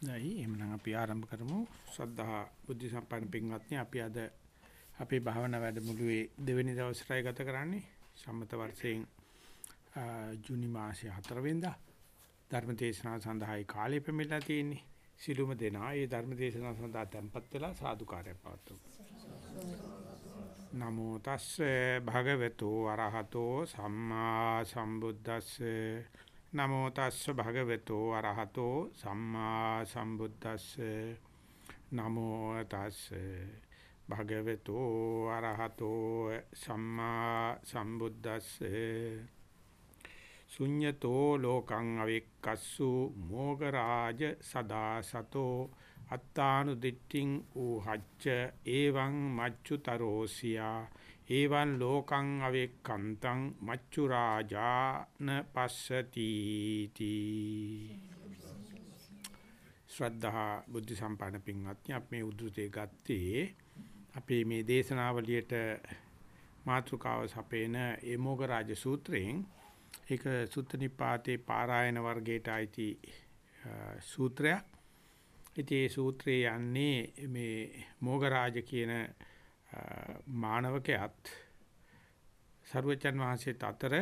දැයි එhmenan අපි ආරම්භ කරමු. ශ්‍රද්ධා බුද්ධ සම්පන්න පින්වත්නි අපි අද අපේ භාවනා වැඩමුළුවේ දෙවෙනි දවසටයි ගත කරන්නේ. සම්මත වර්ෂයෙන් ජූනි මාසයේ 4 වෙනිදා ධර්ම දේශනාව සඳහායි කාලය පෙමිලා තියෙන්නේ. සිළුම දෙනා ඒ ධර්ම දේශනාව සඳහා tempත් වෙලා සාදුකාරය පවතුමු නමෝ තස්සේ භගවතු අරහතෝ සම්මා සම්බුද්දස්සේ නමෝ තස්ස භගවතු අරහතෝ සම්මා සම්බුද්දස්ස. නමෝ තස්ස භගවතු අරහතෝ සම්මා සම්බුද්දස්ස. ශුඤ්‍යතෝ ලෝකං අවික්කස්සු මෝගරාජ සදා සතෝ අත්තානු දිට්ඨින් ඌහච්ච එවං මච්චුතරෝසියා. එවං ලෝකං අවෙක්කන්තං මච්චු රාජාන පස්සති තී ශ්‍රද්ධා බුද්ධ සම්පන්න පින්වත්නි අපි මේ උද්ෘතේ ගත්තේ අපේ මේ දේශනාවලියට මාතෘකාව සපේන ඒමෝග රාජ සූත්‍රයෙන් ඒක සුත්ත නිපාතේ පාරායන වර්ගයට අයිති සූත්‍රයක්. ඉතින් මේ සූත්‍රයේ යන්නේ මේ මෝග රාජ කියන මානවකයාත් සරුවචන් වහන්සේත් අතර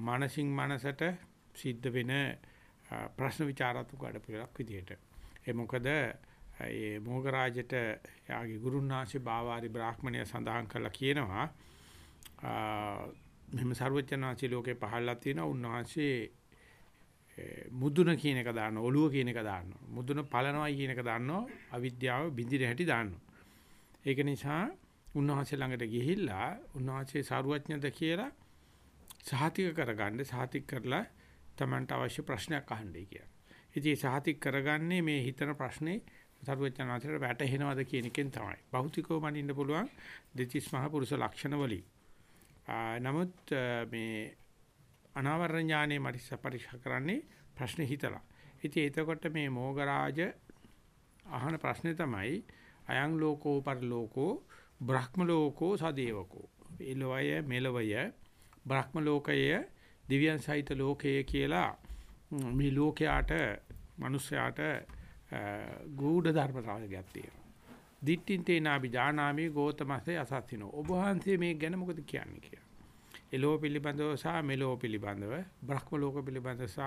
මානසින් මනසට සිද්ධ වෙන ප්‍රශ්න විචාරාත්මක වැඩපිළිවෙලක් විදියට. ඒ මොකද ඒ මොගරාජට යාගේ ගුරුනාංශේ බාවාරි බ්‍රාහ්මණය සඳහන් කළා කියනවා මෙහෙම සරුවචනාංශී ලෝකේ පහළලා තියෙනවා උන්වහන්සේ මුදුන කියන එක දාන්න ඔළුව කියන එක දාන්න මුදුන පලනවයි කියන එක දාන්න අවිද්‍යාව බින්දිර හැටි දාන්නවා ඒක නිසා උන්වහන්සේ ළඟට ගිහිල්ලා උන්වහන්සේ සාරුවඥද කියලා සහතික කරගන්න සහතික කරලා Tamanට අවශ්‍ය ප්‍රශ්නයක් අහන්නයි කියලා. ඉතින් සහතික කරගන්නේ මේ හිතන ප්‍රශ්නේ සරුවචනාන්තයට වැටහෙනවද කියන එකෙන් තමයි. භෞතිකව මනින්න පුළුවන් දෙතිස් මහ පුරුෂ ලක්ෂණ වලින්. නමුත් මේ අනාවරණ ඥානයේ මරිස පරීක්ෂා කරන්නේ ප්‍රශ්නේ හිතලා. ඉතින් එතකොට මේ මොගරාජ අහන ප්‍රශ්නේ තමයි අයං ලෝකෝ පරලෝකෝ බ්‍රහ්ම ලෝකෝ සදේවකෝ එළවය මෙලවය බ්‍රහ්ම ලෝකය දිව්‍යයන් සහිත ලෝකය කියලා මේ ලෝකයට මිනිස්යාට ගූඪ ධර්මතාවයක් තියෙනවා. දිට්ඨින් තේනාබි ජානාමි ගෝතමසේ අසත්තිනෝ. ඔබ වහන්සේ මේ ගැන මොකද කියන්නේ කියලා. එලෝ පිළිබඳව සහ මෙලෝ පිළිබඳව බ්‍රහ්ම ලෝක පිළිබඳව සහ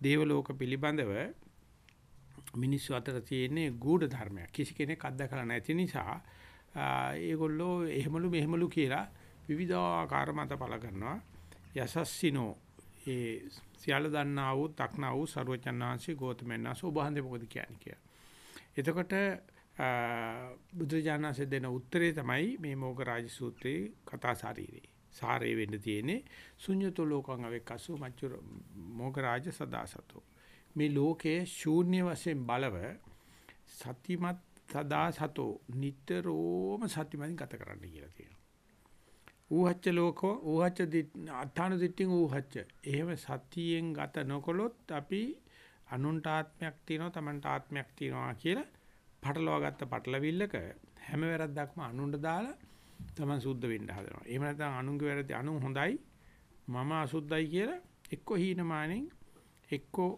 දේව ලෝක පිළිබඳව මිනිස්සු අතර තියෙන්නේ ගූඪ ධර්මයක්. කිසි කෙනෙක් අත්දකලා නැති නිසා ඒගොල්ලෝ එහෙමලු මෙහෙමලු කියලා විවිධාකාර මත පළ කරනවා. යසස්සිනෝ ඒ සියල්ල දන්නා වූ තක්නා වූ ਸਰවචන්නාංශී ගෝතමයන්ාස ඔබහන්දේ මොකද කියන්නේ කියලා. එතකොට බුදුජානනාංශ දෙන උත්තරේ තමයි මේ මොග රාජ සූත්‍රයේ කතා ශරීරේ. සාරේ වෙන්න තියෙන්නේ ශුන්‍යතෝ ලෝකං අවෙක්කසු මච්චු මොග රාජ සදාසතෝ. මේ ලෝකයේ ශූන්‍ය වශයෙන් බලව සතිමත් සදා සතෝ නිට්ටරෝම සතිමත් ගත කරන්න කියලා තියෙනවා. ඌහච්ච ලෝකෝ ඌහච්ච අත්තාන දිට්ඨින් ඌහච්ච. එහෙම සතියෙන් ගත නොකොලොත් අපි අනුන්ට ආත්මයක් තියෙනවා Tamanට ආත්මයක් තියෙනවා කියලා පටලවා ගත්ත පටලවිල්ලක හැම වැරද්දක්ම අනුන්ට දාලා Taman සුද්ධ වෙන්න හදනවා. එහෙම නැත්නම් අනුන්ගේ වැරදි අනු හොඳයි මම අසුද්ධයි කියලා එක්ක හීනමානෙන් එක්කෝ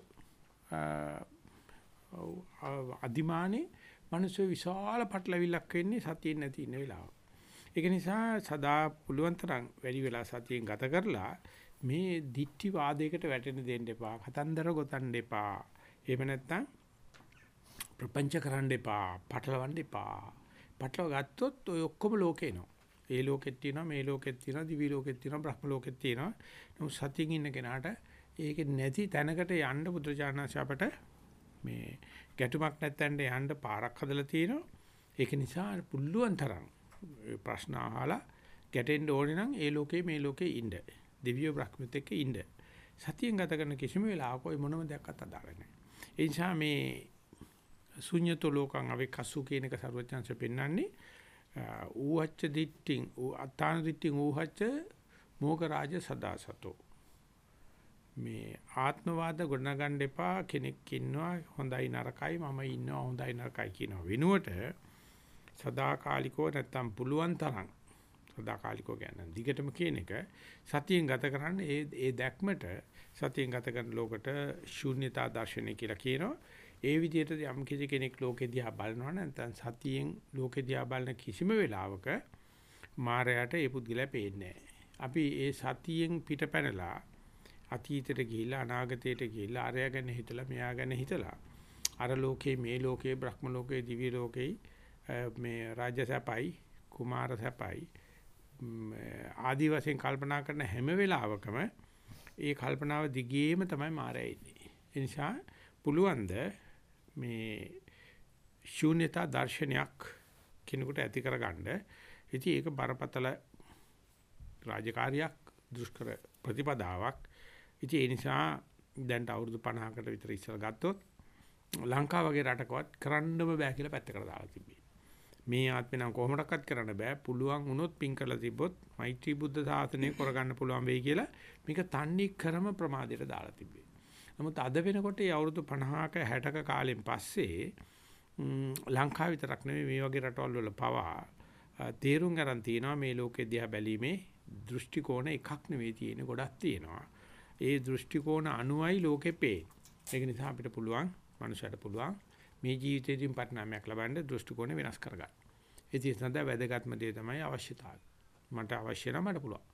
අදිමානේ මිනිස්සු විශාල පටලවිල්ලක් වෙන්නේ සතියෙන් නැති ඉන්න වෙලාව. ඒක නිසා සදා පුළුවන් තරම් වැඩි වෙලා සතියෙන් ගත කරලා මේ දික්ටි වාදයකට වැටෙන්න දෙන්න එපා. කතන්දර ගොතන්න එපා. එහෙම නැත්නම් ප්‍රපංච කරන්න එපා. පටලවන්න එපා. පටලව ගත්තොත් ඔය ඔක්කොම ලෝකේ එනවා. ඒ ලෝකෙත් තියෙනවා මේ ලෝකෙත් තියෙනවා දිවි ලෝකෙත් තියෙනවා බ්‍රහ්ම ලෝකෙත් තියෙනවා. නමුත් සතියින් ඉන්න කෙනාට ඒක නැති තැනකට යන්න බුදුචානන්ස අපට මේ ගැටුමක් නැත්තඳ යන්න පාරක් හදලා තියෙනවා. ඒක නිසා පුළුවන් තරම් ප්‍රශ්න අහලා ගැටෙන්න ඕනේ නම් ඒ ලෝකේ මේ ලෝකේ ඉන්න. දිව්‍ය බ්‍රහ්මත් එක්ක ඉන්න. සතියෙන් ගත කරන කිසිම වෙලාවක ඔය මොනම දෙයක්වත් අදාළ නැහැ. ඒ නිසා මේ ශුන්‍යතෝ ලෝකං අවිකසු කියන එක සර්වඥාන්සේ පෙන්වන්නේ ඌහච්ච දිට්ඨින් ඌ අත්තාන දිට්ඨින් ඌහච්ච මෝග රාජ සදාසතෝ මේ ආත්මවාද ගොඩනගන්න එපා කෙනෙක් ඉන්නවා හොඳයි නරකයි මම ඉන්නවා හොඳයි නරකයි කියනවා වෙනුවට සදාකාලිකව නැත්තම් පුළුවන් තරම් සදාකාලිකව කියන්නේ දිගටම කියන එක සතියෙන් ගත කරන්න ඒ ඒ දැක්මට සතියෙන් ගත කරන ලෝකට ශූන්‍යතා දර්ශනය කියලා කියනවා. ඒ විදිහට යම් කිසි කෙනෙක් ලෝකෙ දිහා බලනවා නැත්නම් සතියෙන් ලෝකෙ දිහා බලන කිසිම වෙලාවක මායයට ඒ පුද්ගලයා පේන්නේ අපි ඒ සතියෙන් පිටපැනලා අතීතයට ගිහිල්ලා අනාගතයට ගිහිල්ලා අරය ගැන හිතලා මෙයා ගැන හිතලා අර ලෝකේ මේ ලෝකේ බ්‍රහ්ම ලෝකේ දිව්‍ය ලෝකේ මේ රාජ්‍ය සැපයි කුමාර සැපයි ආදි වශයෙන් කල්පනා කරන හැම වෙලාවකම ඒ කල්පනාව දිගේම තමයි මාරය ඉන්නේ. ඒ නිසා පුළුවන් ද මේ ශූන්‍යතා දර්ශනයක් කෙනෙකුට ඇති කරගන්න. ඉතින් ඒක බරපතල රාජකාරියක් දුෂ්කර ප්‍රතිපදාවක්. ඉතින් ඒ නිසා දැන් අවුරුදු 50කට විතර ඉස්සර ගත්තොත් ලංකාව වගේ රටකවත් කරන්නම බෑ කියලා පැත්තකට දාලා තිබේ. මේ ආත්මේ නම් කොහොමඩක්වත් කරන්න බෑ. පුළුවන් වුණොත් පින් කරලා තිබ්බොත් මෛත්‍රී බුද්ධ සාසනය කරගන්න පුළුවන් වෙයි කියලා මේක තන්නේ ක්‍රම ප්‍රමාදයට දාලා තිබේ. නමුත් අද වෙනකොට මේ අවුරුදු 50ක 60ක කාලෙන් පස්සේ ලංකාව විතරක් නෙමෙයි මේ වගේ රටවල් වල පවා තීරුම් ගන්න තියෙනවා මේ ලෝකෙ දිහා බැලීමේ දෘෂ්ටි කෝණ එකක් නෙවෙයි තියෙන්නේ ගොඩක් තියෙනවා. ඒ දෘෂ්ටි කෝණ අනුවයි ලෝකෙ පේන්නේ. ඒක නිසා අපිට පුළුවන් මනුෂයාට පුළුවන් මේ ජීවිතේදීම පරිණාමයක් ලබන්න දෘෂ්ටි කෝණය වෙනස් කරගන්න. ඒ සඳහා වැදගත්ම දේ තමයි අවශ්‍යතාවය. මට අවශ්‍ය නම් මට පුළුවන්.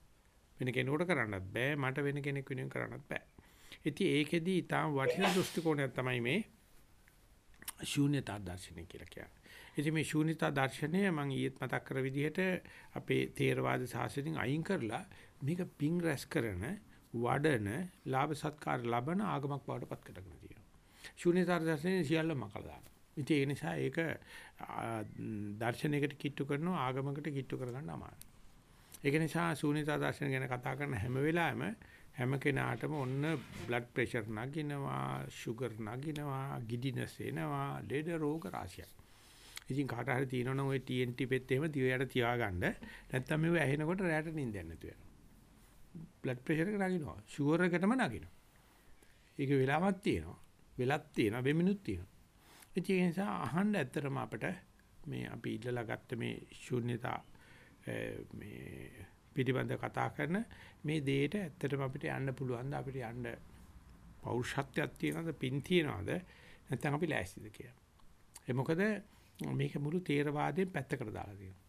වෙන කෙනෙකුට කරන්නත් බෑ. මට වෙන කෙනෙක් වෙනුවෙන් කරන්නත් බෑ. ඉතින් ඒකෙදි ඊටාම් වටිනා දෘෂ්ටි කෝණයක් තමයි මේ ශූන්‍යතා දර්ශනය කියලා කියන්නේ. ඉතින් මේ ශූන්‍යතා දර්ශනය මම ඊයේත් මතක් කර විදිහට අපේ තේරවාද සාසනයෙන් අයින් කරලා මේක පිං රැස් කරන වඩන ලාභ සත්කාර ලබන ආගමක් බවට පත් කරගෙන තියෙනවා. ශූන්‍යතා දර්ශනය සියල්ලම කළා දානවා. ඉතින් ඒ නිසා ඒක දර්ශනයකට කිට්ටු කරනවා ආගමකට කිට්ටු කරගන්න අමාරුයි. ඒක නිසා ශූන්‍යතා දර්ශන ගැන කතා කරන හැම වෙලාවෙම හැම කෙනාටම ඔන්න බ්ලඩ් ප්‍රෙෂර් නගිනවා, ෂුගර් නගිනවා, ගිඩිනස් එනවා, ලෙඩ රෝග රාශියක්. ඉතින් කාට හරි තියෙනවනම් ওই TNT පෙත් එහෙම දිවයට තියාගන්න. නැත්තම් මේව ඇහෙනකොට රැට නිින්ද යන්න නැතු වෙනවා. බ්ලඩ් ප්‍රෙෂර් එක නගිනවා. ෂුගර් එකටම නගිනවා. ඒක වෙලාවක් තියෙනවා. වෙලක් තියෙනවා, වෙමිනුත් තියෙනවා. ඒ නිසා අහන්න ඇත්තටම අපිට මේ අපි ඉල්ලලා ගත්ත මේ ශූන්‍යතා මේ පිටිබඳ කතා කරන මේ දෙයට ඇත්තටම අපිට යන්න පුළුවන්ද අපිට යන්න පෞරුෂත්වයක් තියනවද පින් තියනවද නැත්නම් අපි ලෑස්තිද කියලා. ඒ මොකද මේක මුළු තේරවාදයෙන් පැත්තකට දාලා තියෙනවා.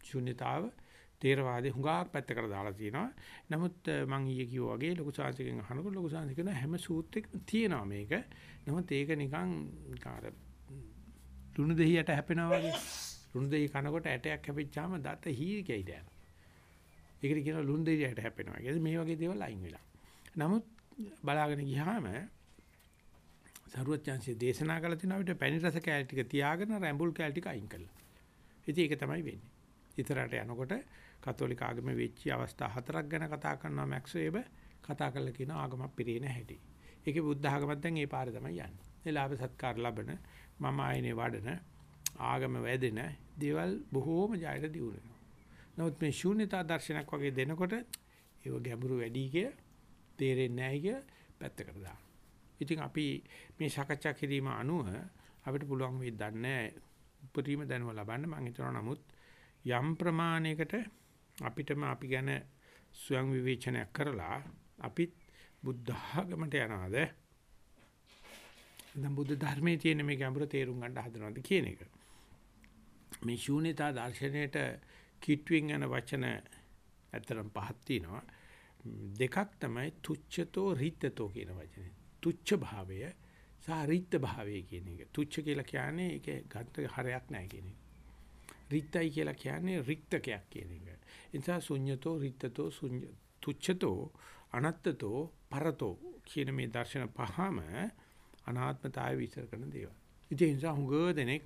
ශූන්‍යතාව තේරවාදේ හුඟක් පැත්තකට දාලා තියෙනවා. නමුත් මම ඊයේ කිව්වා වගේ ලොකු සාංශිකෙන් අහනකොට ලොකු සාංශික කියන හැම සූත්‍රයකම තියෙනවා මේක. නමුත් ඒක නිකන් අර ලුණු දෙහියට හැපෙනවා වගේ. ලුණු දෙහි කනකොට ඇටයක් හැපිච්චාම දත හීරිකයිද යනවා. ඒකට කියනවා ලුණු දෙහියට හැපෙනවා. ඒ මේ වගේ දේවල් අයින් වෙලා. නමුත් බලාගෙන ගියාම සරුවචාන්සිය දේශනා කළ තියෙන අපිට පැණි රස කැලි ටික තියාගෙන රැඹුල් කැලි ටික අයින් කළා. ඉතින් ඒක තමයි වෙන්නේ. ඉතරට යනකොට කතෝලික ආගමේ වෙච්ච අවස්ථා හතරක් ගැන කතා කරනවා මැක්ස් වේබ කතා කරලා කියන ආගමක් පිරෙන හැටි. ඒකේ බුද්ධ ආගමත් දැන් ඒ පාරේ තමයි යන්නේ. ඒ ලාභ සත්කාර ලබන මම ආයනේ වඩන ආගම වැදෙන දේවල් බොහෝම ජයට දියුණු වෙනවා. නමුත් මේ ශූන්‍යතා දර්ශනයක් වගේ දෙනකොට ඒව ගැඹුරු වැඩි කිය තේරෙන්නේ නැහැ කිය පැත්තකට දානවා. ඉතින් අපි මේ සාකච්ඡා කිරීම අනුව අපිට පුළුවන් වෙයි දන්නේ උපරිම දැනුම ලබන්න මම හිතනවා නමුත් යම් ප්‍රමාණයකට අපිටම අපි ගැන ස්වයං විවේචනයක් කරලා අපිත් බුද්ධ ආගමට යනවාද? දැන් බුද්ධ ධර්මයේ තියෙන මේ ගැඹුර තේරුම් ගන්න හදනවාද කියන එක. මේ ශූන්‍යතා දර්ශනයේට කිට්වින් යන වචන ඇත්තටම පහක් තියෙනවා. දෙකක් තමයි තුච්ඡතෝ රිත්තතෝ කියන වචනේ. තුච්ඡ භාවය සහ රිත්ත භාවය කියන එක. තුච්ඡ කියලා කියන්නේ ඒකේ ගත හරයක් නැහැ කියන එක. රිත්තයි කියලා කියන්නේ රික්තකයක් කියන එක. ඒ නිසා ශුන්‍යතෝ රිත්තතෝ ශුන්‍ය තුච්ඡතෝ අනත්තතෝ පරතෝ කියන මේ දර්ශන පහම අනාත්මතාවය විස්තර කරන දේවල්. ඉතින් ඒ නිසා හුඟ දෙනෙක්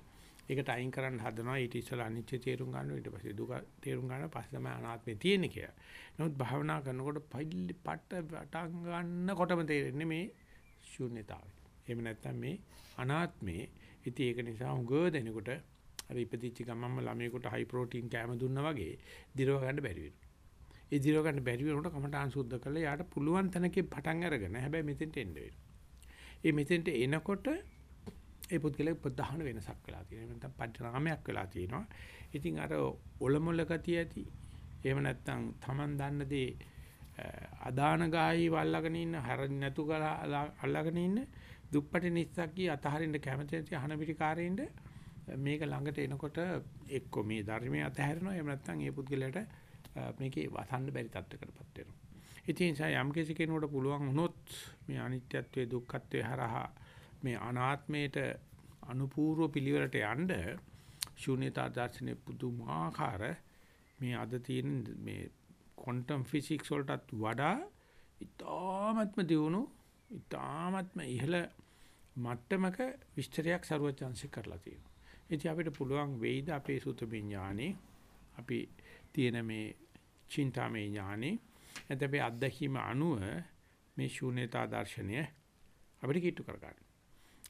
ඒකට අයින් කරන්න හදනවා ඊට ඉස්සෙල්ලා අනිත්‍ය තේරුම් ගන්නවා ඊට පස්සේ දුක තේරුම් ගන්නවා පස්සේ තමයි අනාත්මය තියෙන්නේ කියලා. නමුත් භාවනා කරනකොට පල්ලි පට්ට පටන් ගන්නකොටම තේරෙන්නේ මේ ශූන්‍යතාවය. එහෙම නැත්නම් මේ අනාත්මේ. ඉතින් ඒක නිසා හුඟ දෙනෙකුට අර ඉපදිච්ච ගමන්ම ළමයෙකුට හයි ප්‍රෝටීන් කෑම දුන්නා වගේ දිරව ගන්න බැරි වෙනවා. ඒ දිරව ගන්න බැරි වෙනකොට කමටහන් සුද්ධ කරලා යාට පුළුවන් තැනකේ පටන් අරගෙන හැබැයි මෙතෙන්ට එන්න වෙනවා. ඒ මෙතෙන්ට එනකොට ඒ පුද්ගලයා ප්‍රධාන වෙනසක් වෙලා තියෙනවා. නැත්නම් පරිණාමයක් වෙලා තියෙනවා. ඉතින් අර ඔලමුල ගතිය ඇති. එහෙම නැත්නම් Taman දන්න දේ අදාන ගායි වල්ලාගෙන ඉන්න හරින් නැතු අල්ලාගෙන ඉන්න දුප්පටි නිස්සක්කී අතහරින්න කැමති නැති අහන පිටිකාරයින්ද මේක ළඟට එනකොට එක්ක මේ ධර්මයේ අතහැරෙනවා එහෙම නැත්නම් ඒ පුද්ගලයාට මේකේ වසන්න බැරි තත්ත්වයකටපත් වෙනවා. ඉතින් යම් කෙනෙකුට පුළුවන් වුණොත් මේ අනිත්‍යත්වයේ දුක්ඛත්වයේ හරහා මේ අනාත්මයට අනුපූර්ව පිළිවෙලට යන්න ශූන්‍යතා දර්ශනේ පුදුමාකාර මේ අද තියෙන මේ ක්වොන්ටම් ෆිසික්ස් වලටත් වඩා ඉතාමත්ම දියුණු ඉතාමත්ම ඉහළ මට්ටමක විස්තරයක් ਸਰවචන්සි කරලා තියෙනවා. ඉතින් අපිට පුළුවන් වෙයිද අපේ සුතමේ ඥානෙ අපි තියෙන මේ චින්තාමේ ඥානෙ නැත්නම් අපේ අත්දැකීම අනුව මේ ශූන්‍යතා දර්ශනය අපිට කිට්ටු කරගන්න.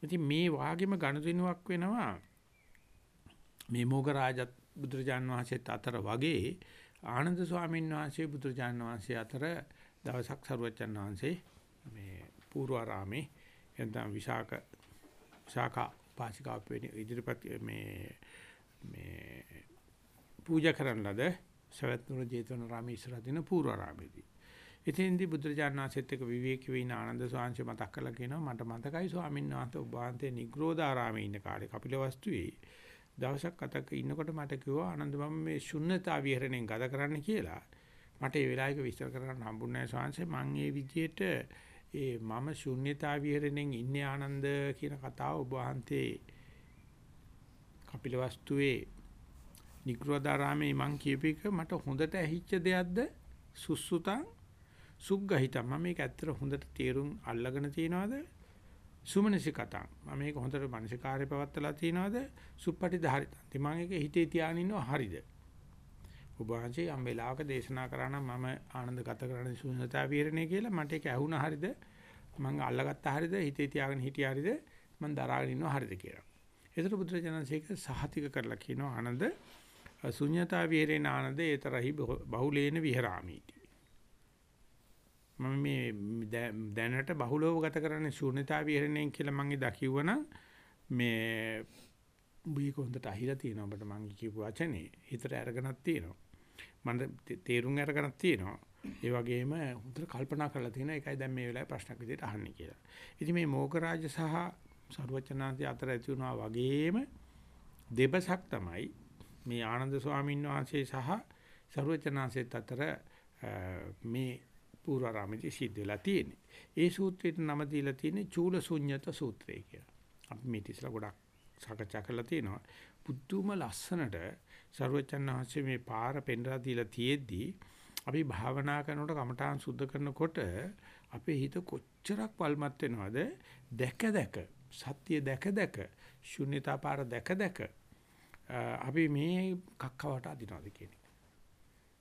ඉතින් මේ වාගෙම ගණතුණුවක් වෙනවා. මේ මොගරාජත් බුදුරජාන් වහන්සේත් අතර වගේ ආනන්ද ස්වාමීන් වහන්සේ බුදුරජාන් වහන්සේ අතර දවසක් සරුවච්චන් වහන්සේ මේ පූර්වාරාමේ එතන විශාක ශාඛා පාසිකාව වෙන ඉදිරිපත් මේ මේ පූජා කරන ලද සවැත්නුර ජේතවනාරාමයේ ඉස්සරහ දින පූර්වාරාමේදී ඉතින්දී බුදුරජාණන් වහන්සේත් එක්ක විවේකී වෙන ආනන්ද ස්වාමීන් මතක් කරලා කියනවා මට මතකයි ස්වාමීන් වහන්සේ ඔබ වහන්සේ නිග්‍රෝධාරාමේ ඉන්න කාලේ කපිලවස්තුවේ දවසක් අතක ඉන්නකොට මට කිව්වා ආනන්ද මම මේ ශුන්්‍යතා විහරණයෙන් ගත කරන්න කියලා. මට ඒ වෙලාවක විස්තර කරන්න හම්බුනේ නැහැ ස්වාමීන් මම ඒ විදිහට ඒ මම ශුන්්‍යතා විහරණයෙන් ඉන්නේ ආනන්ද කියන කතාව ඔබ වහන්සේ කපිලවස්තුවේ නිග්‍රෝධාරාමේ මං කියපේක මට හොඳට ඇහිච්ච දෙයක්ද? සුසුතං සුග්ගහිතම් මම මේක ඇත්තට හොඳට තේරුම් අල්ලගෙන තියනවාද? සුමනසිකතං. මම මේක හොඳට මනසිකාර්ය පවත්තලා තියනවාද? සුප්පටි ධාරිතං මම ඒක හිතේ තියාගෙන ඉන්නව හරිද? ඔබ වහන්සේ යම් වෙලාවක දේශනා කරා නම් මම ආනන්ද ගත කරන ශුන්‍යතා විහරණය කියලා මට ඒක ඇහුණා හරිද? මම අල්ලගත්තා හරිද? හිතේ තියාගෙන හිටියා හරිද? මම දරාගෙන ඉන්නව හරිද කියලා. ඒතර බුදුරජාණන්සේක සහතික කරලා කියනවා ආනන්ද ශුන්‍යතා විහරේන ආනන්ද ඒතරහි බහුලේන විහරාමීති මම මේ දැනට බහුලව ගත කරන්නේ ශූන්‍යතා විහරණයෙන් කියලා මම එදා කිව්වනම් මේ උඹේ හොඳට අහිලා තියෙනවා. ඔබට මම කියපු වචනේ. හිතට අරගෙනක් තියෙනවා. මම තේරුම් අරගෙනක් තියෙනවා ඒ වගේම හොඳට කල්පනා කරලා තියෙනවා ඒකයි දැන් මේ වෙලාවේ ප්‍රශ්නක් විදිහට අහන්නේ කියලා. ඉතින් මේ මෝගරාජ සහ සරුවචනාන්ති අතර ඇති වුණා වගේම දෙබසක් තමයි මේ ආනන්ද ස්වාමීන් වහන්සේ සහ සරුවචනාංශෙත් අතර මේ පූර්වාරාමයේ සිද්ධ වෙලා තියෙන්නේ. ඒ සූත්‍රයට නම දීලා තියෙන්නේ චූල ශුන්්‍යත සූත්‍රය කියලා. අපි මේ තිස්සලා ගොඩක් සාකච්ඡා කරලා තියෙනවා. බුද්ධුම ලස්සනට ਸਰවචන්හන්සේ මේ පාර පෙන්ලා දීලා තියෙද්දී අපි භාවනා කරනකොට කමඨාන් සුද්ධ කරනකොට අපේ හිත කොච්චරක් වල්මත් වෙනවද දැක දැක සත්‍ය දැක දැක ශුන්‍යතා පාර දැක දැක අපි මේ කක්කවට අදිනවද කියන එක.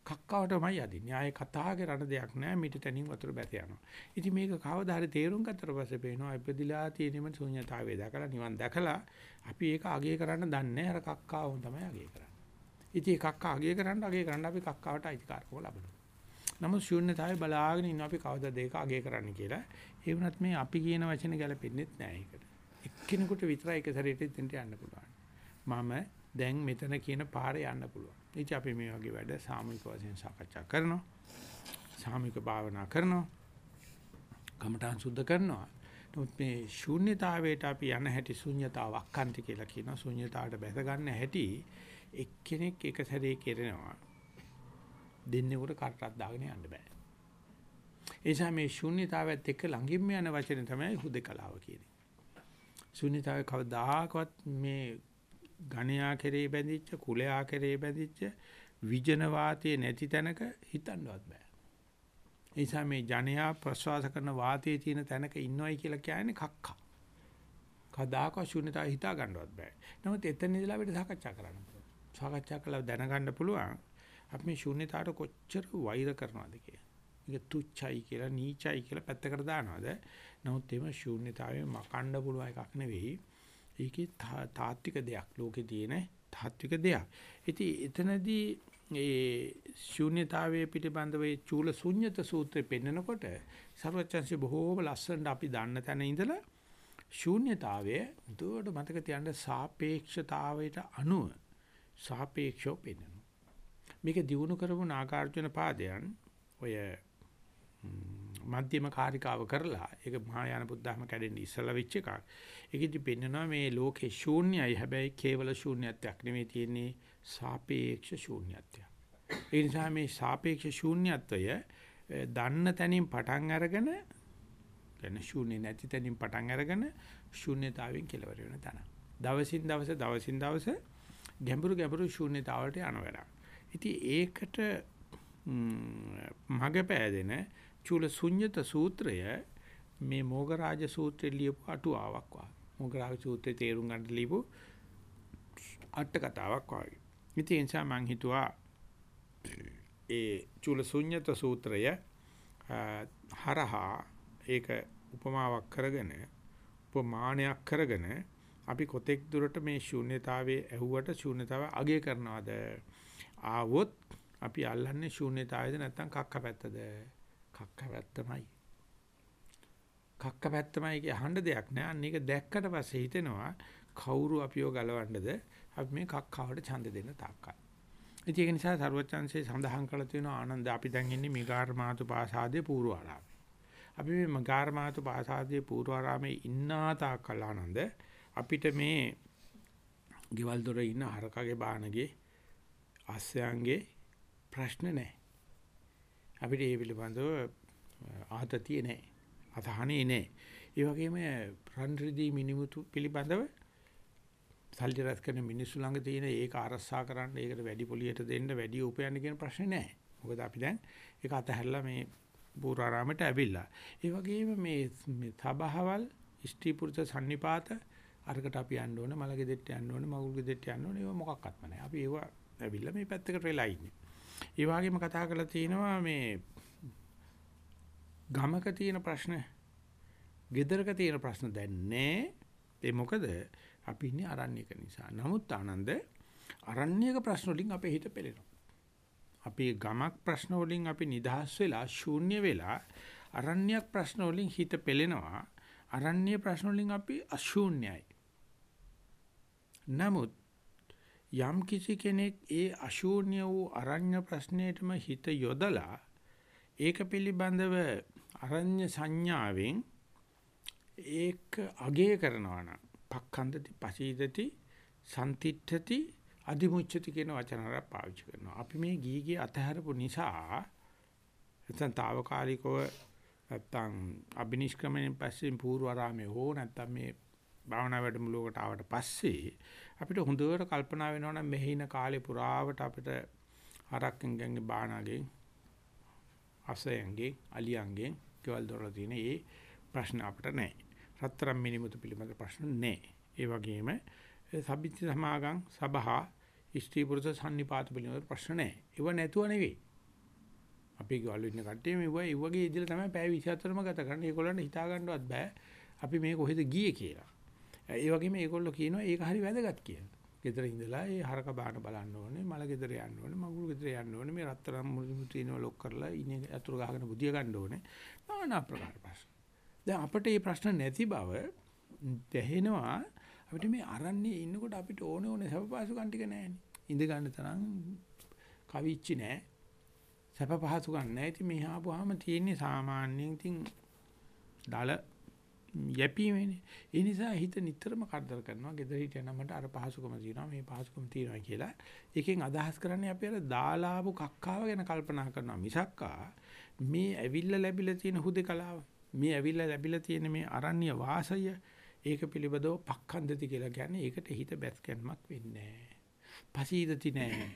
කක්කවටමයි යදින්නේ. ආයේ කතා කරන දෙයක් නෑ මිට තනින් වතුර බැස යනවා. ඉතින් මේක කවදා හරි තේරුම් ගත්තට පස්සේ පේනවා ඉපදිලා තියෙනම ශුන්‍යතාවය දැකලා නිවන් දැකලා අපි ඒක අගය කරන්න දන්නේ අර කක්කාවම තමයි අගය කරන්නේ. ඉතින් කක්කා අගය කරන්න අගය කරන්න අපි කක්කාවට අයිතිකාරකම ලබනවා. නමුත් ශුන්‍යතාවය බලාගෙන ඉන්න අපි කවදද ඒක අගය කරන්න කියලා. ඒ වුණත් මේ අපි කියන වචන ගැලපෙන්නේ නැහැ ඒකට. එක්කෙනෙකුට විතරයි එක සැරේට දෙන්න යන්න පුළුවන්. මම දැන් මෙතන කියන පාරේ යන්න පුළුවන්. ඉතින් අපි මේ වගේ වැඩ සාමූහික වශයෙන් සාකච්ඡා කරනවා. සාමූහික භාවනා කරනවා. කමඨාන් සුද්ධ කරනවා. නමුත් මේ ශූන්‍යතාවයට අපි යන හැටි ශූන්‍යතාවක් කන්ති කියලා කියනවා. ශූන්‍යතාවට බැස ගන්න හැටි එක්කෙනෙක් එක සැරේ කෙරෙනවා. දෙන්නෙකුට කටටක් දාගෙන යන්න බෑ. ඒ නිසා මේ ශූන්‍යතාවයත් එක්ක ළඟින්ම යන වචනේ තමයි හුදකලාව කියන්නේ. ශූන්‍යතාවය කවදාකවත් මේ ඝණයා කෙරේ බැඳිච්ච කුලයා කෙරේ බැඳිච්ච විජන වාතයේ නැති තැනක හිතන්නවත් බෑ. ඒ නිසා මේ ජනයා ප්‍රසවාස කරන වාතයේ තියෙන තැනක ඉන්නවයි කියලා කියන්නේ කක්කා. කදාක ශුන්‍යතාව හිතා ගන්නවත් බෑ. නමුත් එතන ඉඳලා අපිට සාකච්ඡා කරන්න පුළුවන්. සාකච්ඡා කළා දැනගන්න පුළුවන් අපි මේ ශුන්‍යතාවට කොච්චර වෛර කරනවද කියලා. මේක තුච්චයි කියලා නීචයි කියලා පැත්තකට දානවද? නමුත් එimhe ශුන්‍යතාවයේ මකන්න පුළුවන් එකක් නෙවෙයි. ඒකේ තාත්වික දෙයක් ලෝකේ තියෙන තාත්වික දෙයක්. ඉතින් එතනදී ඒ ශූන්‍යතාවයේ පිටිබඳව ඒ චූල ශුන්්‍යත සූත්‍රය පෙන්නකොට සර්වචන්සි බොහෝම ලස්සනට අපි දන්න තැන ඉඳලා ශූන්‍යතාවය දුවට මතක තියන්න සාපේක්ෂතාවයට අනුව සාපේක්ෂව පෙන්වනවා. මේක දිනු කරපු නාගාර්ජුන පාදයන් ඔය මධ්‍යම කාරිකාව කරලා ඒක මහායාන බුද්ධහම කැඩෙන්නේ ඉස්සලා වෙච්ච එකක්. ඒකෙදි පෙන්නනවා මේ ලෝකේ ශූන්‍යයි හැබැයි කේවල ශූන්‍යත්වයක් නෙමෙයි තියෙන්නේ සාපේක්ෂ ශූන්‍යත්වයක්. ඒ නිසා මේ සාපේක්ෂ ශූන්‍යත්වය දන්න තැනින් පටන් අරගෙන කියන්නේ ශූන්‍ය නැති තැනින් පටන් අරගෙන ශූන්‍යතාවයෙන් කෙලවර වෙන තැන. දවසින් දවස දවසින් දවස ගැඹුරු ගැඹුරු ශූන්‍යතාවලට යන වැඩක්. ඉතින් ඒකට මග පෑදෙන චූල ශුන්්‍යත සූත්‍රය මේ මොගරාජ සූත්‍රය ලියපු අටුවාවක් වගේ. මොගරාජ සූත්‍රය තේරුම් ගන්න ලියපු අට කතාවක් වගේ. ඉතින් ඒ නිසා මම හිතුවා ඒ චූල ශුන්්‍යත සූත්‍රය හරහා ඒක උපමාවක් කරගෙන උපමානයක් කරගෙන අපි කොතෙක් දුරට මේ ශූන්‍යතාවයේ ඇහුවට ශූන්‍යතාව අගය කරනවද? ආවොත් අපි අල්ලන්නේ ශූන්‍යතාවයද නැත්නම් කක්ක පැත්තද කක්ක පැත්තමයි කක්ක පැත්තමයි කිය අහන්න දෙයක් නෑ. අන්න ඒක දැක්කට පස්සේ හිතෙනවා කවුරු අපිව ගලවන්නද? අපි මේ කක්කවට ඡන්ද දෙන්න තාක්කයි ඉතින් ඒක නිසා ਸਰවචන්සේ සඳහන් කළ තියෙනවා ආනන්ද අපි දැන් ඉන්නේ මිගාර මාතු පාසාදයේ පූර්වාරාමේ. අපි මේ මිගාර මාතු පාසාදයේ පූර්වාරාමේ ඉන්නා තාක්කල් ආනන්ද අපිට මේ ගෙවල් දොර ඉන්න හරකගේ බානගේ අස්සයන්ගේ ප්‍රශ්න නැහැ. අපිට ඒ පිළිබඳව ආතතිය නැහැ. අතහනේ නැහැ. ඒ වගේම රන් රිදී මිනිමුතු පිළිබඳව සල්ලි රැස් කරන මිනිස්සු ළඟ තියෙන ඒක අරස්සා කරන්න ඒකට වැඩි පොලියට දෙන්න වැඩි උපයන්න කියන ප්‍රශ්නේ නැහැ. මොකද අපි දැන් ඒක අතහැරලා මේ පූර්වාරාමයට ඇවිල්ලා. ඒ වගේම මේ මේ තබහවල් ඉෂ්ටි පුරුෂ සම්නිපාත අරකට අපි යන්න ඕනේ මල ගෙදෙට්ට යන්න ඕනේ මගුල් ගෙදෙට්ට යන්න ඕනේ ඒව මොකක්වත්ම නැහැ. අපි ඒව ඇවිල්ලා මේ පැත්තකට වෙලා ඉන්නේ. ඒ වගේම කතා කරලා තිනවා මේ ගමක තියෙන ප්‍රශ්න ගෙදරක තියෙන ප්‍රශ්න දැන් නැහැ. ඒ මොකද අපි ඉන්නේ අරණ්‍යක නිසා. නමුත් ආනන්ද අරණ්‍යක ප්‍රශ්න වලින් අපේ හිත පෙළෙනවා. අපි ගමක් ප්‍රශ්න වලින් අපි නිදහස් වෙලා ශූන්‍ය වෙලා අරණ්‍යයක් ප්‍රශ්න වලින් හිත පෙළෙනවා. අරණ්‍ය ප්‍රශ්න වලින් අපි අශූන්‍යයි. නමුත් යම් කිසි කෙනෙක් ඒ අශූන්‍ය වූ අරණ්‍ය ප්‍රශ්නයටම හිත යොදලා ඒක පිළිබඳව අරණ්‍ය සංඥාවෙන් ඒක අගය කරනවා නම් පක්ඛන්දති පසීදති සම්තිත්‍ඨති අදිමුච්ඡති කියන වචන වල පාවිච්චි කරනවා. අපි මේ ගීගේ අතහැරපු නිසා නැත්නම් తాවකාලිකව නැත්නම් අබිනිෂ්ක්‍රමණයෙන් පස්සේ පූර්වාරාමේ හෝ නැත්නම් මේ භාවනා වැඩමුළුවකට ආවට පස්සේ අපිට හොඳට කල්පනා වෙනවා නම් මෙහි ඉන කාලේ පුරාවට අපිට හරක්ෙන් ගන්නේ බානාගෙන් අසයන්ගෙන් අලියන්ගෙන් කෙවල් දොරලා තියෙන ඒ ප්‍රශ්න අපිට නැහැ. රත්තරම් මිනිමුතු පිළිබඳ ප්‍රශ්න නැහැ. ඒ වගේම සබ්බිච්ච සමාගම් සබහා ඉෂ්ටි පුරුෂ සම්නිපාත පිළිබඳ ප්‍රශ්න නැහැ. ඒව නැතුව නෙවෙයි. අපි ගාලු ඉන්න කට්ටිය මෙව ඒ වගේ ඉඳලා තමයි පැය 24ම ගත කරන්නේ. ඒගොල්ලන්ට හිතා ගන්නවත් බෑ. අපි මේ කොහෙද ගියේ කියලා. ඒ වගේම ඒගොල්ලෝ කියනවා ඒක හරි වැදගත් කියලා. ගෙදර ඉඳලා ඒ හරක බාන බලන්න ඕනේ, මල ගෙදර යන්න ඕනේ, මගුල් ගෙදර යන්න ඕනේ, මේ රත්තරන් මුළු තියෙනවා ලොක් කරලා ඉන්නේ අතුරු ගහගෙන බුදිය ගන්න ඕනේ. নানা ආකාර ප්‍රශ්න. දැන් අපිට මේ ප්‍රශ්න නැති බව දැහෙනවා අපිට මේ අරන්නේ ඉන්නකොට අපිට ඕනේ ඕනේ සපපාසුකම් ටික නැහැනේ. ඉඳ ගන්න තරම් කවිච්චි නැහැ. සැප පහසුකම් නැහැ. ඉතින් මේ ආපුවාම තියෙන්නේ සාමාන්‍යයෙන් ඉතින් දල යැපීමේනේ. ඒ නිසා හිත නිතරම කරදර කරනවා. gedara හිටියනම් මට අර පහසුකම තියෙනවා මේ පහසුකම තියෙනවා කියලා. එකෙන් අදහස් කරන්නේ අපි අර දාලාපු කක්කාව ගැන කල්පනා කරනවා මිසක්කා මේ ඇවිල්ලා ලැබිලා තියෙන හුදකලාව මේ ඇවිල්ලා ලැබිලා තියෙන මේ අරණ්‍ය වාසය ඒක පිළිබඳව පක්ඛන්දති කියලා කියන්නේ ඒකට හිත බැස්කැන්මක් වෙන්නේ නැහැ. පසීදති නැහැ.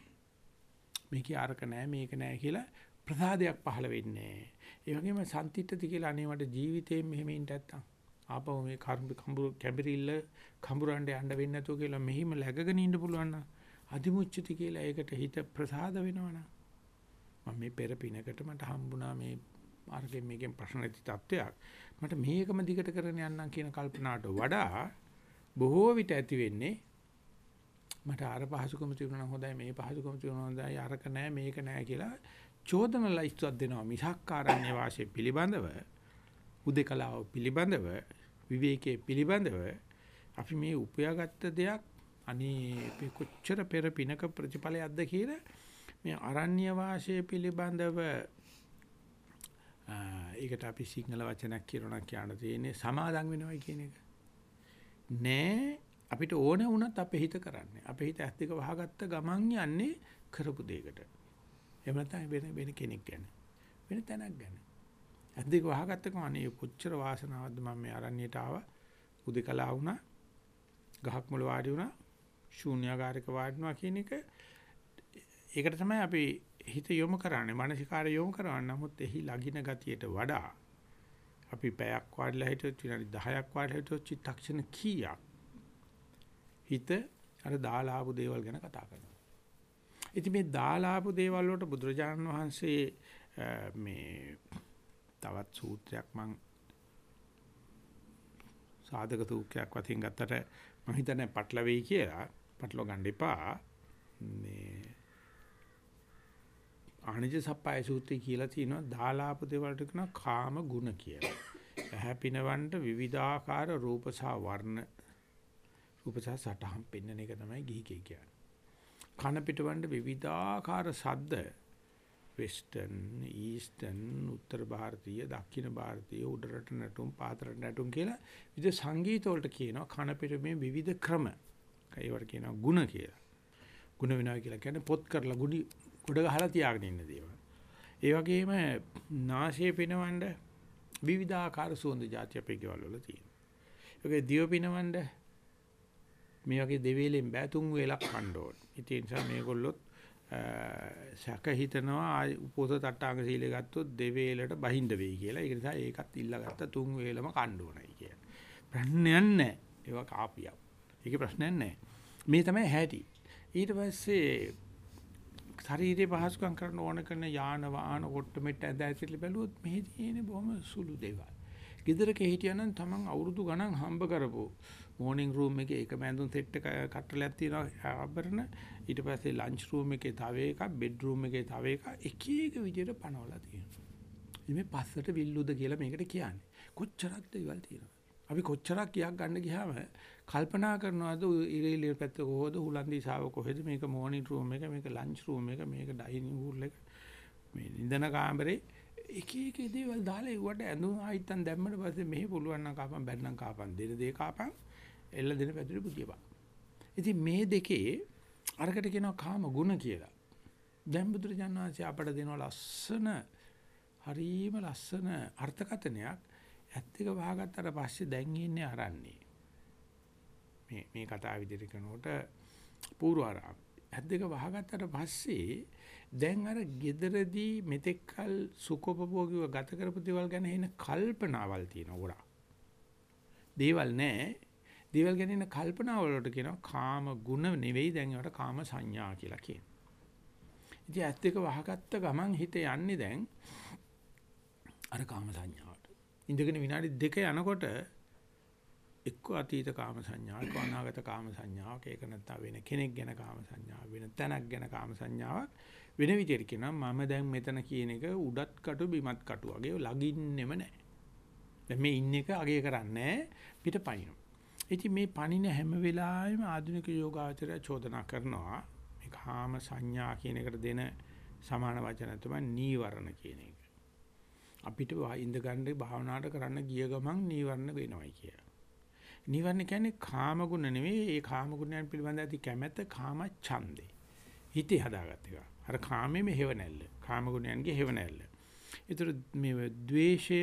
මේකේ අරක නැහැ මේක නැහැ කියලා ප්‍රසාදයක් පහළ වෙන්නේ නැහැ. ඒ වගේම සම්තිත්‍ත්‍ති කියලා අනේ මට ජීවිතේ මෙහෙම ඉන්න නැත්තම් ආපහු මේ කම්බුරු කැඹිරිල්ල කම්බුරන්ඩ යන්න වෙන්නේ නැතුව කියලා මෙහිම läගගෙන ඉන්න පුළුවන් නම් අදිමුච්චති කියලා ඒකට හිත ප්‍රසාද වෙනවනම් මම මේ පෙර පිනකට මට හම්බුණා මේ අරගෙන මේකෙන් ප්‍රශ්න නැති තත්වයක් මට මේකම දිගට කරගෙන යන්නම් කියන කල්පනාවට වඩා බොහෝ විට ඇති වෙන්නේ මට අර පහසුකම තිබුණා නම් හොඳයි මේ පහසුකම තිබුණා හොඳයි අරක නැහැ මේක නැහැ කියලා චෝදන ලයිස්තුවක් දෙනවා. මිසක් ආරණ්‍ය වාසය පිළිබඳව උදේකලාව පිළිබඳව විවේකයේ පිළිබඳව අපි මේ උපයාගත්ත දෙයක් අනේ කොච්චර පෙර පිනක ප්‍රතිඵලයක්ද කියලා මේ අරණ්‍ය වාසය පිළිබඳව ඒකට අපි සිංහල වචනයක් කියනවා කියන්න තියෙන්නේ සමාදම් වෙනවයි කියන එක. නෑ අපිට ඕන වුණත් අපේ හිත කරන්නේ. අපේ හිත ඇස් දෙක වහගත්ත ගමන් යන්නේ කරපු දෙයකට. එහෙම නැත්නම් වෙන වෙන කෙනෙක් ගැන. වෙන තැනක් ගැන. ඇස් දෙක වහගත්ත ගමන් අනේ කොච්චර වාසනාවක්ද මම මේ අරණියට ආවා. උදේකලා වුණා. ගහක් මුල වාඩි වුණා. ශූන්‍යාකාරයක වාඩිනවා කියන එක ඒකට තමයි අපි හිත යොමු කරන්නේ මානසිකාරය යොමු කරන්නේ නමුත් එහි ලගින ගතියට වඩා අපි පැයක් වාඩිලා හිටියොත් විනාඩි 10ක් වාඩිලා හිටියොත් චිත්තක්ෂණ කීයක් හිත අර දාලා ආපු දේවල් ගැන කතා කරනවා. ඉතින් මේ දාලා ආපු දේවල් වලට බුදුරජාණන් වහන්සේ මේ තවත් සූත්‍රයක් මම සාධක සූත්‍රයක් වශයෙන් ගත්තට මම හිතන්නේ පටල වෙයි කියලා පටලව ගන්න එපා. මේ ආනිජ සප්පාය සූත්‍රය කියලා තියෙනවා දාලාප දේවල්ට කියන කාම ගුණ කියලා. ඇහැ පිනවන්න විවිධාකාර රූප සහ වර්ණ රූප සහ සටහන් පෙන්වන එක තමයි ගිහිකේ කියන්නේ. කන පිටවන්න විවිධාකාර ශබ්ද වෙස්ටර්න්, ඊස්ටර්න්, උත්තර ಭಾರತೀಯ, දක්ෂිණ ಭಾರತೀಯ, උඩරට නැටුම්, පාතරට නැටුම් කියලා විවිධ සංගීත වලට කියනවා කන පිටමේ විවිධ ක්‍රම. ඒවට කියනවා ಗುಣ කියලා. ಗುಣ වෙනවා කියලා කියන්නේ පොත් කරලා ගුඩි උඩ ගහලා තියාගෙන ඉන්න දේවල්. ඒ වගේම නාසයේ පිනවන්න විවිධාකාර සුවඳ જાති අපේ ගෙවල් වල තියෙනවා. ඒකේ දිව පිනවන්න මේ වගේ දෙවේලෙන් බෑ තුන් වේලක් කන්න ඕනේ. ඒ නිසා මේගොල්ලොත් සැක හිතනවා උපෝස තට්ටාංග සීලය ගත්තොත් දෙවේලට බහිඳ වෙයි කියලා. ඒක නිසා ඒකත් ඉල්ලගත්ත තුන් වේලම කන්න ඕනයි කියලා. ප්‍රශ්නයක් නැහැ. ඒවා කාපියක්. ඒකේ ප්‍රශ්නයක් නැහැ. මේ තමයි හැටි. ඊට පස්සේ ශරීරේ පහසුකම් කරන්න ඕන කරන යාන වාහන කොට්ටමෙට්ට ඇඳ ඇතිලි බැලුවොත් මෙහි තියෙන බොහොම සුළු දේවල්. ගෙදරක හිටියනම් තමන් අවුරුදු ගණන් හම්බ කරපො මෝර්නින් රූම් එකේ එක මැඳුම් සෙට් එක කට්ටලයක් තියෙනවා ආභරණ ඊට පස්සේ ලන්ච් රූම් එකේ තව එකක් බෙඩ් රූම් එකේ තව එකක් එක එක විදිහට පනවලා තියෙනවා. මේ පස්සට විල්ලුද කියලා මේකට කියන්නේ. කොච්චරක් දේවල් තියෙනවා. අපි කොච්චරක් කියක් ගන්න ගියාම කල්පනා කරනවාද ඉරේලිය පැත්ත කොහොද හුලන්දි සාව කොහෙද මේක මෝනිටර් රූම් එක මේක ලන්ච් රූම් එක මේක ඩයිනින් හෝල් එක මේ නිදන කාමරේ එක එක දේවල් දාලා ඒවට ඇඳුම් ආයිත්තන් දැම්මට පස්සේ මෙහි පුළුවන් නම් කාපන් බැන්නම් කාපන්. දෙන දේ කාපන් එල්ල දෙන පැදුරේ පුදියපන්. ඉතින් මේ දෙකේ අරකට කියනවා කාම ගුණ කියලා. දැන් බුදුරජාණන් වහන්සේ අපට දෙනවා ලස්සන හරීම ලස්සන අර්ථකථනයක්. ඇත්තක වහගත්තට පස්සේ දැන් ඉන්නේ අරන්නේ. මේ මේ කතාව විදිහට කරනකොට පූර්වාරාම ඇද්දක වහගත්තට පස්සේ දැන් අර gederදී මෙතෙක්කල් සුඛෝපභෝගීව ගත කරපු දේවල් ගැන එන කල්පනාවල් තියෙන උරා. දේවල් නැහැ. දේවල් ගැන එන කල්පනාවල් වලට කියනවා කාම ගුණ නෙවෙයි දැන් ඒවට කාම සංඥා කියලා කියනවා. ඉතින් ඇත්තක වහගත්ත ගමන් හිත යන්නේ දැන් අර කාම සංඥාවට. ඉඳගෙන විනාඩි දෙක යනකොට එක්ක අතීත කාම සංඥාවක් එක්ක අනාගත කාම සංඥාවක් ඒක නැත්නම් වෙන කෙනෙක් ගැන කාම සංඥාවක් වෙන තැනක් ගැන කාම සංඥාවක් වෙන විදිහට කියනවා මම දැන් මෙතන කියන එක උඩත් කටු බිමත් කටු වගේ ලගින්නෙම නැහැ. දැන් මේ ඉන්න එක අගය කරන්නේ පිට පනිනවා. ඉතින් මේ පනින හැම වෙලාවෙම ආධුනික යෝගාචරය චෝදනා කරනවා මේ කාම සංඥා කියන එකට දෙන සමාන වචන තමයි නීවරණ කියන එක. අපිට ඉඳ ගන්න භාවනාවට කරන්න ගිය ගමන් නීවරණ වෙනවයි කියලා. නිවර්ණ කියන්නේ කාම ගුණ නෙවෙයි ඒ කාම ගුණයන් පිළිබඳ ඇති කැමැත්ත කාම ඡන්දේ. හිතේ හදාගත්ත එක. අර කාමයේ මෙහෙව නැල්ල. කාම ගුණයන්ගේ හේව නැල්ල. ඒතර මේ ද්වේෂය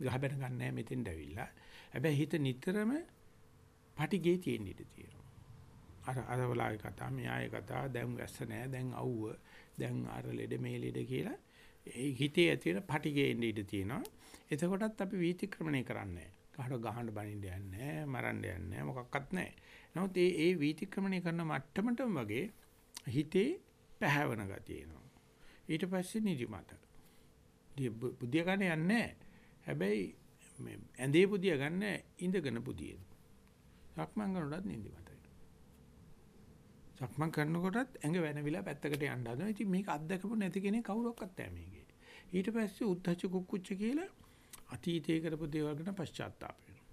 ගහබැන ගන්න නැහැ මෙතෙන්ට ඇවිල්ලා. හැබැයි හිත නිතරම පටිගේ තියෙන ඉඩ තියෙනවා. අර අරවලාගේ කතා මෙයාගේ කතා දැන් ගැස්ස නැහැ දැන් අවුව දැන් අර ලෙඩ මේ ලෙඩ කියලා ඒ හිතේ ඇති වෙන පටිගේ ඉන්න ඉඩ තියෙනවා. එතකොටත් අපි වීතික්‍රමණය කරන්නේ නැහැ. කාට ගහන්න බනින්න යන්නේ නැහැ, මරන්න යන්නේ නැහැ, මොකක්වත් නැහැ. නමුත් ඒ ඒ වීතික්‍රමණය කරන මට්ටමටම වගේ හිතේ පැහැවෙන ගතිය එනවා. ඊට පස්සේ නිදිමත. බුදිය ගන්න යන්නේ හැබැයි මේ ඇඳේ බුදිය ගන්න ඉඳගෙන බුදියේ. සක්මන් කරනකොටත් නිදිමත. සක්මන් කරනකොටත් ඇඟ වෙනවිලා පැත්තකට යන්න හදනවා. ඉතින් මේක අත්දකපු නැති කෙනෙක් කවුරක්වත් නැහැ මේකේ. ඊට පස්සේ උද්දච්ච කුක්කුච්ච කියලා අතීතයේ කරපු දේවල් ගැන පශ්චාත්තාප වෙනවා.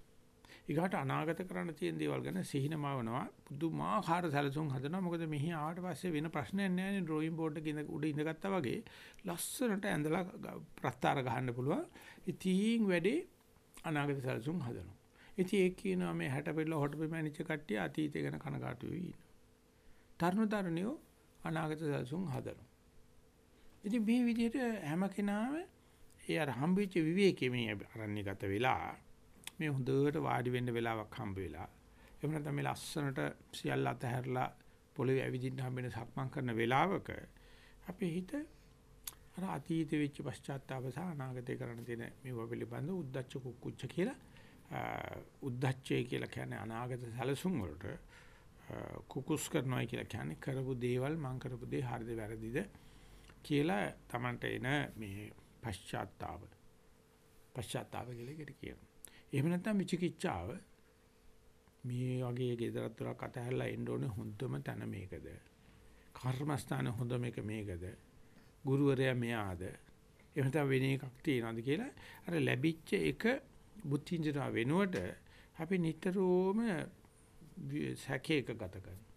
ඊගාට අනාගත කරන්න තියෙන දේවල් ගැන සිහිනමවනවා. පුදුමාකාර සැලසුම් හදනවා. මොකද මෙහි ආවට පස්සේ වෙන ප්‍රශ්නයක් නැහැ නේ ඩ්‍රොයින් බෝඩ් එකේ උඩ ඉඳගත්තා වගේ ලස්සනට ඇඳලා ප්‍රස්තාර ගහන්න පුළුවන්. ඉතින් වැඩේ අනාගත සැලසුම් හදනවා. ඉතින් ඒක කියනවා මේ 60 පෙළ හොට බෙමැනිච්ච කට්ටිය අතීතය ගැන කනගාටු වෙවි ඉන්නවා. තරුණ තරුණියෝ අනාගත සැලසුම් හදනවා. ඉතින් මේ විදිහට හැම කෙනාම ඒ අර හම්බෙච්ච විවේකයේ මේ අරණ්‍යගත වෙලා මේ හොඳට වාඩි වෙන්න වෙලාවක් හම්බ වෙලා එහෙම නැත්නම් මේ ලස්සනට සියල්ල අතහැරලා පොළවේ ඇවිදින්න හම්බෙන සක්මන් කරන වෙලාවක අපේ හිත අර අතීතෙ වෙච්ච පශ්චාත්තාප සහ අනාගතේ කරන්න තියෙන මේවා පිළිබඳ උද්දච්ච කුක්කුච්ච කියලා උද්දච්චය කියලා කියන්නේ අනාගත සැලසුම් වලට කුකුස් කරනවා කියලා කියන්නේ කරපු දේවල් මං කරපු දේ හරිද වැරදිද කියලා Tamanට එන මේ පශ්චාත්තාප පශ්චාත්තාප කියලා එකට කියනවා. එහෙම නැත්නම් විචිකිච්ඡාව මේ වගේ ගෙදරත් තුරක් අතහැරලා එන්න ඕනේ හොඳම තැන මේකද? කර්මස්ථාන හොඳ මේක මේකද? ගුරුවරයා මෙයාද? එහෙම නැත්නම් වෙන එකක් තියනවාද කියලා අර ලැබිච්ච එක බුද්ධිංජනා වෙනුවට අපි නිතරම සැකේක ගත කරනවා.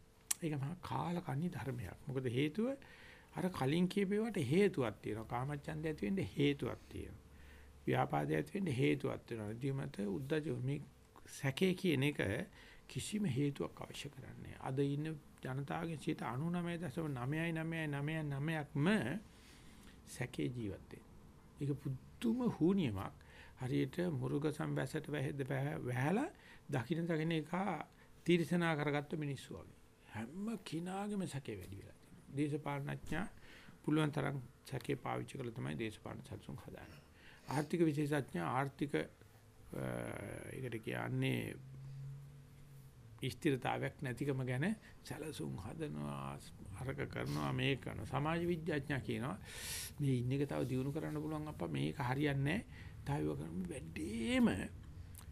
ඒක මහා කාලකන්ණි ධර්මයක්. මොකද හේතුව අර කලින් කියපේවට හේතුවක් තියෙනවා. කාමච්ඡන්දය ඇති වෙන්න හේතුවක් තියෙනවා. ව්‍යාපාදය ඇති වෙන්න හේතුවක් තියෙනවා. දීමත උද්දජ මේ සැකේ කියන එක කිසිම හේතුවක් අවශ්‍ය කරන්නේ අද ඉන්න ජනතාවගේ 99.99999ක්ම සැකේ ජීවත් ඒක පුදුම හුනියමක්. හරියට මුරුග සම්වැසට වැහෙද්ද වැහැලා දකින්න දකින්න එක තීර්ෂනා කරගත්ත මිනිස්සු වගේ. හැම කිනාගෙම සැකේ වැඩි වෙලා. දේශපාලනඥා පුළුවන් තරම් සැකේ පාවිච්චි කරලා තමයි දේශපාලන සැලසුම් හදාන්නේ. ආර්ථික විශේෂඥා ආර්ථික ඒකට කියන්නේ ස්ථිරතාවයක් නැතිකම ගැන සැලසුම් හදනවා අරක කරනවා මේක කරනවා සමාජ විද්‍යාඥයා කියනවා මේ ඉන්න එක තව දියුණු කරන්න පුළුවන් අප්පා මේක හරියන්නේ නැහැ තව කරමු වැඩිම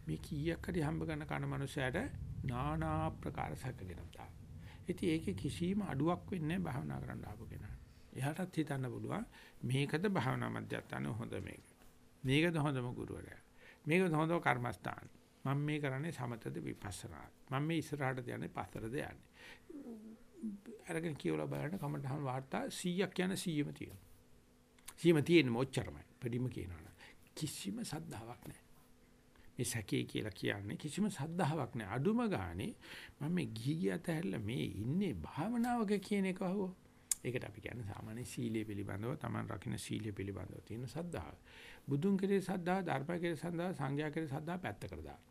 මේ කීයක් හරි හම්බ කරන කන මනුස්සයට নানা ආකාර සැකගෙන තා ඉතින් ඒකේ කිසිම අඩුවක් වෙන්නේ නැහැ භාවනා කරන්න ආපු කෙනාට. එයාටත් හිතන්න පුළුවන් මේකද භාවනා මධ්‍යස්ථාන හොඳ මේක. මේකද හොඳම ගුරුවරයා. මේකද හොඳම කර්මස්ථාන. මම මේ කරන්නේ සමතද විපස්සනා. මම මේ ඉස්සරහට යන්නේ පස්සටද යන්නේ. අරගෙන කියවලා බලන්න කමටහන් වාර්තා 100ක් යන 100ම තියෙනවා. 100ම තියෙන්නේ මොච්චරමයි. පරිම කියනවනේ. කිසිම සද්ධාාවක් නැහැ. මේ සැකේ කියලා කියන්නේ කිසිම සද්ධාාවක් නැහැ. අඩුම ගානේ මම මේ ගිහි ගියත් ඇහැරලා මේ ඉන්නේ භාවනාවක කියන එක අහුව. ඒකට අපි කියන්නේ සාමාන්‍ය සීලය පිළිබඳව Taman රකින්න සීලය පිළිබඳව තියෙන සද්ධාව. බුදුන් කෙරේ සද්ධා, ධර්ම කෙරේ සද්ධා, සංඝයා කෙරේ සද්ධා පැත්තකට දාන්න.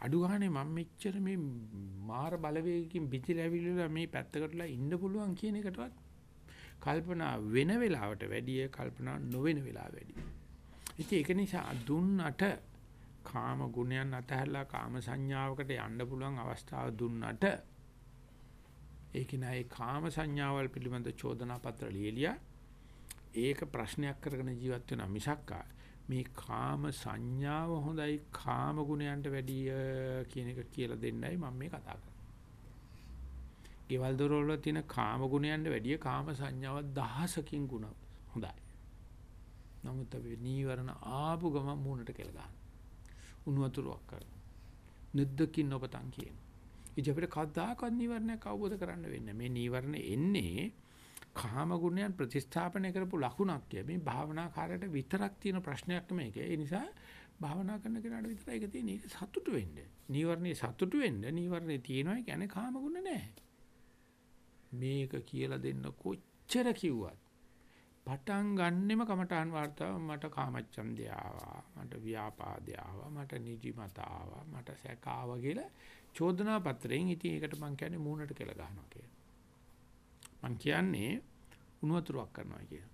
අඩු ගානේ මම මෙච්චර මේ මාර බලවේගකින් පිටිලා ඇවිල්ලා මේ පැත්තකටලා ඉන්න පුළුවන් කියන එකටවත් කල්පනා වෙන වෙලාවට වැඩිය කල්පනා නොවන වෙලාව වැඩි. ඉතින් ඒක නිසා දුන්නට කාම ගුණයන් අතහැරලා කාම සංඥාවකට යන්න පුළුවන් අවස්ථාව දුන්නට ඒක නෑ කාම සංඥාවල් පිළිබඳ චෝදනා පත්‍ර ලියලියා ඒක ප්‍රශ්නයක් කරගෙන ජීවත් වෙන මිසක්කා මේ කාම සංඥාව හොඳයි කාම ගුණයන්ට වැඩිය කියන එක කියලා දෙන්නයි මම මේ කතා කරන්නේ. ගෙවල් දොරවල තියෙන කාම ගුණයන්ට වැඩිය කාම සංඥාව දහසකින් ගුණ හොඳයි. නමුත් අපි නීවරණ ආපු ගම මූණට කෙල ගන්න. උණු වතුරක් කරනවා. නිද්දකින් නොපතන් කියන. ඉතින් අපිට කවදාකවත් නීවරණයක් අවබෝධ කරන්න වෙන්නේ මේ නීවරණ එන්නේ කාම ගුණයන් ප්‍රතිස්ථාපනය කරපු ලකුණක් කිය මේ භාවනාකාරයට විතරක් තියෙන ප්‍රශ්නයක් මේක. ඒ නිසා භාවනා කරන කෙනාට විතරයි ඒක තියෙන්නේ. ඒක සතුටු වෙන්න. නීවරණේ සතුටු වෙන්න නීවරණේ තියෙනවා කියන්නේ කාම ගුණ නැහැ. මේක කියලා දෙන්න කොච්චර කිව්වත් පටන් ගන්නෙම කමඨාන් වார்த்தාව මට කාමච්ඡන්දය ආවා මට ව්‍යාපාදය ආවා මට නිදිමත ආවා මට සැක ආවා කියලා චෝදනා පත්‍රයෙන් ඉතින් ඒකට මං කියන්නේ මූණට කියලා ගන්නවා කියලා. මං කියන්නේ උණු වතුරක් කරනවා කියලා.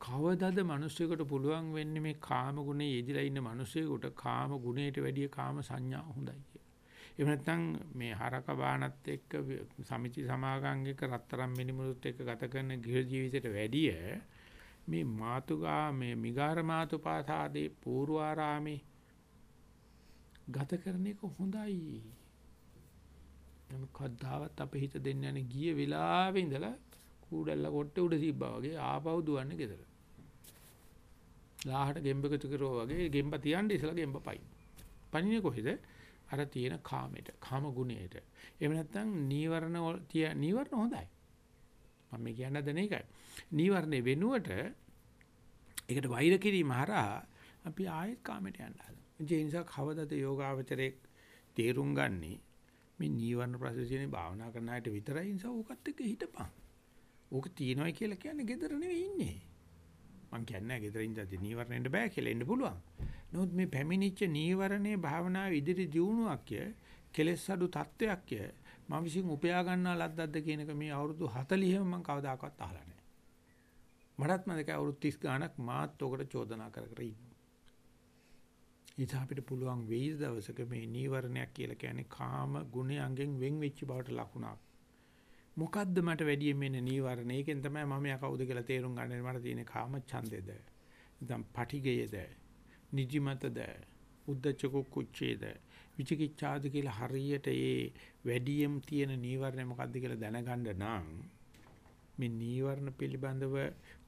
කවදද මිනිස්සුෙකුට පුළුවන් වෙන්නේ මේ කාම ගුණේ යෙදිලා ඉන්න මිනිස්සුෙකුට කාම ගුණයට වැඩිය කාම සංඥා හොඳයි කියලා. එහෙම නැත්නම් මේ හරක බානත් එක්ක සමිති සමාගම් එක්ක රත්තරන් මිනිමුරුත් එක්ක ගත කරන ගෘහ ජීවිතයට වැඩිය මේ මාතුගා මේ මිගාර මාතුපාසාදී පූර්වාරාමේ ගත කරන එක හොඳයි. නමුත් කද්දාවත් අපේ හිත දෙන්න යන ගිය වෙලාවේ ඉඳලා කූඩල්ල කොට්ටේ උඩ තිබ්බා වගේ ආපහු දුවන්නේ ගෙදර. ලාහට ගෙම්බකතු කරෝ වගේ ගෙම්බ තියන්නේ ඉස්සලා ගෙම්බ පයින්. පණිනේ කොහෙද? අර තියෙන කාමයට, කාම ගුණයට. එහෙම නැත්නම් නීවරණ නීවරණ හොඳයි. මම මේ කියන්න හදන එකයි. නීවරණේ වෙනුවට ඒකට වෛර කිරීම හරහා අපි ආයෙත් කාමයට යන්න හදනවා. ඒ නිසා කවදද යෝගාවචරයේ තේරුම් ගන්නේ මේ නීවරණ ප්‍රසජනේ භාවනා කරන අයට විතරයි නිසා ඕකත් එක්ක හිටපන්. ඕක තියනයි කියලා කියන්නේ gedara නෙවෙයි ඉන්නේ. මං කියන්නේ gedara ඉඳලා නීවරණෙන්න බෑ කියලා එන්න පුළුවන්. නමුත් මේ පැමිණිච්ච නීවරණේ භාවනාව ඉදිරි දියුණුවක්ය කෙලෙස් අඩු තත්වයක්ය මම විසින් උපයා ගන්නා ලද්දක්ද කියන එක මේ අවුරුදු 40ම මම කවදාකවත් අහලා නැහැ. මටත් මතකයි අවුරුදු 30 ගාණක් මාත් ඔකට චෝදනා කර කර ඉන්නවා. ඊට අපිට පුළුවන් වෙයි දවසක මේ නීවරණයක් කියලා කියන්නේ කාම ගුණයන්ගෙන් වෙන් වෙච්ච බවට ලකුණක්. මොකද්ද මට වැඩියෙන් මෙන්න නීවරණ. ඒකෙන් තමයි මම යා කවුද කියලා තේරුම් ගන්න මට තියෙන කාම ඡන්දෙද. නැත්නම් පටිගයද නිදිමතද උද්දච්ච කුච්චේද විචිකිච්ඡාද කියලා හරියට ඒ වැඩියෙන් තියෙන නීවරණ මොකද්ද කියලා දැනගන්න නම් මේ නීවරණ පිළිබඳව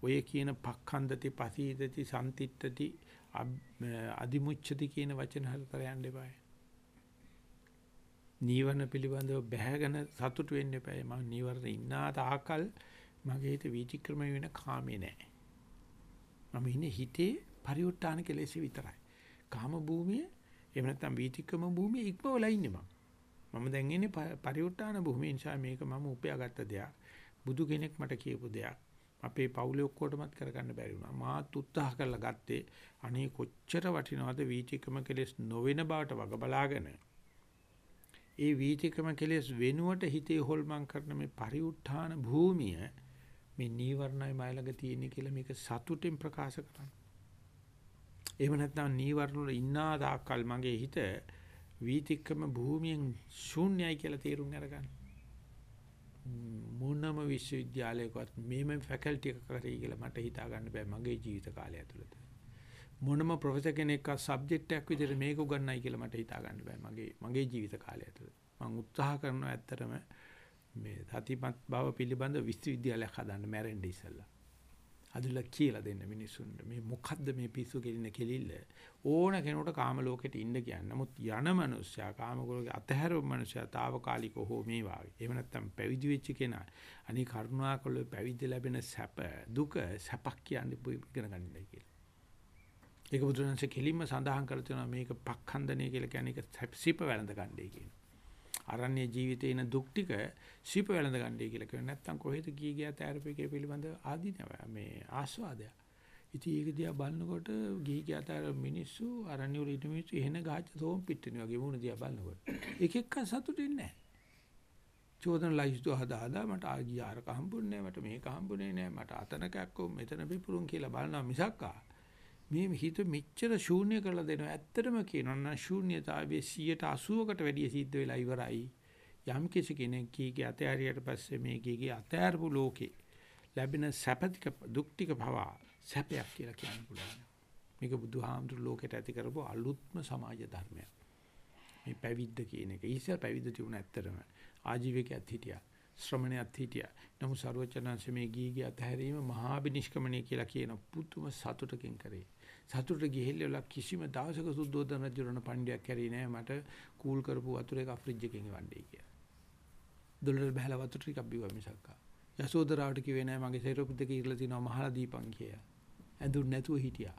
ඔය කියන පක්ඛන්දති පසීදති සම්තිත්‍ත්‍ති අදිමුච්ඡති කියන වචන හතර යන්න එපායි. නීවරණ පිළිබඳව බැහැගෙන සතුටු වෙන්න එපායි. මම නීවරණ ඉන්නා තාකල් මගේ හිත වීතික්‍රම වෙන කාමේ නැහැ. මම ඉන්නේ හිතේ පරිඋත් ทาน කෙලෙස් විතරයි. කාම භූමිය එහෙම නැත්නම් වීතික්‍රම භූමිය ඉක්මවලා ඉන්නේ මම. මම දැන් ඉන්නේ පරිඋත් ทาน භූමිය නිසා මේක මම උපයාගත්ත දෙයක්. බුදු කෙනෙක් මට කියපු දෙයක්. අපේ පවුලේ ඔක්කොටමත් කරගන්න බැරි වුණා. මාත් උත්සාහ කරලා ගත්තේ අනේ කොච්චර වටිනවද වීතිකම කෙලෙස් නොවන බවට වග බලාගෙන. ඒ වීතිකම කෙලෙස් වෙනුවට හිතේ හොල්මන් කරන මේ පරිඋත්ථාන භූමිය මේ නීවරණයි මයිලඟ තියෙන්නේ කියලා මේක සතුටින් ප්‍රකාශ කරන්න. එහෙම නැත්නම් නීවරණ වල ඉන්නා දාකල් මගේ හිත වීතික්කම භූමියෙන් ශූන්‍යයි කියලා තේරුම් අරගන්න. මොනම විශ්වවිද්‍යාලයකවත් මේම ෆැකල්ටි එකක කරේ කියලා මට හිතා ගන්න බෑ මගේ ජීවිත කාලය ඇතුළත. මොනම ප්‍රොෆෙසර් කෙනෙක්ව සබ්ජෙක්ට් එකක් විදිහට මේක උගන්වයි කියලා මට හිතා ගන්න බෑ මගේ මගේ ජීවිත කාලය ඇතුළත. මම උත්සාහ කරනවා ඇත්තටම මේ සතිපත් බව පිළිබඳ විශ්වවිද්‍යාලයක් හදන්න මැරෙන්න ඉස්සෙල්ලා. අදලා කියලා දෙන්න මිනිස්සුන්ට මේ මොකද්ද මේ පිස්සු කෙලින කෙලිල්ල ඕන කෙනෙකුට කාම ලෝකෙට ඉන්න කියන්නේ. නමුත් යන මනුස්සයා කාම ලෝකේ අතහැරව මනුස්සයා తాවකාලික හෝ මේ වාගේ. එහෙම නැත්නම් පැවිදි වෙච්ච කෙනා අනික කරුණාකල පැවිදි ලැබෙන සැප දුක සැපක් කියන්නේ ඉගෙන ගන්නයි කියලා. ඒක බුදුරජාණන්සේ කෙලින්ම සඳහන් කරලා තියෙනවා මේක පක්ඛන්දනය කියලා කියන්නේ ඒක සිප වැළඳ ගන්නයි කියන. අරණ්‍ය ජීවිතේ ඉන දුක් ටික සිප වැළඳ ගන්නයි කියලා කියනවා. නැත්තම් කොහෙද ගිය ගියා තෑරපේකේ පිළිබඳ ආදීනව මේ ආස්වාදය. ඉතින් ඒක දිහා බලනකොට ගිහි ගියාතර මිනිස්සු අරණ්‍ය වල ඉන්න මිනිස්සු එහෙන ගාච්ච තෝම් පිටිනේ වගේ වුණ දිහා බලනකොට. එක එක්ක සතුටින් නැහැ. චෝදන ලයිස්තු හදා හදා මට ආගියාරක හම්බුන්නේ නැහැ මට මේක හම්බුනේ නැහැ මට අතන කැක්කෝ මෙතන පිපුරුම් කියලා බලනවා මිසක්කා මේ හිත මෙච්චර ශූන්‍ය කරලා දෙනවා. ඇත්තටම කියනවා නම් ශූන්‍යතාවයේ 180කට වැඩිය සිද්ධ වෙලා ඉවරයි. යම් කිසි කෙනෙක් කීගේ අතෑරියට පස්සේ මේ කීගේ අතෑරපු ලෝකේ ලැබෙන සැපතික දුක් ටික පවා සැපයක් කියලා කියන්න පුළුවන්. මේක බුදුහාමුදුරු ලෝකෙට ඇති කරපු අලුත්ම සමාජ ධර්මයක්. මේ පැවිද්ද කියන එක. ඊසර පැවිද්ද තිබුණ ඇත්තටම ආජීවකයක් හිටියා. ශ්‍රමණයත් හිටියා. නමුත් ਸਰවචනංශ මේ ගීගේ අතහැරීම මහා බිනිෂ්ක්‍මණය කියලා කියන පුදුම සතුටකින් කරේ. සතුටට ගිහිල්ලා කිසිම දවසක සුද්ධෝදන රජුරණ පණ්ඩියක් කැරී නෑ මට කූල් කරපු වතුර එක ෆ්‍රිජ් එකකින් වණ්ඩේ කියලා. දොළර බහලා වතුර ටිකක් බිව්වා මිසක්කා. යසෝදරාවට කිව්වේ නෑ මගේ සේරොපු දෙක ඉරලා තිනවා මහලා දීපන් කියලා. ඇඳුන් නැතුව හිටියා.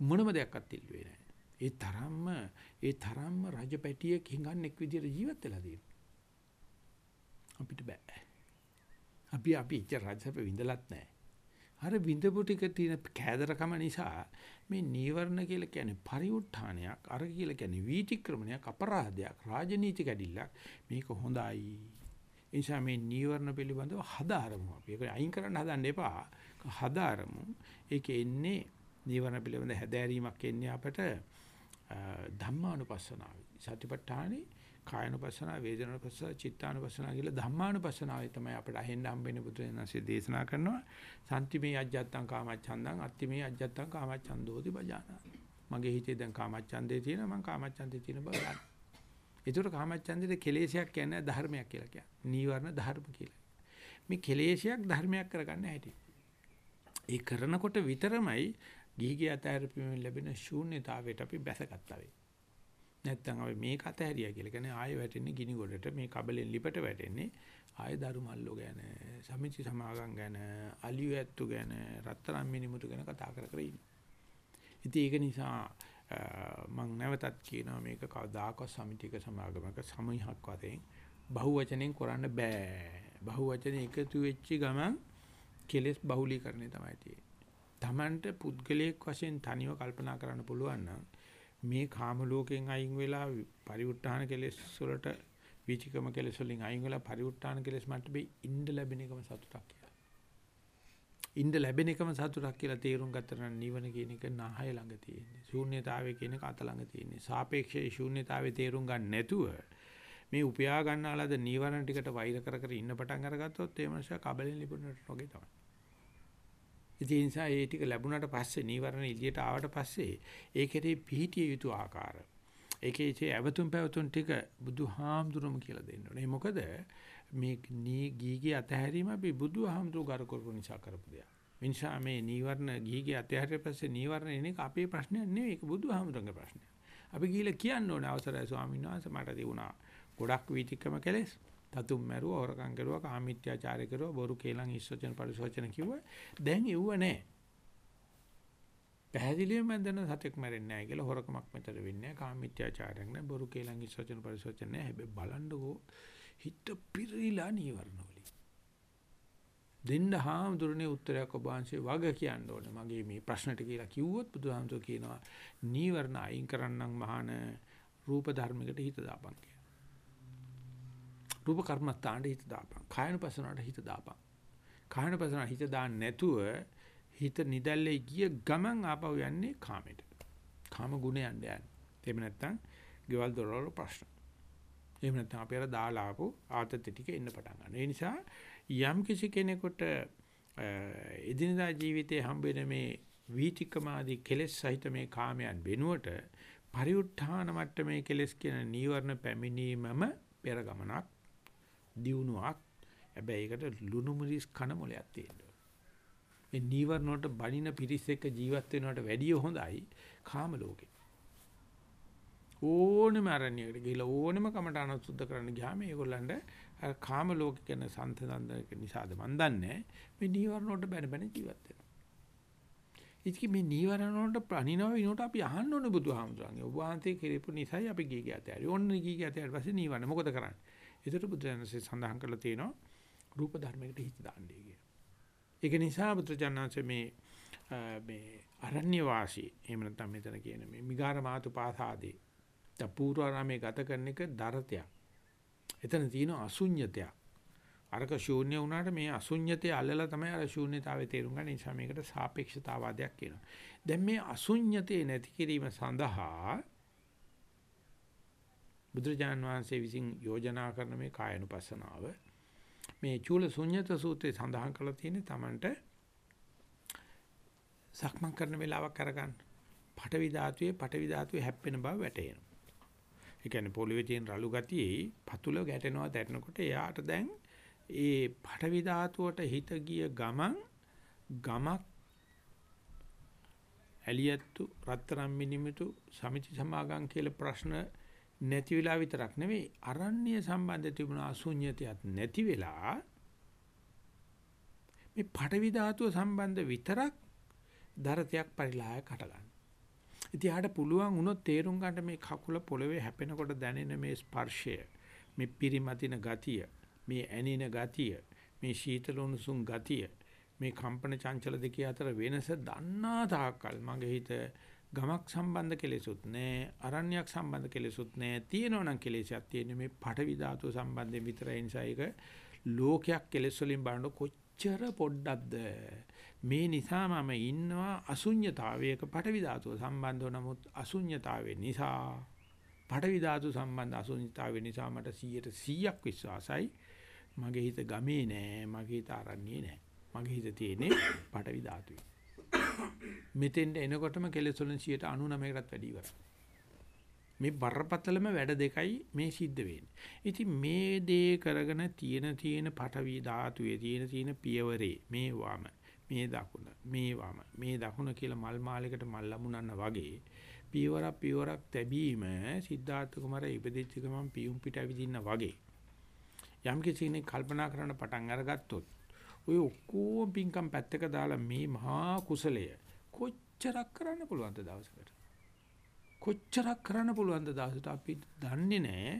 මොනම දෙයක්වත් ඉල්ලුවේ නෑ. ඒ තරම්ම ඒ තරම්ම රජපැටියෙක් හිඟන්නෙක් විදියට ජීවත් වෙලා තියෙනවා. අපිට බෑ. අපි අපි ඉච්ච රජසප විඳලත් නෑ. අර විඳපු ටික තියෙන කෑදරකම නිසා මේ නීවරණ කියලා කියන්නේ පරිඋත්ථානයක් අර කියලා කියන්නේ වීතික්‍රමණයක් අපරාධයක් රාජනීති කැඩිල්ලක් මේක හොඳයි. ඒ නිසා මේ නීවරණ පිළිබඳව හදාරමු අපි. ඒක අයින් කරන්න හදන්න එපා. හදාරමු. ඒක එන්නේ නීවරණ පිළිබඳ හැදෑරීමක් එන්නේ අපට ධම්මානුපස්සනාවයි සතිපට්ඨානේ කායනුපස්සනාව, වේදනානුපස්සනාව, චිත්තානුපස්සනාව කියලා ධම්මානුපස්සනාවේ තමයි අපිට අහෙන්න හම්බෙන්නේ බුදුරජාණන්සේ දේශනා කරනවා. සම්තිමේ අජ්ජත්තං කාමච්ඡන්දං අත්තිමේ අජ්ජත්තං කාමච්ඡන්දෝති බජානාති. මගේ හිතේ දැන් කාමච්ඡන්දේ තියෙනවා මම කාමච්ඡන්දේ තියෙන බව දන්නවා. ඒතර කාමච්ඡන්දේ කෙලේශයක් කියන්නේ ධර්මයක් කියලා කියන්නේ. නීවරණ ධර්ම කියලා. මේ කෙලේශයක් ධර්මයක් කරගන්න හැටි. ඒ කරනකොට විතරමයි ගිහිගේ අතහැරපීමෙන් ලැබෙන ශූන්‍යතාවයට අපි බැසගත්තා වෙන්නේ. නැත්තම් අපි මේක අතහැරියා කියලා කියන්නේ ආයෙ වැටෙන්නේ ගිනි ගොඩට මේ කබලෙන් ලිපට වැටෙන්නේ ආයෙ දරු මල්ලෝ ගැන සමිති සමාගම් ගැන අලියු ඇත්තු ගැන රත්තරන් මිනිමුතු ගැන කතා කර කර ඉන්නේ. ඉතින් ඒක නිසා මම නැවතත් කියනවා මේක කවදාකවත් සමිතික සමාගමක සමූහයක් වශයෙන් බහුවචනෙන් කරන්න බෑ. බහුවචනේ එකතු වෙච්ච ගමන් කෙලස් බහුලීකරණය තමයි තියෙන්නේ. Tamanට පුද්ගලයෙක් වශයෙන් තනිව කල්පනා කරන්න පුළුවන් නම් මේ කාම ලෝකයෙන් අයින් වෙලා පරිඋත් ทาน කෙලස් වලට විචිකම කෙලස් වලින් අයින් වෙලා පරිඋත් ทาน කෙලස් මට්ටමේ ඉන්න ලැබෙන එකම සතුටක් කියලා. ඉන්න ලැබෙන එකම සතුටක් කියලා තේරුම් ගත්තා නම් නිවන කියන එක නහය ළඟ තියෙන්නේ. ශූන්‍යතාවය කියන එක අත ළඟ තියෙන්නේ. සාපේක්ෂ ශූන්‍යතාවේ තේරුම් ගන්න නැතුව මේ උපයා ගන්නාලාද නීවරණ ටිකට වෛර කර කර ඉන්න පටන් අරගත්තොත් ඒ මනුස්සයා කබලෙන් ලිපුණට වගේ තමයි. ඒ නිසා ඒ ටික ලැබුණාට පස්සේ නීවරණ එළියට ආවට පස්සේ ඒකේ පිහිටිය යුතු ආකාර ඒකේ ඉති අවතුම් පැවතුම් ටික බුදුහාමුදුරුම කියලා දෙන්න ඕනේ. මොකද මේ නී ගීගේ අතහැරීම අපි බුදුහාමුදුරු ගරු කරපු නිසා කරපු දෙයක්. ඒ නිසා මේ නීවරණ ගීගේ අතහැරිය පස්සේ නීවරණ එන එක අපේ ප්‍රශ්නයක් නෙවෙයි ඒක බුදුහාමුදුරන්ගේ ප්‍රශ්නයක්. අපි ගිහිල්ලා කියන්න ඕනේ අවසරයි ස්වාමීන් වහන්සේ මට තිබුණා ගොඩක් වීතික්‍රම කෙලෙස් තතුම් මැරුවා හොරකම් කරුවා කාමීත්‍යාචාරය කරුවා බොරු කේලම් ඉස්සචන පරිසෝචන කිව්වා. දැන් එව්ව නැහැ පැහැදිලිවම දැන සතෙක් මැරෙන්නේ නැහැ කියලා හොරකමක් මෙතන වෙන්නේ නැහැ කාමීත්‍යාචාරයක් නැහැ බොරු කේලම් ඉස්සචන පරිසෝචන නැහැ හැබැයි බලන්නකෝ හිත පිරිලා නීවරණ වලින්. දෙන්න හාමුදුරනේ උත්තරයක් ඔබ වහන්සේ වග කියන්න ඕනේ. මගේ මේ ප්‍රශ්නට කියලා කිව්වොත් බුදුහාමුදුර කියනවා නීවරණ අයින් කරන්නම් මහාන රූප ධර්මයකට හිත දාපන් කියලා. රූප කර්මස්ථානට හිත දාපන්. කායනුපසනාවට හිත දාපන්. කායනුපසනාවට හිත දාන්න නැතුව හිත නිදැල්ලේ ගිය ගමන් ආපහු යන්නේ කාමෙට. කාම ගුණය යන්නේ යන්නේ. එහෙම නැත්නම් ගෙවල් දොරවල් ප්‍රශ්න. එහෙම නැත්නම් අපි අර දාලා ආපු ආතති ටික එන්න පටන් ගන්නවා. ඒ නිසා යම් කිසි කෙනෙකුට එදිනදා ජීවිතයේ හම්බෙන මේ වීතිකමාදී කෙලෙස් සහිත මේ කාමයන් වෙනුවට පරිඋත්ථාන මට්ටමේ කෙලෙස් කියන නීවරණ පැමිණීමම පෙර ගමනක් දියුණුවක්. හැබැයි ඒකට ලුණු මිරිස් කන මොලයක් තියෙනවා. මේ නීවරණ වලට බණින පිරිස් එක්ක ජීවත් වෙනවට වැඩිය හොඳයි කාම ලෝකේ. ඕනෙම අරණියකට ගිහිලා ඕනෙම කමට අනුසුද්ධ කරන්න ගියාම ඒගොල්ලන්ට අර කාම ලෝක කියන සංතනන්දක නිසාද මන් දන්නේ මේ නීවරණ වලට බැන බැන ජීවත් වෙනවා. ඉතින් මේ නීවරණ වලට ප්‍රණිනව විනෝට අපි අහන්න ඕනේ බුදුහාමුදුරන්ගේ. ඔබ වහන්සේ කිරිපු නිසායි අපි ගී ගියත් ඇරි. ඕන්න ගී ගියත් ඇරි පස්සේ නීවරණ මොකද කරන්නේ? ඒතර බුදුරජාණන්සේ සඳහන් කරලා තියෙනවා රූප ධර්මයකට හිත දාන්නේ කියලා. ඒක නිසා බුදුරජාණන්සේ මේ මේ අරණ්‍ය වාසී එහෙම නැත්නම් මෙතන කියන මේ මිගාර මාතු පාසාදී ද පූර්වාරාමේ ගත කරන එක දරතයක්. එතන තියෙන අසුඤ්ඤතයක්. අරක ශූන්‍ය වුණාට මේ අසුඤ්ඤතය අල්ලලා තමයි අර ශූන්‍යතාවේ තේරුම් ගන්න නිසා මේකට සාපේක්ෂතාවාදයක් කියනවා. දැන් මේ අසුඤ්ඤතේ නැති කිරීම සඳහා බුදුරජාන් වහන්සේ විසින් යෝජනා කරන මේ කායනුපස්සනාව මේ චූල ශුන්්‍යත සූත්‍රයේ සඳහන් කරලා තියෙන්නේ Tamanට සක්මන් කරන වෙලාවක් අරගන්න. පටවි ධාතුවේ පටවි ධාතුවේ හැප්පෙන බව වැටහෙනවා. ඒ කියන්නේ පොළවේ තියෙන රළු ගතියේ පතුල ගැටෙනවා දැටෙනකොට එයාට දැන් ඒ පටවි ධාතුවට හිත ගිය ගමන් ගමක් ඇලියත්තු රත්තරන් මිනිමිතු සමිති සමාගම් කියලා ප්‍රශ්න නැති වෙලා විතරක් නෙවෙයි අරණ්‍ය සම්බන්ධ තිබුණ අශුන්්‍යතියත් නැති වෙලා මේ පටවි ධාතුව සම්බන්ධ විතරක් දරතයක් පරිලායකට ගන්න. ඉතින් ආට පුළුවන් වුණොත් තේරුම් ගන්න මේ කකුල පොළවේ හැපෙනකොට දැනෙන මේ ස්පර්ශය, මේ පිරිමතින ගතිය, මේ ඇනින ගතිය, මේ සීතල උණුසුම් ගතිය, මේ කම්පන චංචල දෙකේ අතර වෙනස දන්නා තාක්කල් මගේ හිත ගමක් සම්බන්ධ කෙලෙසුත් නැහැ අරණ්‍යයක් සම්බන්ධ කෙලෙසුත් නැහැ තියෙනවනම් කෙලෙසයක් තියෙන්නේ මේ පටවි ධාතුව සම්බන්ධයෙන් විතරයි. නිසා ඒක ලෝකයක් කෙලෙස් වලින් බලන කොච්චර පොඩ්ඩක්ද? මේ නිසා මම ඉන්නවා අසුඤ්ඤතාවයක පටවි ධාතුව සම්බන්ධව. නමුත් අසුඤ්ඤතාවේ නිසා පටවි ධාතු සම්බන්ධ අසුඤ්ඤතාවේ නිසා මට 100ක් විශ්වාසයි. මගේ හිත ගමේ නෑ මගේ හිත අරන්නේ නෑ. මගේ හිත තියෙන්නේ පටවි ධාතුවේ. මෙතෙන්ට එනකොටම කෙලෙස් වලින් 99කටත් වැඩි ඉවරයි. මේ බරපතලම වැඩ දෙකයි මේ සිද්ධ වෙන්නේ. ඉතින් මේ දේ කරගෙන තියෙන තියෙන පටවි ධාතුවේ තියෙන තියෙන පියවරේ මේ වම මේ දකුණ මේ වම මේ දකුණ කියලා මල් මාලයකට මල් ලැබුණා වගේ පියවරක් පියවරක් තැබීම සිද්ධාර්ථ කුමාරයා ඉපදිච්ච ගමන් පියුම් පිට ඇවිදින්න වගේ යම් කෙනෙක් කල්පනා කරන්න පටන් අරගත්තොත් ඔය ඔක්කොම පින්කම් පැත්තක දාලා මේ මහා කුසලය කොච්චරක් කරන්න පුළුවන්ද දවසකට කොච්චරක් කරන්න පුළුවන්ද දවසට අපි දන්නේ නැහැ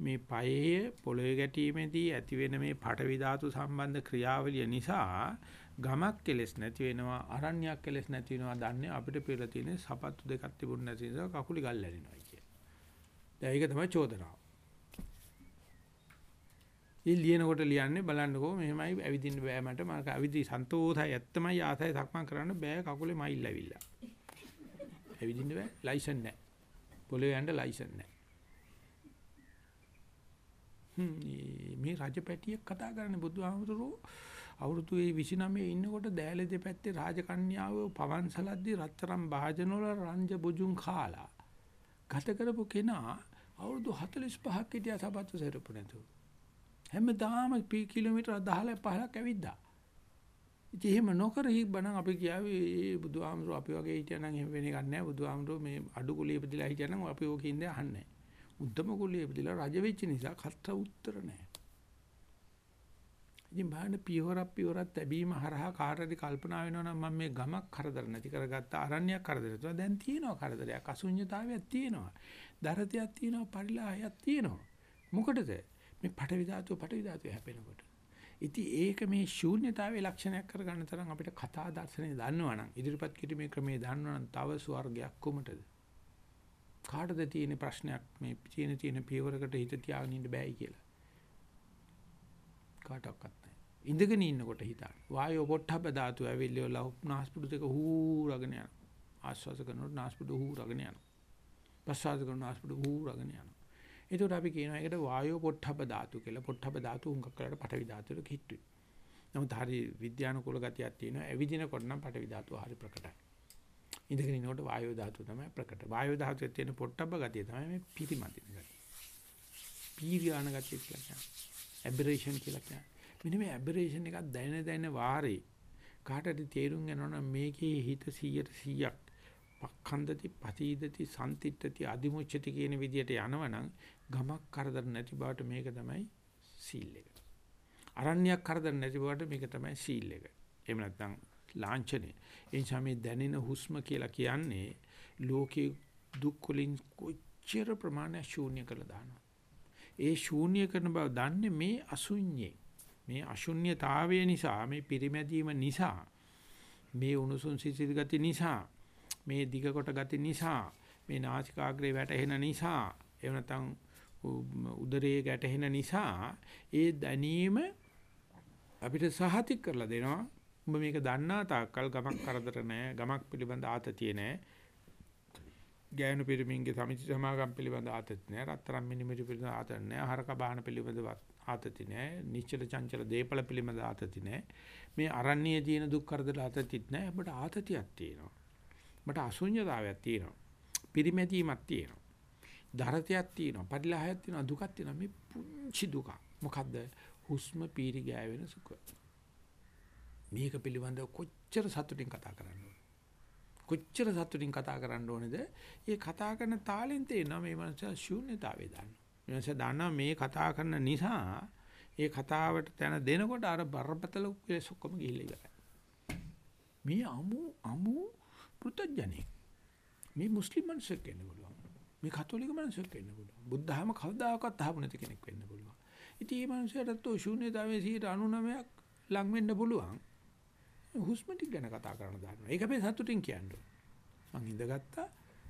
මේ පයේ පොළවේ ගැටීමේදී ඇති වෙන මේ පටවි ධාතු සම්බන්ධ ක්‍රියාවලිය නිසා ගමක් කෙලස් නැති වෙනවා අරණ්‍යයක් කෙලස් නැති වෙනවා දන්නේ අපිට පෙරලා තියෙන සපත්තු දෙකක් තිබුණ නැති නිසා කකුලි ගල් ඇලෙනවා කිය. දැන් ඒක තමයි චෝදනාව. ඒ ලියනකොට ලියන්නේ බලන්නකෝ මෙහෙමයි ඇවිදින්න බෑ මට. මම ඇවිදි සන්තෝෂයි. ඇත්තමයි ආසයි සක්මන් කරන්න බෑ. කකුලේ මයිල් ඇවිල්ලා. ඇවිදින්න බෑ. ලයිසන් නැහැ. පොළවේ යන්න ලයිසන් නැහැ. මේ රජපැටියෙක් කතා කරන්නේ බුදුහාමුදුරුවෝ. අවුරුදු 29 ඉන්නකොට දෑල දෙපැත්තේ රාජකන්‍යාව පවන්සලද්දී රත්තරන් භාජන වල රංජ බුජුන් කාලා. ගත කරපු කෙනා අවුරුදු 45ක් හිටියා සපත්තු සෙරපු නැතුව. හැමදාම පී කිලෝමීටර් 10 15ක් ඇවිද්දා. ඉතින් එහෙම නොකර හිබ්බනම් අපි කියාවේ ඒ බුදුහාමුදුරුවෝ අපි වගේ හිටියනම් එහෙම වෙන එකක් නැහැ බුදුහාමුදුරුවෝ මේ අඩු කුලිය ඉපදිලා හිටියනම් අපි ඕක ඉන්නේ අහන්නේ උද්දම කුලිය ඉපදිලා රජ වෙච්ච නිසා කට උත්තර නැහැ ඉතින් බලන්න පියවරක් පියවරක් තැබීම හරහා කාටද කල්පනා වෙනවා නම් මම මේ ගමක් කරදර නැති කරගත්ත අරණ්‍යයක් කරදර නැතුව. දැන් තියෙනවා කරදරයක් අසුඤ්ඤතාවයක් තියෙනවා. දරතයක් තියෙනවා පරිලාහයක් තියෙනවා. මොකටද? මේ පටවි ධාතුව පටවි ධාතුව හැපෙනකොට ඉතින් ඒක මේ ශූන්‍යතාවයේ ලක්ෂණයක් කරගන්න තරම් අපිට කතා දර්ශනේ දන්නවනම් ඉදිරිපත් කිරීමේ ක්‍රමයේ දන්නවනම් තව ස්වර්ගයක් කොමටද කාටද තියෙන ප්‍රශ්නයක් මේ තියෙන තියෙන පියවරකට හිත තියාගෙන ඉන්න බෑයි කියලා කාටවත් ඉඳගෙන ඉන්නකොට හිතන්න. වායෝ පොට්ටබ්බ ධාතු ඇවිල්ලා නාස්පුඩු දෙක හූරගෙන යනවා. ආශ්වාස කරනකොට නාස්පුඩු හූරගෙන යනවා. ප්‍රශ්වාස කරනකොට නාස්පුඩු හූරගෙන යනවා. ඒකට අපි කියනවා ඒකට වායෝ පොට්ටබ්බ ධාතු කියලා. පොට්ටබ්බ ධාතු හුඟක් කරලා පටවි ධාතුවට කිට්ටුයි. නමුත් හරි විද්‍යානුකූල ගතියක් තියෙනවා. ඇවිදිනකොට නම් පටවි ධාතුව හරි ප්‍රකටයි. ඉඳගෙන ඉනකොට වායෝ ධාතුව තමයි ප්‍රකට. වායෝ ධාතුවේ තියෙන පොට්ටබ්බ ගතිය තමයි මේ පිරිමදින ගතිය. පීරියාන ගතිය කියලා කියන්නේ. ඇබරේෂන් කියලා කියන්නේ. මෙන්න මේ ඇබරේෂන් එකක් දැනෙන දැනෙන වාරේ කාටද තේරුම් යනවනම් මේකේ හිත 100ට 100ක් පක්ඛන්දති පතීදති සම්තිත්‍ත්‍ති අදිමුච්ඡති කියන විදියට යනවනම් ගමක් කරදර නැති බවට මේක තමයි සීල් එක. අරණ්‍යයක් කරදර නැති බවට මේක තමයි සීල් එක. එහෙම නැත්නම් ලාංඡනේ. ඒ නිසා මේ දැනෙන හුස්ම කියලා කියන්නේ ලෝකේ දුක් වලින් කොච්චර ප්‍රමාණයක් ශූන්‍ය කළා දානවා. ඒ ශූන්‍ය කරන බව දන්නේ මේ අසුඤ්ඤේ. මේ අශුන්්‍යතාවය නිසා මේ පිරිමැදීම නිසා මේ උණුසුම් සිසිල් ගති නිසා මේ දිග කොට ගති නිසා මේ නාසිකාග්‍රේ වැටෙන නිසා එහෙම නැත්නම් උදරයේ ගැටෙන නිසා ඒ දැනීම අපිට සහතික කරලා දෙනවා උඹ මේක දන්නා තාක්කල් ගමක් කරදර නැහැ ගමක් පිළිබඳ ආතතිය නැහැ ගෑනු පිරිමින්ගේ සමිති සමාගම් පිළිබඳ ආතති නැහැ රත්තරන් මිනිමිරි පිළිබඳ ආතති නැහැ හරක බාහන පිළිබඳ ආතති නැහැ. නිශ්චල චංචල දීපල පිළිමද ආතති නැහැ. මේ අරණ්‍යයේ තියෙන දුක් කරදර ආතතිත් නැහැ. අපිට ආතතියක් තියෙනවා. මට අසුඤ්ඤතාවයක් තියෙනවා. පිරිමැදීමක් තියෙනවා. දරතයක් තියෙනවා. පරිලහයක් තියෙනවා. දුකක් තියෙනවා. මේ පුංචි දුක. මොකද්ද? හුස්ම පීරි ගෑවෙන සුඛ. මේක පිළිබඳව කොච්චර සතුටින් කතා කරන්න කොච්චර සතුටින් කතා කරන්න ඕනේද? මේ කතා කරන තාලෙන් තේනවා මේ මනස ශූන්‍යතාවය දාන්න. ඊමණස දන්නා මේ කතා කරන නිසා ඒ කතාවට තැන දෙනකොට අර බරපතල කෙලස් ඔක්කොම ගිහිල්ලා ඉවරයි. මේ අමු අමු පෘතජනෙක්. මේ මුස්ලිම් මිනිසෙක් වෙන්න පුළුවන්. මේ කතෝලික මිනිසෙක් වෙන්න පුළුවන්. බුද්ධහම කවදාකවත් අහපු නැති කෙනෙක් වෙන්න පුළුවන්. ඉතින් මේ මිනිසයාට તો ශූන්‍යතාවයේ 99ක් ලඟ වෙන්න පුළුවන්. හුස්ම ටික ගැන කතා කරන්න දාන්න. ඒක අපි සතුටින් කියන්නේ. මං ඉඳගත්තා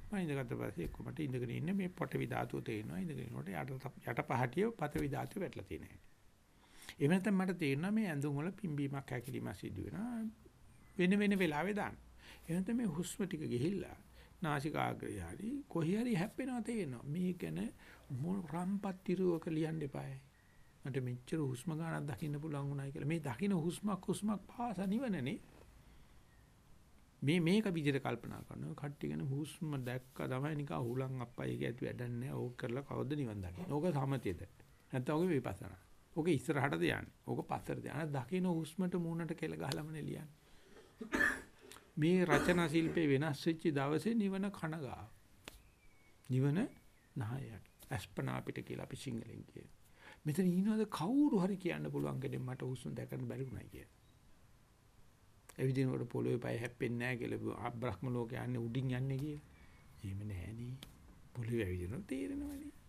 මම ඉඳගත්ත පස්සේ එක්ක මට ඉඳගෙන ඉන්න මේ පොටවි ධාතුව තේරෙනවා ඉඳගෙන ඉන්නකොට යට යට පහටිය පතවි ධාතුව වැටලා තියෙනවා. එහෙම නැත්නම් මට තේරෙනවා මේ ඇඳුම් වල පිම්බීමක් හැකිලිමක් සිදු වෙනවා වෙන වෙන වෙලාවෙ දාන්න. එහෙනම් මේ හුස්ම ටික ගිහිල්ලා නාසිකාග්‍රය හරි කොහේ හරි හැප්පෙනවා තේරෙනවා. මේ ගැන රම්පත්තිරුවක ලියන්න එපායි. මට මෙච්චර හුස්ම ගන්නක් දකින්න පුළුවන් වුණායි කියලා. මේ දකින්න හුස්මක් හුස්මක් පාස නිවනනේ. මේ මේක විදිහට කල්පනා කරනවා කට්ටිය ගැන හුස්ම දැක්ක තමයි නිකන් හුලං අප්පයි කිය ඇති වැඩක් නැහැ ඕක කරලා කවද්ද නිවන් දකින්නේ ඕක සමතේද නැත්නම් ඕක විපස්සනා ඕක ඉස්සරහටද යන්නේ ඕක පස්සටද යන්නේ දකින්න හුස්මට මූණට කෙල ගහලාමනේ ලියන්නේ මේ රචනා ශිල්පේ වෙනස් වෙච්ච දවසේ නිවන කනගාව. නිවන නායයක්. අස්පනා අපිට කියලා අපි සිංහලෙන් කියනවා. මෙතන ඉන්නවද කවුරු හරි කියන්න පුළුවන් කෙනෙක් මට හුස්ම දැකන්න බැරි වුණා කියලා. එවිදිනකොට පොළොවේ පය හැප්පෙන්නේ නැහැ කියලා බ්‍රහ්ම ලෝකේ යන්නේ උඩින් යන්නේ කියලා. එහෙම නෑනේ. පොළොවේ ඇවිදිනවා තේරෙනවනේ.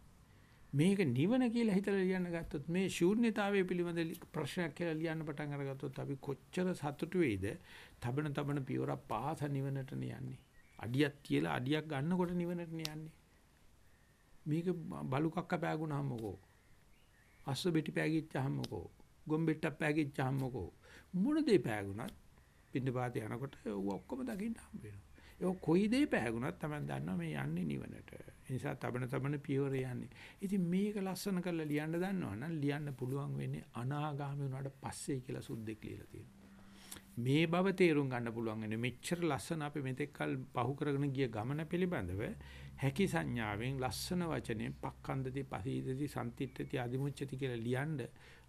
මේක නිවන කියලා හිතලා ලියන්න ගත්තොත් මේ ශූන්‍යතාවය පිළිබඳ ප්‍රශ්නයක් කියලා ලියන්න පටන් අරගත්තොත් අපි කොච්චර සතුටු වෙයිද? තබන තබන පියවරක් පාස නිවනට යන්නේ. අඩියක් කියලා අඩියක් ගන්නකොට නිවනට යන්නේ. මේක බලු කක්ක පෑගුණාම මොකෝ? අස්ස බෙටි පෑගිච්චාම මොකෝ? ගොම්බෙට්ටක් පෑගිච්චාම මොකෝ? මොන දේ පෑගුණත් පින්න පාත යනකොට ඔක්කොම දකින්න හම්බ වෙනවා. ඒක කොයි දේ පෑගුණත් තමයි දන්නවා මේ යන්නේ නිවනට. ඒ නිසා තබන තබන පියවර යන්නේ. ඉතින් මේක ලස්සන කරලා ලියන්න දන්නවනම් ලියන්න පුළුවන් වෙන්නේ අනාගාමී වුණාට පස්සේ කියලා සුද්දෙක් ලියලා තියෙනවා. මේ බව තේරුම් ගන්න පුළුවන් වෙන්නේ මෙච්චර ලස්සන අපි මෙතෙක් කල් පහු කරගෙන ගිය ගමන පිළිබඳව හැකි සංඥාවෙන් ලස්සන වචනෙන් පක්ඛන්දති පහීදති සම්තිත්‍ත්‍ති අදිමුච්චති කියලා ලියන්න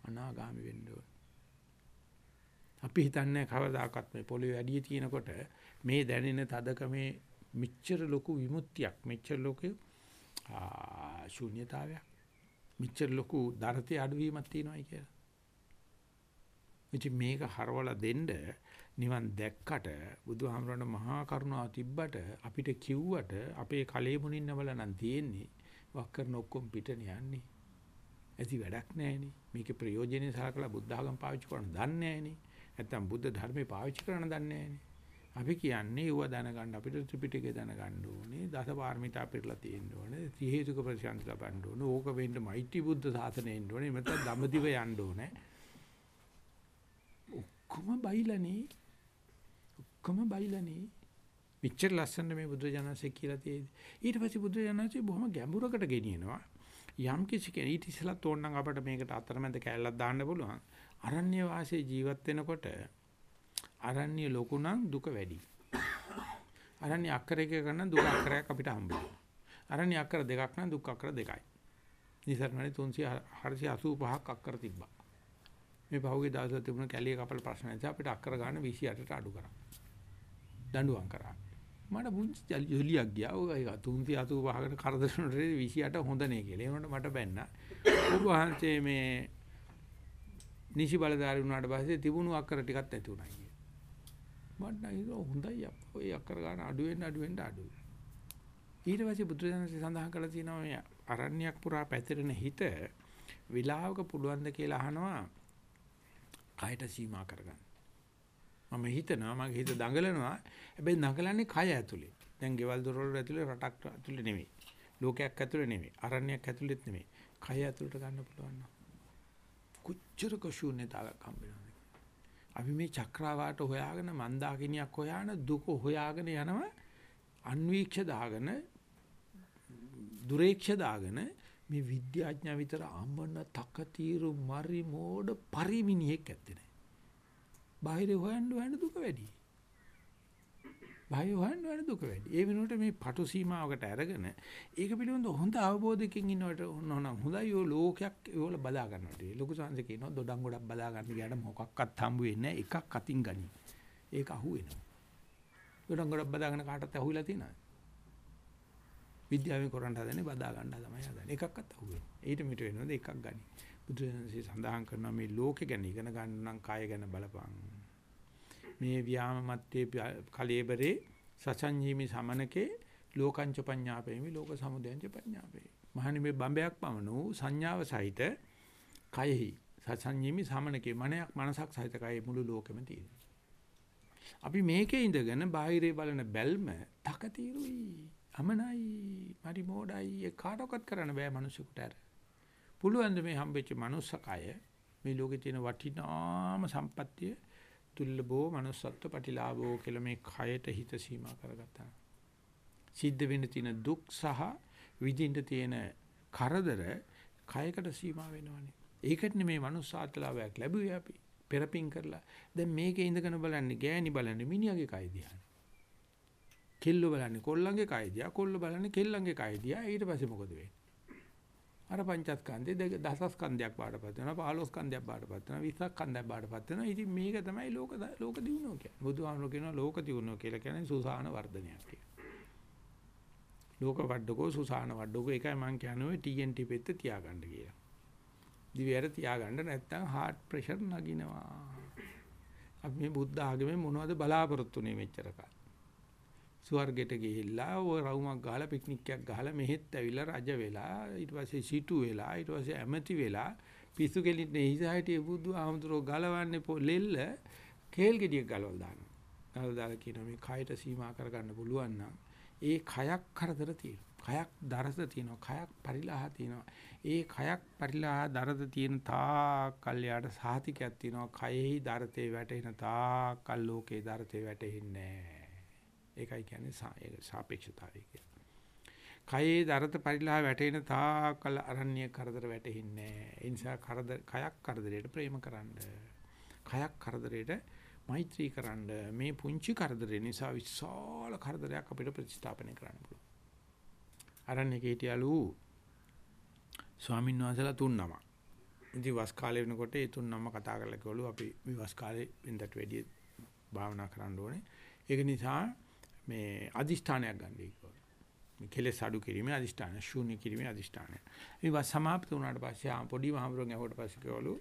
අනාගාමී වෙන්න ඕන. අපි හිතන්නේ කවදාකවත් මේ පොළවේ වැඩි තියෙනකොට මේ දැනෙන තදකමේ මෙච්චර ලොකු විමුක්තියක් මෙච්චර ලොකු ශූන්‍යතාවයක් මෙච්චර ලොකු දරතේ අඩුවීමක් තියෙනවායි කියලා. ඉතින් මේක හරවලා දෙන්න නිවන් දැක්කට බුදුහාමරණ මහා කරුණාව තිබ්බට අපිට කිව්වට අපේ කලේ මුණින් නවල නම් තියෙන්නේ වක් කරන ඔක්කොම පිටනේ යන්නේ. ඇති වැඩක් නැහැනේ. මේකේ ප්‍රයෝජනෙ සලකලා බුද්ධ ආගම පාවිච්චි කරන්න දන්නේ නැහැනේ. නැත්තම් බුද්ධ ධර්මේ පාවිච්චි කරන්න දන්නේ නැහැනේ. අපි කියන්නේ ඌව දැනගන්න අපිට ත්‍රිපිටකය දැනගන්න ඕනේ දසපාරමිතා පිරලා තියෙන්න ඕනේ ත්‍රි හේතුක ප්‍රතිසංස ලබන්න ඕනේ ඕක වෙන්න මෛත්‍රී බුද්ධ සාසනය එන්න ඕනේ නැත්නම් දඹදිව යන්න ඕනේ. ඔක්කොම බයිලානේ. ඔක්කොම බයිලානේ. පිච්චර් ලස්සන මේ බුද්ධ ජනසෙ කියලා තියෙදි ඊට පස්සේ බුද්ධ ජනසෙ බොහොම ගැඹුරකට ගෙනියනවා. යම් කිසි කෙනෙක් ඊට ඉස්සලා තෝරනම් අපිට මේකට අතරමැද කැලලක් දාන්න පුළුවන්. අරණ්‍ය වාසයේ ජීවත් වෙනකොට අරණ්‍ය ලොකු නම් දුක වැඩි. අරණ්‍ය අක්කර එක ගන්න දුක අක්කරයක් අපිට හම්බ වෙනවා. අරණ්‍ය අක්කර දෙකක් නම් දුක් අක්කර දෙකයි. නිසරණනේ 385ක් අක්කර තිබ්බා. මේ පහුගිය දවස්වල තිබුණ කැලිය කපල ප්‍රශ්න නිසා අපිට අක්කර ගන්න 28ට අඩු කරා. දඬුවම් කරා. මට පුංචි ජොලියක් ගියා. ඔය 385කට කරදර වුණේ 28 හොඳ නේ කියලා. ඒ වුණාට මට බැන්න. ඔබ වහන්සේ මේ නිසි බලධාරී වුණාට පස්සේ තිබුණු අක්කර ටිකක් නැති වුණා. මට නම් හොඳයි අප්පා. ඔය අක්කර ගන්න අඩු වෙන්න අඩු වෙන්න අඩු. ඊට පස්සේ බුදුරජාණන්සේ සඳහන් කළා තියෙනවා මේ අරණ්‍යයක් පුරා පැතිරෙන හිත විලාවක පුළුවන්ද කියලා අහනවා කයට සීමා කරගන්න. මම හිතනවා මගේ හිත දඟලනවා. හැබැයි දඟලන්නේ කය ඇතුලේ. දැන් ගෙවල් දොරවල් ඇතුලේ රටක් ඇතුලේ නෙමෙයි. ලෝකයක් ඇතුලේ නෙමෙයි. අරණ්‍යයක් ඇතුලේත් නෙමෙයි. කය ඇතුලට ගන්න පුළුවන් නම්. කොච්චර කෂුන්නේතාවක් හම්බ වෙනවද? අපි මේ චක්‍රාවාට හොයාගෙන මන්දාකිනියක් හොයාන දුක හොයාගෙන යනවා අන්වීක්ෂ දාගෙන දුරේක්ෂ දාගෙන මේ විද්‍යාඥයා විතර අම්බන තකතිරු මරි මෝඩ පරිමිනියෙක් ඇත්තේ නැහැ. බාහිර හොයන්න හොයන්න දුක වැඩි. බාහිර හොයන්න හොයන්න දුක වැඩි. ඒ වෙනුවට මේ පටු සීමාවකට අරගෙන ඒක පිළිබඳ හොඳ අවබෝධයකින් ඉන්නවට ඕනනම් හොඳයි ඔය ලෝකයක් ඒවල බදා ගන්නට. ලොකු සංස කියනවා දොඩම් ගොඩක් බදා ගන්න ගියාට මොකක්වත් හම්බ වෙන්නේ නැහැ. එකක් අතින් ගනි. ඒක අහු වෙනවා. දොඩම් ගොඩක් බදාගෙන කාටවත් අහුවිලා තියෙනවද? විද්‍යාවෙන් කරන්න හදන්නේ බදා ගන්න තමයි හදන්නේ. එකක්වත් අහු වෙන්නේ. ඊට මිට වෙනවද එකක් ගනි. බුදුරජාණන්සේ සඳහන් කරනවා මේ ලෝකෙ ගැන ඉගෙන ගන්න නම් කාය ගැන බලපං. මේ ව්‍යාම මත්තේ කලේබරේ සසංජීමි සමනකේ ලෝකංච පඤ්ඤාපේමි ලෝක සමුදයංච පඤ්ඤාපේ. මහනි මේ බඹයක් පමණ වූ සංඥාව සහිත කයෙහි සසංජීමි සමනකේ මනයක් මනසක් සහිත කයෙ මුළු ලෝකෙම තියෙනවා. අපි මේකේ ඉඳගෙන බාහිරේ බලන බැල්ම තකතිරුයි අමනයි මරි මොඩයි ඒ කාටවත් කරන්න බෑ මිනිසෙකුට අර. පුළුවන් මේ හම්බෙච්ච මනුස්සකය මේ ලෝකේ තියෙන වටිනාම සම්පත්තිය දුර්ලභෝ manussත්ව ප්‍රතිලාභෝ කියලා මේ කයට හිත සීමා කරගත්තා. සිද්ධ වෙන්න තියෙන දුක් සහ විඳින්න තියෙන කරදර කයකට සීමා වෙනවනේ. ඒකට මේ manussාත්ලාවයක් ලැබුවේ අපි පෙරපින් කරලා. දැන් මේකේ ඉඳගෙන බලන්නේ ගෑණි බලන්නේ මිනිහාගේ කය දිහා. කෙල්ල බලන්නේ කොල්ලන්ගේ කය දිහා, කොල්ල බලන්නේ කෙල්ලන්ගේ කය දිහා. ඊට පස්සේ මොකද වෙන්නේ? අර පංචස්කන්ධේ දෙක දසස්කන්ධයක් බාටපත් වෙනවා 15 ස්කන්ධයක් බාටපත් වෙනවා 20 ස්කන්ධයක් බාටපත් වෙනවා. ඉතින් මේක තමයි ලෝක ලෝක දියුණුව කියන්නේ. බුදුහාමුදුරුවෝ කියනවා ලෝක දියුණුව කියලා කියන්නේ සුසාන වර්ධනයක් කියලා. ලෝක වඩඩකෝ සුසාන වඩඩකෝ ඒකයි මම කියන්නේ ඔය TNT පෙත්ත තියාගන්න කියලා. දිවයට තියාගන්න නැත්නම් heart pressure නගිනවා. අපි මේ බුද්ධ ආගමේ මොනවද බලාපොරොත්තු වෙන්නේ මෙච්චර කාලෙ? ස්වර්ගයට ගිහිල්ලා ඔය රවුමක් ගහලා පික්නික් එකක් ගහලා මෙහෙත් ඇවිල්ලා රජ වෙලා ඊට පස්සේ සිටු වෙලා ඊට පස්සේ ඇමති වෙලා පිස්සු කෙලින්නේ හිසහිටිය බුදු ආමතුරෝ ගලවන්නේ ලෙල්ල කේල් ගෙඩියක් ගලවලා දානවා. ගලවලා දාලා කියනවා මේ කයට සීමා කරගන්න පුළුවන් නම් ඒ කයක් කරදර තියෙනවා. කයක් දරස තියෙනවා. කයක් පරිලාහ තියෙනවා. ඒ කයක් පරිලාහ දරද තියෙන තා කල්යාට සාතිකයක් තියෙනවා. කයෙහි දරතේ වැටෙන තා කල් ලෝකේ දරතේ වැටෙන්නේ නැහැ. ඒකයි කියන්නේ සාපේක්ෂතාවය කියලා. කයේ දරත පරිලාහ වැටෙන තාකල් අරණ්‍ය කරදර වැටෙන්නේ නැහැ. ඒ නිසා කරදර කයක් කරදරයට ප්‍රේම කරන්න. කයක් කරදරයට මෛත්‍රී කරන්න. මේ පුංචි කරදරේ නිසා විශාල කරදරයක් අපිට ප්‍රතිස්ථාපනය කරන්න පුළුවන්. අරණ්‍යක හිටියලු ස්වාමීන් වහන්සේලා තුන් නමක්. ඉතින් වස් කාලේ වෙනකොට ඒ තුන් නම කතා කරලා කිව්වලු අපි මේ වස් කාලේ වෙනදට වැඩිය භාවනා කරන්න ඕනේ. ඒක නිසා මේ අදිෂ්ඨානයක් ගන්නයි කිව්වා. මේ කෙලෙස් අඩු කිරීමේ අදිෂ්ඨාන, ශූන්‍ය කිරීමේ අදිෂ්ඨානය. ඒක සමාප්ත වුණාට පස්සේ ආ පොඩි මහමුරුන් ඇහුවට පස්සේ කිව්වලු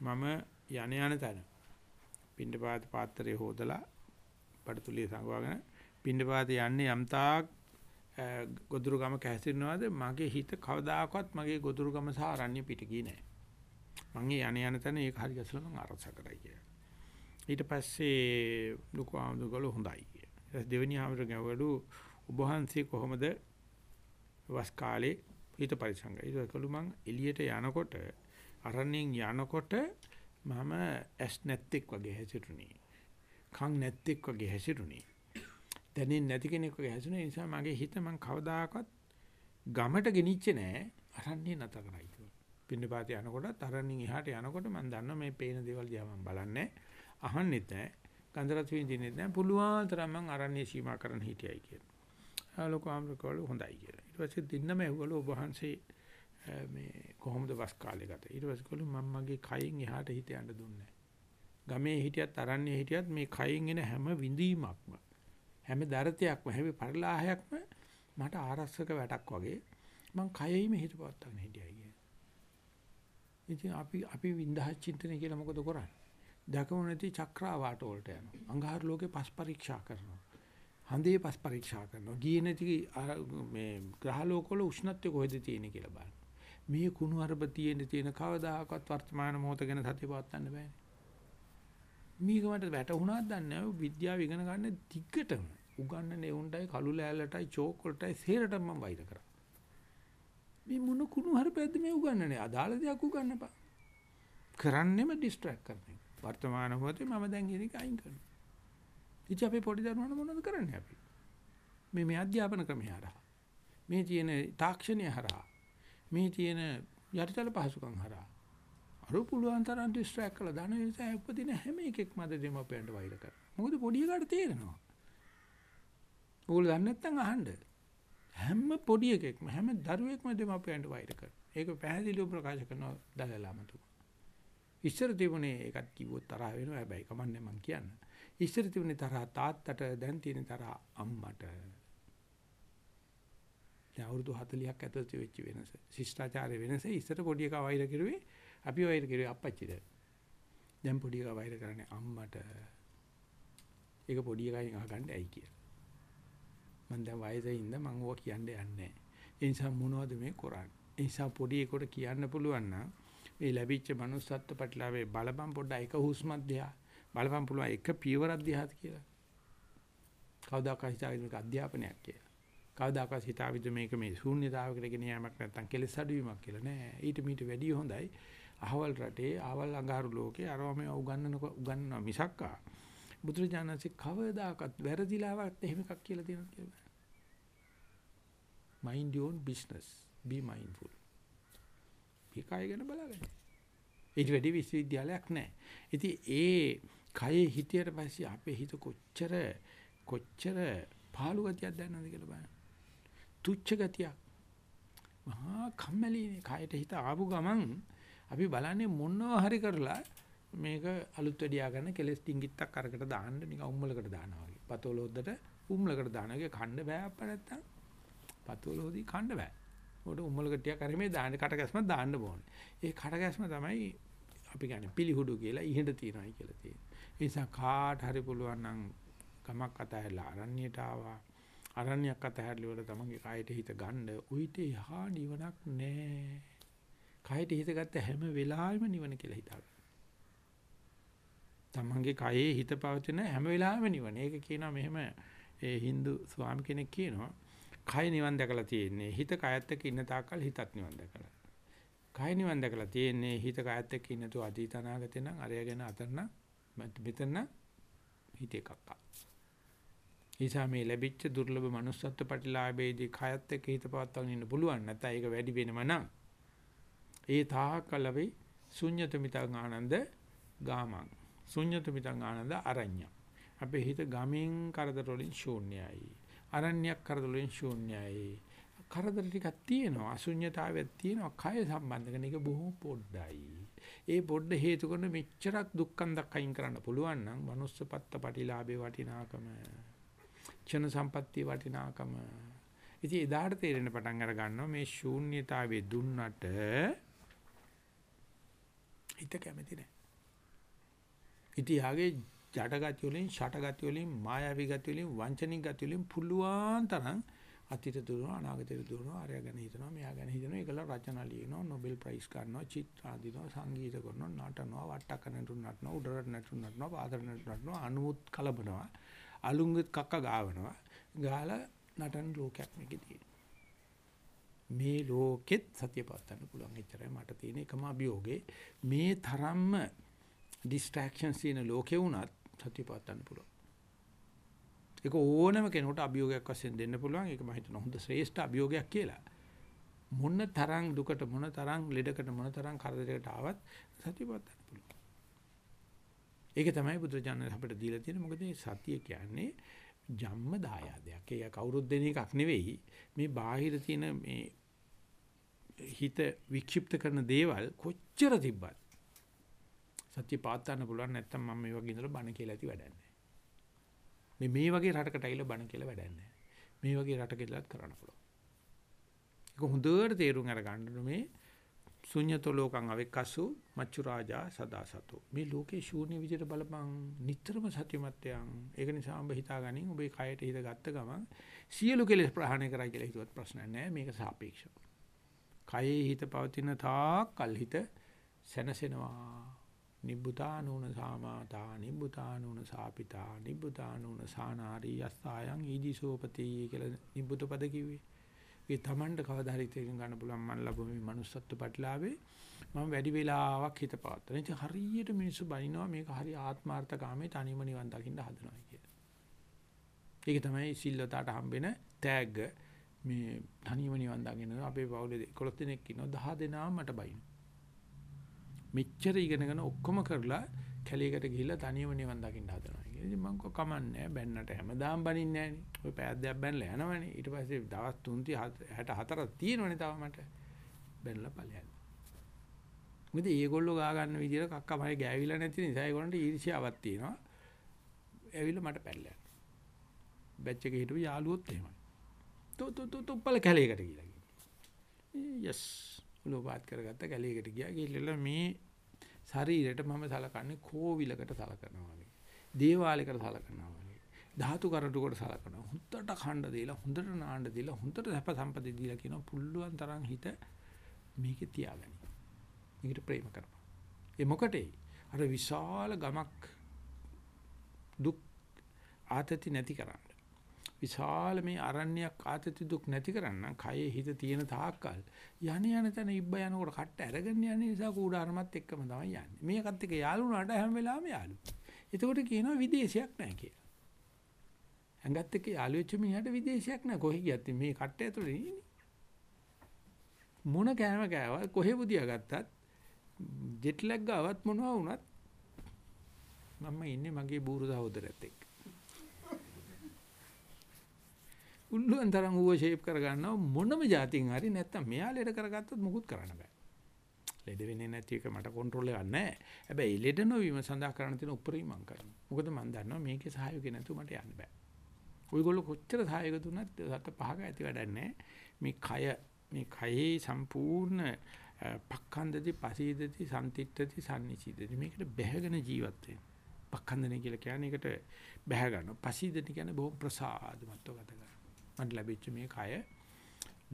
මම යණ යන තැන පින්ඩපාත පාත්‍රය හොදලා බඩතුලිය සංගවාගෙන පින්ඩපාත යන්නේ යම්තාක් ගොදුරු ගම කැසිරනවාද මගේ හිත කවදාකවත් මගේ ගොදුරු ගම සහ අරණ්‍ය පිට ගියේ නෑ. මම යණ යන තැන ඒක හරි ගැසලා මම අරස කරයි කියලා. ඊට පස්සේ ලොකු ආමතුගල හොඳයි. දෙවෙනි ආමර ගැවලු ඔබ වහන්සේ කොහොමද වස් කාලේ හිත පරිසංගය. ඒක කළු මං එළියට යනකොට අරණෙන් යනකොට මම ඇස් නැත්තෙක් වගේ හැසිරුණේ. කන් නැත්තෙක් වගේ හැසිරුණේ. දැනෙන්නේ නැති කෙනෙක් වගේ හැසිරුණේ. ඒ නිසා මගේ හිත මං කවදාකවත් ගමට ගෙනිච්චේ නෑ. අරන්නේ නැත කරයි කියලා. පින්නපාත යනකොට තරණින් එහාට යනකොට මම දන්නවා මේ පේන දේවල් දිහා මම බලන්නේ අහන්නෙත් නැහැ ගන්ධ රස විඳින්නේ නැහැ. පුළුවන් තරම් මං අරණ්‍ය සීමා කරන්න හිටියයි කියලා. ආලෝක ආම්රකවල හොඳයි කියලා. ඊට පස්සේ දින්නම ඇහුවලු ඔබ වහන්සේ මේ කොහොමද වස් කාලේ ගත. ඊට පස්සේ කළු මම මගේ කයින් එහාට හිත යන්න දුන්නේ ගමේ හිටියත් අරණ්‍ය හිටියත් මේ කයින් එන හැම විඳීමක්ම හැම දරතයක්ම හැම පරිලාහයක්ම මට ආරස්සක වැටක් වගේ මං කයෙහිම හිත පවත්වාගෙන හිටියයි කියන්නේ. ඉතින් අපි අපි විඳහා චින්තනය කියලා මොකද කරන්නේ? දැකම නැති චක්‍රාවාට වලට යනවා. අංගහාර ලෝකේ පස් පරීක්ෂා කරනවා. හඳේ පස් පරීක්ෂා කරනවා. ගියේ නැති මේ ග්‍රහ ලෝකවල උෂ්ණත්වය කොහෙද තියෙන්නේ කියලා බලන්න. මේ කුණු අරබ තියෙන තියෙන කවදාකවත් වර්තමාන මොහොත ගැන සතිය පවත්වන්න බෑනේ. මේක මට වැටුණාද දන්නේ නැහැ. විද්‍යාව ඉගෙන ගන්න දිග්ගටම උගන්නනේ උණ්ඩයි කළු ලෑල්ලටයි චෝක් වලටයි සේරටම මම වෛර කරා. මේ මොන කුණු හරපැද්ද මේ උගන්නනේ අදාළ දෙයක් උගන්නපා. කරන්නෙම ඩිස්ට්‍රැක්ට් කරන එක. වර්තමාන මොහොතේ මම දැන් කියන එක අයින් කරනවා. ඉතින් අපි පොඩි දරුවන්ට මොනවද කරන්නේ අපි? මේ මේ අධ්‍යාපන ක්‍රමය හරහා. මේ තියෙන තාක්ෂණය හරහා. මේ තියෙන යටිතල පහසුකම් හරහා. අර පුළුවන් තරම් ඩිස්ට්‍රැක්ට් කළා ධන නිසා උපදින හැම එකෙක්ම අද දෙමව්පියන්ට වෛර කරනවා. මොකද පොඩි එකාට තේරෙනවා. ඕගොල්ලෝ දන්නේ නැත්නම් අහන්න. හැම පොඩි එකෙක්ම හැම දරුවෙක්ම දෙමව්පියන්ට වෛර කරනවා. ඒක පැහැදිලිව ප්‍රකාශ කරනවා දලලාමතුමා. ඉස්සර තිබුණේ ඒකත් කිව්වොත් තරහ වෙනවා හැබැයි කමන්නේ මං කියන්න. ඉස්සර තිබුණේ තරහ තාත්තට දැන් තියෙන තරහ අම්මට. දැන් අවුරුදු 40ක් ඇතුළත වෙච්ච වෙනස. ශිෂ්ටාචාරයේ වෙනස ඉස්සර පොඩි එකා වෛර කරුවේ අපි වෛර කරුවේ අප්පච්චිට. දැන් පොඩි එකා වෛර කරන්නේ අම්මට. ඒක පොඩි එකයින් අහගන්න ඇයි කියලා. මම දැන් වයසේ ඉඳ මම ඕවා කියන්න යන්නේ නැහැ. ඒ නිසා මොනවද මේ කරන්නේ? ඒ නිසා පොඩි එකට කියන්න පුළුවන් නම් මේ ලැබිච්ච manussත්ත්ව ප්‍රතිලාභේ බලපම් පොඩ්ඩ එක හුස්මක් දිහා බලපම් පුළුවන් එක පියවරක් දිහාද කියලා. කවදාකවත් හිතාවිද මේක අධ්‍යාපනයක් කියලා. කවදාකවත් හිතාවිද මේක මේ ශූන්‍යතාවයකට ගෙන යාමක් නැත්තම් කෙලෙස් අඩුවීමක් කියලා නෑ. ඊට මීට වැඩිය හොඳයි. අහවල් රටේ ආවල් අඟහරු ලෝකේ අරවම උගන්නන උගන්නනවා මිසක්කා. බුදුරජාණන්සේ කවදාකවත් වැරදිලාවත් එහෙම එකක් කියලා දෙනවා කියලා. mind your own business be mindful ඒ කය ගැන බලාගන්න. ඊට වැඩි විශ්වවිද්‍යාලයක් නැහැ. ඉතින් ඒ කයේ හිටියට පස්සේ අපේ හිත කොච්චර කොච්චර පාළු ගතියක් දැනනවද කියලා බලන්න. තුච්ච ගතියක්. මහා කම්මැලිනේ. කයට හිත ආපු ගමන් අපි බලන්නේ මොනවා හරි කරලා මේක අලුත් වැඩියා ගන්න කෙලස් ඩිංගිත්තක් අරකට දාන්න නිකන් උම්මලකට දානවා වගේ. පතෝල හොද්දට උම්මලකට දානවා. ඒක කන්න බෑ අප්ප නැත්තම්. පතෝල හොදි කන්න බෑ. උඩ උම්මලකට ටිකක් අර මේ දාන්න කටකැස්ම දාන්න ඕනේ. ඒ කටකැස්ම තමයි අපි කියන්නේ පිළිහුඩු කියලා ඉහෙඳ තියනයි කියලා තියෙන්නේ. ඒ නිසා කාට හරි පුළුවන් නම් ගමක් අතහැරලා අරණ්‍යයට ආවා. අරණ්‍යයක් අතහැරලා වල තමන්ගේ කායට හිත ගන්න උහිට යහා නිවනක් නෑ. කායට හිත ගත්ත හැම වෙලාවෙම නිවන කියලා හිතාගන්න. තමන්ගේ කයේ හිත පවතින හැම වෙලාවෙම නිවන. ඒක කියනවා මෙහෙම ඒ Hindu ස්වාමි කෙනෙක් කියනවා කය නිවන් දැකලා තියෙන්නේ. හිත කයත් එක්ක ඉන්න තාක්කල් හිතත් නිවන් දැකලා. කය නිවන් දැකලා තියෙන්නේ හිත කයත් එක්ක ඉන්න තු අතීත අනාගතේ නම් අරයගෙන අතරන මෙතන හිත එකක්කා. නිසා මේ ලැබිච්ච දුර්ලභ manussත්ව ප්‍රතිලාභයේදී කයත් එක්ක හිත පවත්වාගෙන ඉන්න පුළුවන් නැත්නම් ඒක වැඩි වෙනම නම් ඒ තාකල වෙයි ශුන්්‍යත මිතං ආනන්ද ගාමං ශුන්්‍යත මිතං ආනන්ද අරඤ්ඤ අපේ හිත ගමෙන් කරදර වලින් ශූන්‍යයි අරණ්‍යයක් කරදර වලින් ශූන්‍යයි. කරදර ටිකක් තියෙනවා අශුන්‍යතාවයක් තියෙනවා කය සම්බන්ධ කරන එක බොහොම පොඩ්ඩයි. ඒ පොඩ්ඩ හේතු කරන මෙච්චරක් දුක්ඛන් දක්කයින් කරන්න පුළුවන් නම් manussපත්ත පටිලාභේ වටිනාකම ක්ෂණ සම්පත්තිය වටිනාකම. ඉතින් එදාට තේරෙන පටන් අර ගන්නවා මේ ශූන්‍යතාවයේ දුන්නට හිත කැමති නැහැ. ඉතින් යාගේ ජඩගති වලින් ෂටගති වලින් මායාවී ගති වලින් වංචනික ගති වලින් පුළුවන් තරම් අතීත දුරනවා අනාගතයට දුරනවා අරය ගැන හිතනවා මෙයා ගැන හිතනවා. ඒකල රචනා ලියනවා නොබෙල් ප්‍රයිස් ගන්නවා චිත්‍ර අඳිනවා සංගීත කරනවා නටනවා වට්ටක් නටුන නටනවා උඩරට නටුන නටනවා පාදර නටනවා අනුමුත් කලබනවා. අලුංගෙත් කක්ක ගාවනවා. ගාලා නටන ලෝකයක් මේකේ තියෙනවා මේ ලෝකෙත් සතිය පවත්වන්න පුළුවන්. එච්චරයි මට තියෙන එකම අභියෝගේ මේ තරම්ම ඩිස්ට්‍රැක්ෂන්ස් තියෙන ලෝකේ වුණත් සතිය පවත්වන්න පුළුවන්. ඒක ඕනම කෙනෙකුට අභියෝගයක් වශයෙන් දෙන්න පුළුවන්. ඒක මම හිතනවා හොඳ ශ්‍රේෂ්ඨ අභියෝගයක් කියලා. මොන තරම් දුකට මොන තරම් ලෙඩකට මොන තරම් කරදරයකට ආවත් සතිය පවත්වන්න පුළුවන්. ඒක තමයි බුදුරජාණන් අපිට දීලා තියෙන්නේ. මොකද මේ සතිය කියන්නේ ජම්ම දායාදයක්. ඒක කවුරුත් දෙන එකක් නෙවෙයි. මේ බාහිර තියෙන මේ හිත වික්ෂිප්ත කරන දේවල් කොච්චර තිබ්බත් සත්‍ය පාත්තන්න පුළුවන් නැත්තම් මම මේ වගේ ඉඳලා බණ කියලා ඇති වැඩක් නැහැ. මේ මේ වගේ රටකට ඇවිල්ලා බණ කියලා වැඩක් නැහැ. මේ වගේ රටක ඉඳලාත් කරන්න පුළුවන්. ඒක හොඳට තේරුම් අරගන්න මේ ශුන්‍යතෝ ලෝකං අවෙක්කසු මච්චු රාජා සදාසතෝ මේ ලෝකේ ශූන්‍ය විදිහට බලපං නිතරම සත්‍යමත්යන් ඒක නිසා ඔබ හිතාගනින් ඔබේ කයට හිත ගත්ත ගමන් සියලු කෙලෙස් ප්‍රහාණය කරයි කියලා හිතුවත් ප්‍රශ්නයක් නැහැ මේක සාපේක්ෂව කයේ හිත පවතින තාක් කල් හිත සැනසෙනවා නිබ්බුතානූන සාමාතා නිබ්බුතානූන සාපිතා නිබ්බුතානූන සානාරී යස්සායන් ඊදිසෝපති කියලා නිබ්බුත පද කිව්වේ ඒ Tamanට කවදා හරි තේරුම් ගන්න පුළුවන් මම ලැබු මේ manussත්ව පැටලාවේ මම වැඩි වෙලාවක් හිත පාත්තන. ඉතින් හරියට මිනිස්සු බනිනවා මේක හරි ආත්මార్థකාමී තනියම නිවන් දකින්න හදනවා කියලා. ඒක තමයි සිල්වතාට හම්බෙන තෑග්ග මේ තනියම නිවන් දකින්න අපේ පවුලේ 11 දෙනෙක් ඉන්නවා 10 දෙනාම මට බයිනවා. මෙච්චර ඉගෙනගෙන ඔක්කොම කරලා කැලේකට ගිහිල්ලා තනියම නිවන් දකින්න හදනවා. ඉතින් මම කො කමන්නේ බැන්නට හැමදාම බනින්නේ නැහනේ. ඔය පෑද්දයක් බැනලා යනවනේ. ඊට පස්සේ දවස් 364ක් තියෙනවනේ තව මට. බැනලා ඵලයන්. මොකද මේගොල්ලෝ ගා ගන්න විදියට කක්කමයි ගෑවිලා නැති නිසා ඒගොල්ලන්ට ඊර්ෂ්‍යාවක් තියෙනවා. ඇවිල්ලා මට පැල්ලයක්. බැච් එකේ හිටපු යාළුවොත් එහෙමයි. තෝ තෝ තෝ තුප්පල කැලේකට ගිහලා ගිහින්. යස් ලෝපාත් කරගත්ත කැලේකට ගියා. ගිහිල්ලා මේ ශරීරයට මම සලකන්නේ කෝවිලකට සලකනවා වගේ. දේවාලයකට සලකනවා වගේ. ධාතු කරඬුකට සලකනවා. හොඳට ඛණ්ඩ දීලා හොඳට නාන්න දීලා හොඳට සැප සම්පති දීලා කියනවා පුල්ලුවන් තරම් හිත මේකේ තියාගනි. මේකට ප්‍රේම කරපන්. ඒ මොකටේ? අර විශාල ගමක් දුක් ආතති නැති කරන්න. විශාල මේ අරණ්‍යයක් ආතති දුක් නැති කරන්න කයේ හිත තියෙන තාක්කල් යණ යන තැන ඉබ්බ යනකොට කට්ට අරගෙන යන නිසා කූඩාරමත් එක්කම තමයි යන්නේ. මේකත් එක්ක යාළු වුණාට හැම වෙලාවෙම යාළු. එතකොට කියනවා විදේශයක් නැහැ කියලා. ඇඟත් එක්ක යාළු වෙච්ච මිනිහට විදේශයක් නැහැ. කොහෙ ගියත් මේ කට්ට ඇතුලේ ඉන්නේ. මොන කෑම කෑවත් කොහෙ බුදියා ගත්තත් ජෙට් ලැග් ගාවත් මොනවා වුණත් මම ඉන්නේ මගේ බూరు සහෝදරයත් එක්ක. පුළුවන් තරම් ඌව ෂේප් කරගන්නවා මොනම જાතින් හරි නැත්තම් මෙයා ලෙඩ කරගත්තොත් මුකුත් කරන්න බෑ. ලෙඩ වෙන්නේ නැති එක මට කන්ට්‍රෝල් එකක් නැහැ. හැබැයි ලෙඩ නොවීම සඳහා කරන්න තියෙන උපරිම මං කරනවා. මොකද මං දන්නවා මේකේ සහයෝගය නැතුව මට යන්න බෑ. ඔයගොල්ලෝ කොච්චර සහයෝගය දුන්නත් සත පහක ඇති වැඩක් නැහැ. මේ කය මේ කයේ සම්පූර්ණ පක්ඛන්දති පසීදති සම්තිත්‍ත්‍ති සම්නිචිදති මේකට බැහැගෙන ජීවත් වෙන්න. පක්ඛන්දනේ කියලා කියන්නේ ඒකට බැහැ ගන්නවා. පසීදති කියන්නේ බොහොම ප්‍රසාදමත්ව ගත කරනවා. මට ලැබිච්ච මේ කය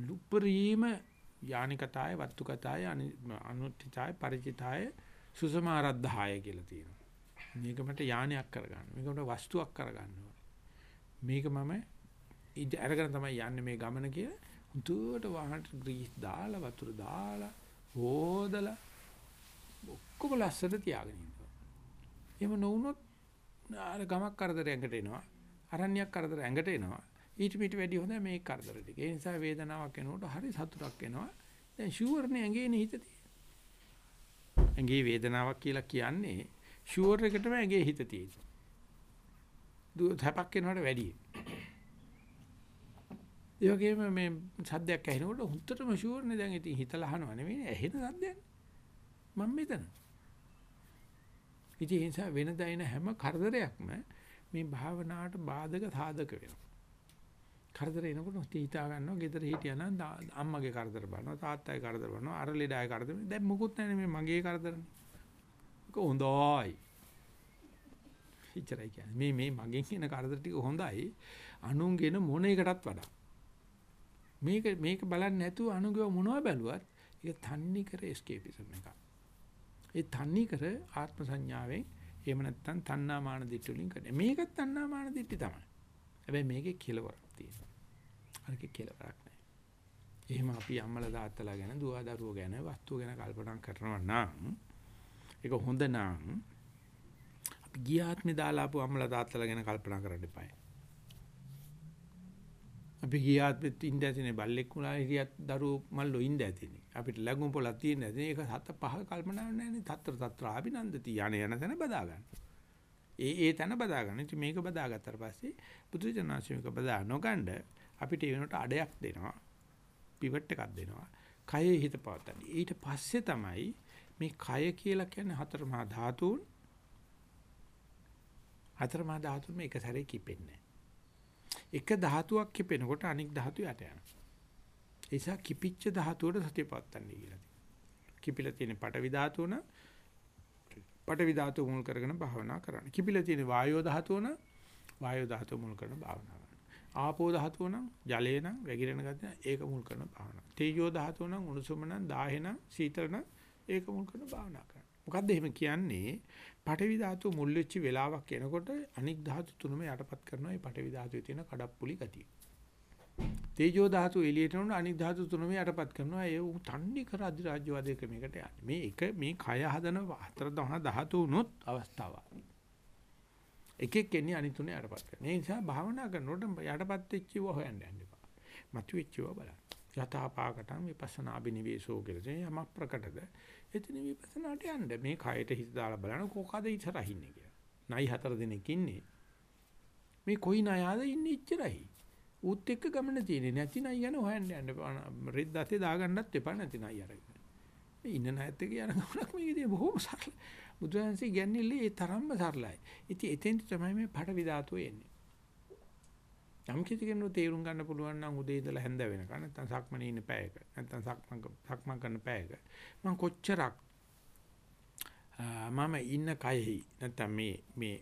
ලුප්පරීම යානිකතාය වත්තුකතාය අනුත්ථිතාය පරිචිතාය සුසමාරද්ධාය කියලා තියෙනවා. මේක මට යානයක් කරගන්න. මේක මට වස්තුවක් කරගන්න මේක මම ඉඳ අරගෙන තමයි යන්නේ මේ ගමන කිය. හුදුවට වහනට ග්‍රීස් දාලා වතුර දාලා හොදලා ඔක්කොම ලස්සට තියාගෙන ඉන්නවා. එහෙම නොවුනොත් අර ගමක් කරදරයකට එනවා. අරණ්‍යයක් කරදර ඇඟට එනවා. ඊට පිට වැඩි හොඳ මේ කරදර ටික. ඒ නිසා වේදනාවක් එනකොට හරි සතුටක් එනවා. දැන් ෂුවර් නේ ඇඟේනේ හිත තියෙන්නේ. ඇඟේ වේදනාවක් කියලා කියන්නේ ෂුවර් එකටම ඇඟේ හිත තියෙන්නේ. දුව තපක් එනකොට වැඩි. ඒ වගේම මේ සද්දයක් ඇහෙනකොට හුත්තටම ෂුවර් නේ දැන් ඉතින් හිතලා අහනවා නෙමෙයි ඇහෙන සද්දයක්. මම මෙතන. ඉතින් ඒ නිසා වෙනදා එන හැම කරදරයක්ම මේ භාවනාවට බාධක සාධක වෙනවා. කරදර එනකොට හිතා ගන්නවා ගෙදර හිටියනම් අම්මගේ කරදර බලනවා තාත්තගේ කරදර බලනවා අර ලෙඩාගේ කරදර දැන් මොකුත් නැහැ මේ මගේ කරදරනේ. ඒක හොඳයි. ඉච්චරයි කියන්නේ. මේ මේ මගෙන් කියන කරදර ටික හොඳයි. අනුන්ගෙන මොන එකටත් වඩා. මේක මේක බලන්නේ නැතුව අනුගව මොනව බැලුවත් ඒක තන්නේ කර එස්කේපිසම් එකක්. ඒ තන්නේ කර ආත්ම සංඥාවෙන් එහෙම නැත්නම් තණ්හා මාන දිට්ඨි වලින් කරන්නේ මේකත් තණ්හා මාන දිට්ඨි තමයි. හැබැයි මේකේ කෙලවරක්. තියෙනවා අරක කෙලවරක් නැහැ. එහෙම අපි අම්මලා තාත්තලා ගැන දුව දරුවෝ ගැන වස්තුව ගැන කල්පනා කරනවා නම් ඒක හොඳ නම් අපි ගිය ආත්මේ දාලා ආපු අම්මලා තාත්තලා ගැන කල්පනා කරන්න එපායි. අපි ගිය ආත්මෙත් ඉඳ ඇතිනේ බල්ලෙක් වුණා හිටියත් දරුවෝ මල්ලෝ ඉඳ ඇතිනේ. අපිට ලඟුම් පොලක් තියෙන ඇතිනේ ඒක හත පහ කල්පනා නැහැ නේ. තත්තර තත්තර අභිනන්දති යන යන තැන බදා ගන්න. ඒ ඒ තැන බදා ගන්න. ඉතින් මේක බදාගත්තට පස්සේ බුදුජානනාංශික බදා නොගන්න අපිට ඒ වෙනකොට අඩයක් දෙනවා. පිවට් එකක් දෙනවා. කයේ හිත පවත්තන්න. ඊට පස්සේ තමයි මේ කය කියලා කියන්නේ හතර මහා ධාතුන්. හතර මහා ධාතුන් මේක සැරේ කිපෙන්නේ එක ධාතුවක් කිපෙනකොට අනික් ධාතුව යට යනවා. ඒ නිසා කිපිච්ච ධාතුවට සතිය පවත්තන්න කියලා තියෙනවා. කිපිලා තියෙන පටවි ධාතුව නම් පටවි ධාතුව මුල් කරගෙන භාවනා කරන්න. කිපිලා තියෙන වායෝ ධාතුව නම් වායෝ ධාතුව මුල් කරගෙන භාවනා ආපෝ ධාතුව නම් ජලය නම් වැగిරෙන ගතිය ඒක මුල් කරන භාවනාව. තේජෝ ධාතුව නම් උණුසුම නම් දාහෙ නම් සීතල නම් ඒක මුල් කරන භාවනා කරනවා. මොකද්ද එහෙම කියන්නේ? පඨවි ධාතුව මුල් වෙච්ච වෙලාවක් එනකොට අනික් ධාතු තුනම යටපත් කරනවා මේ පඨවි ධාතුවේ තියෙන කඩප්පුලි ගතිය. තේජෝ ධාතුව එළියට යනකොට අනික් ධාතු තුනම යටපත් කරනවා. ඒ උ තන්නේ කර අධිරාජ්‍යවාදයේ ක්‍රමයකට යන්නේ. මේ එක මේ කය හදන හතර දහන ධාතු උනොත් අවස්ථාවක්. එකෙක් එන්නේ අනිත් තුනේ යටපත් කරන. ඒ නිසා භාවනා කරනකොට යටපත් වෙච්චව හොයන්න යන්න එපා. මතු වෙච්චව බලන්න. යථාපාකටම් විපස්සනා අබිනිවේෂෝ කියලා කියන යමක් ප්‍රකටද. එතන විපස්සනාට යන්න. මේ කයට හිත දාලා බලන කොකද ඉස්සරහින්නේ කියලා. නයි හතර දෙනෙක් ඉන්නේ. මේ කොයි නයාද ඉන්නේ ඉච්චරයි. ඌත් එක්ක ගමන තියෙන්නේ නැති නයි යන හොයන්න යන්න. රෙද්දතේ දාගන්නත් එපා නැති නයි අරගෙන. මේ ඉන්න නැත් එක යන ගමනක් මේකදී බොහොම සරල. බුදුහන්සේ කියන්නේ ඒ තරම්ම සරලයි. ඉතින් එතෙන්ට තමයි මේ පටවි ධාතුව එන්නේ. යම් කිසි කෙනෙකුට තේරුම් ගන්න පුළුවන් නම් උදේ ඉඳලා හැන්ද වෙනකන් නැත්නම් සක්මනේ ඉන්න පැයක නැත්නම් සක්මන් සක්මන් කරන පැයක මම කොච්චරක් මම ඉන්න කයෙහි නැත්නම් මේ මේ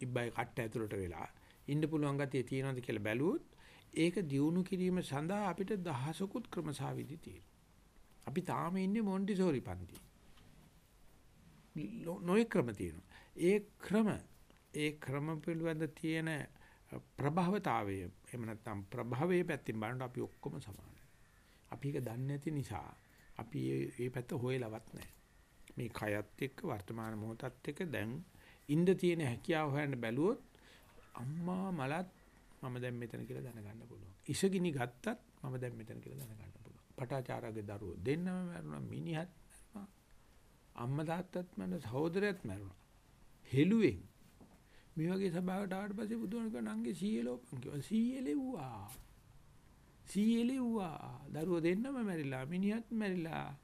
ඉබ්බයි කට්ට ඇතුළට වෙලා ඉන්න පුළුවන් ගතිය තියෙනවද කියලා බැලුවොත් ඒක දියුණු කිරීම සඳහා අපිට දහසකුත් ක්‍රමසාවිදි තියෙනවා. අපි තාම ඉන්නේ මොන්ටිසෝරි පන්තියේ. නොයෙක් ක්‍රම තියෙනවා. ඒ ක්‍රම ඒ ක්‍රම පිළිබඳ තියෙන ප්‍රභවතාවය එහෙම නැත්නම් ප්‍රභවයේ පැත්තෙන් බලනකොට අපි ඔක්කොම සමානයි. අපි ඒක දන්නේ නැති නිසා අපි මේ පැත්ත හොයලවත් නැහැ. මේ කයත් එක්ක වර්තමාන මොහොතත් එක්ක දැන් ඉඳ තියෙන හැකියාව හොයන්න බැලුවොත් අම්මා මලත් මම දැන් මෙතන කියලා දැනගන්න පුළුවන්. ඉසගිනි ගත්තත් මම දැන් මෙතන කියලා දැනගන්න පුළුවන්. පටාචාරගේ දරුවෝ දෙන්නම මරුණා මිනිහත් අම්මා තාත්තත් මැන සහෝදරයත් මැරුණා. හෙළුවෙන් මේ වගේ සභාවකට ආවට පස්සේ බුදුන් කියනවා නංගේ සීයේ ලෝපන් කිව්වා. සීයේ ලෙව්වා. සීලෙව්වා. දරුවෝ දෙන්නම මැරිලා, මිනිහත් මැරිලා.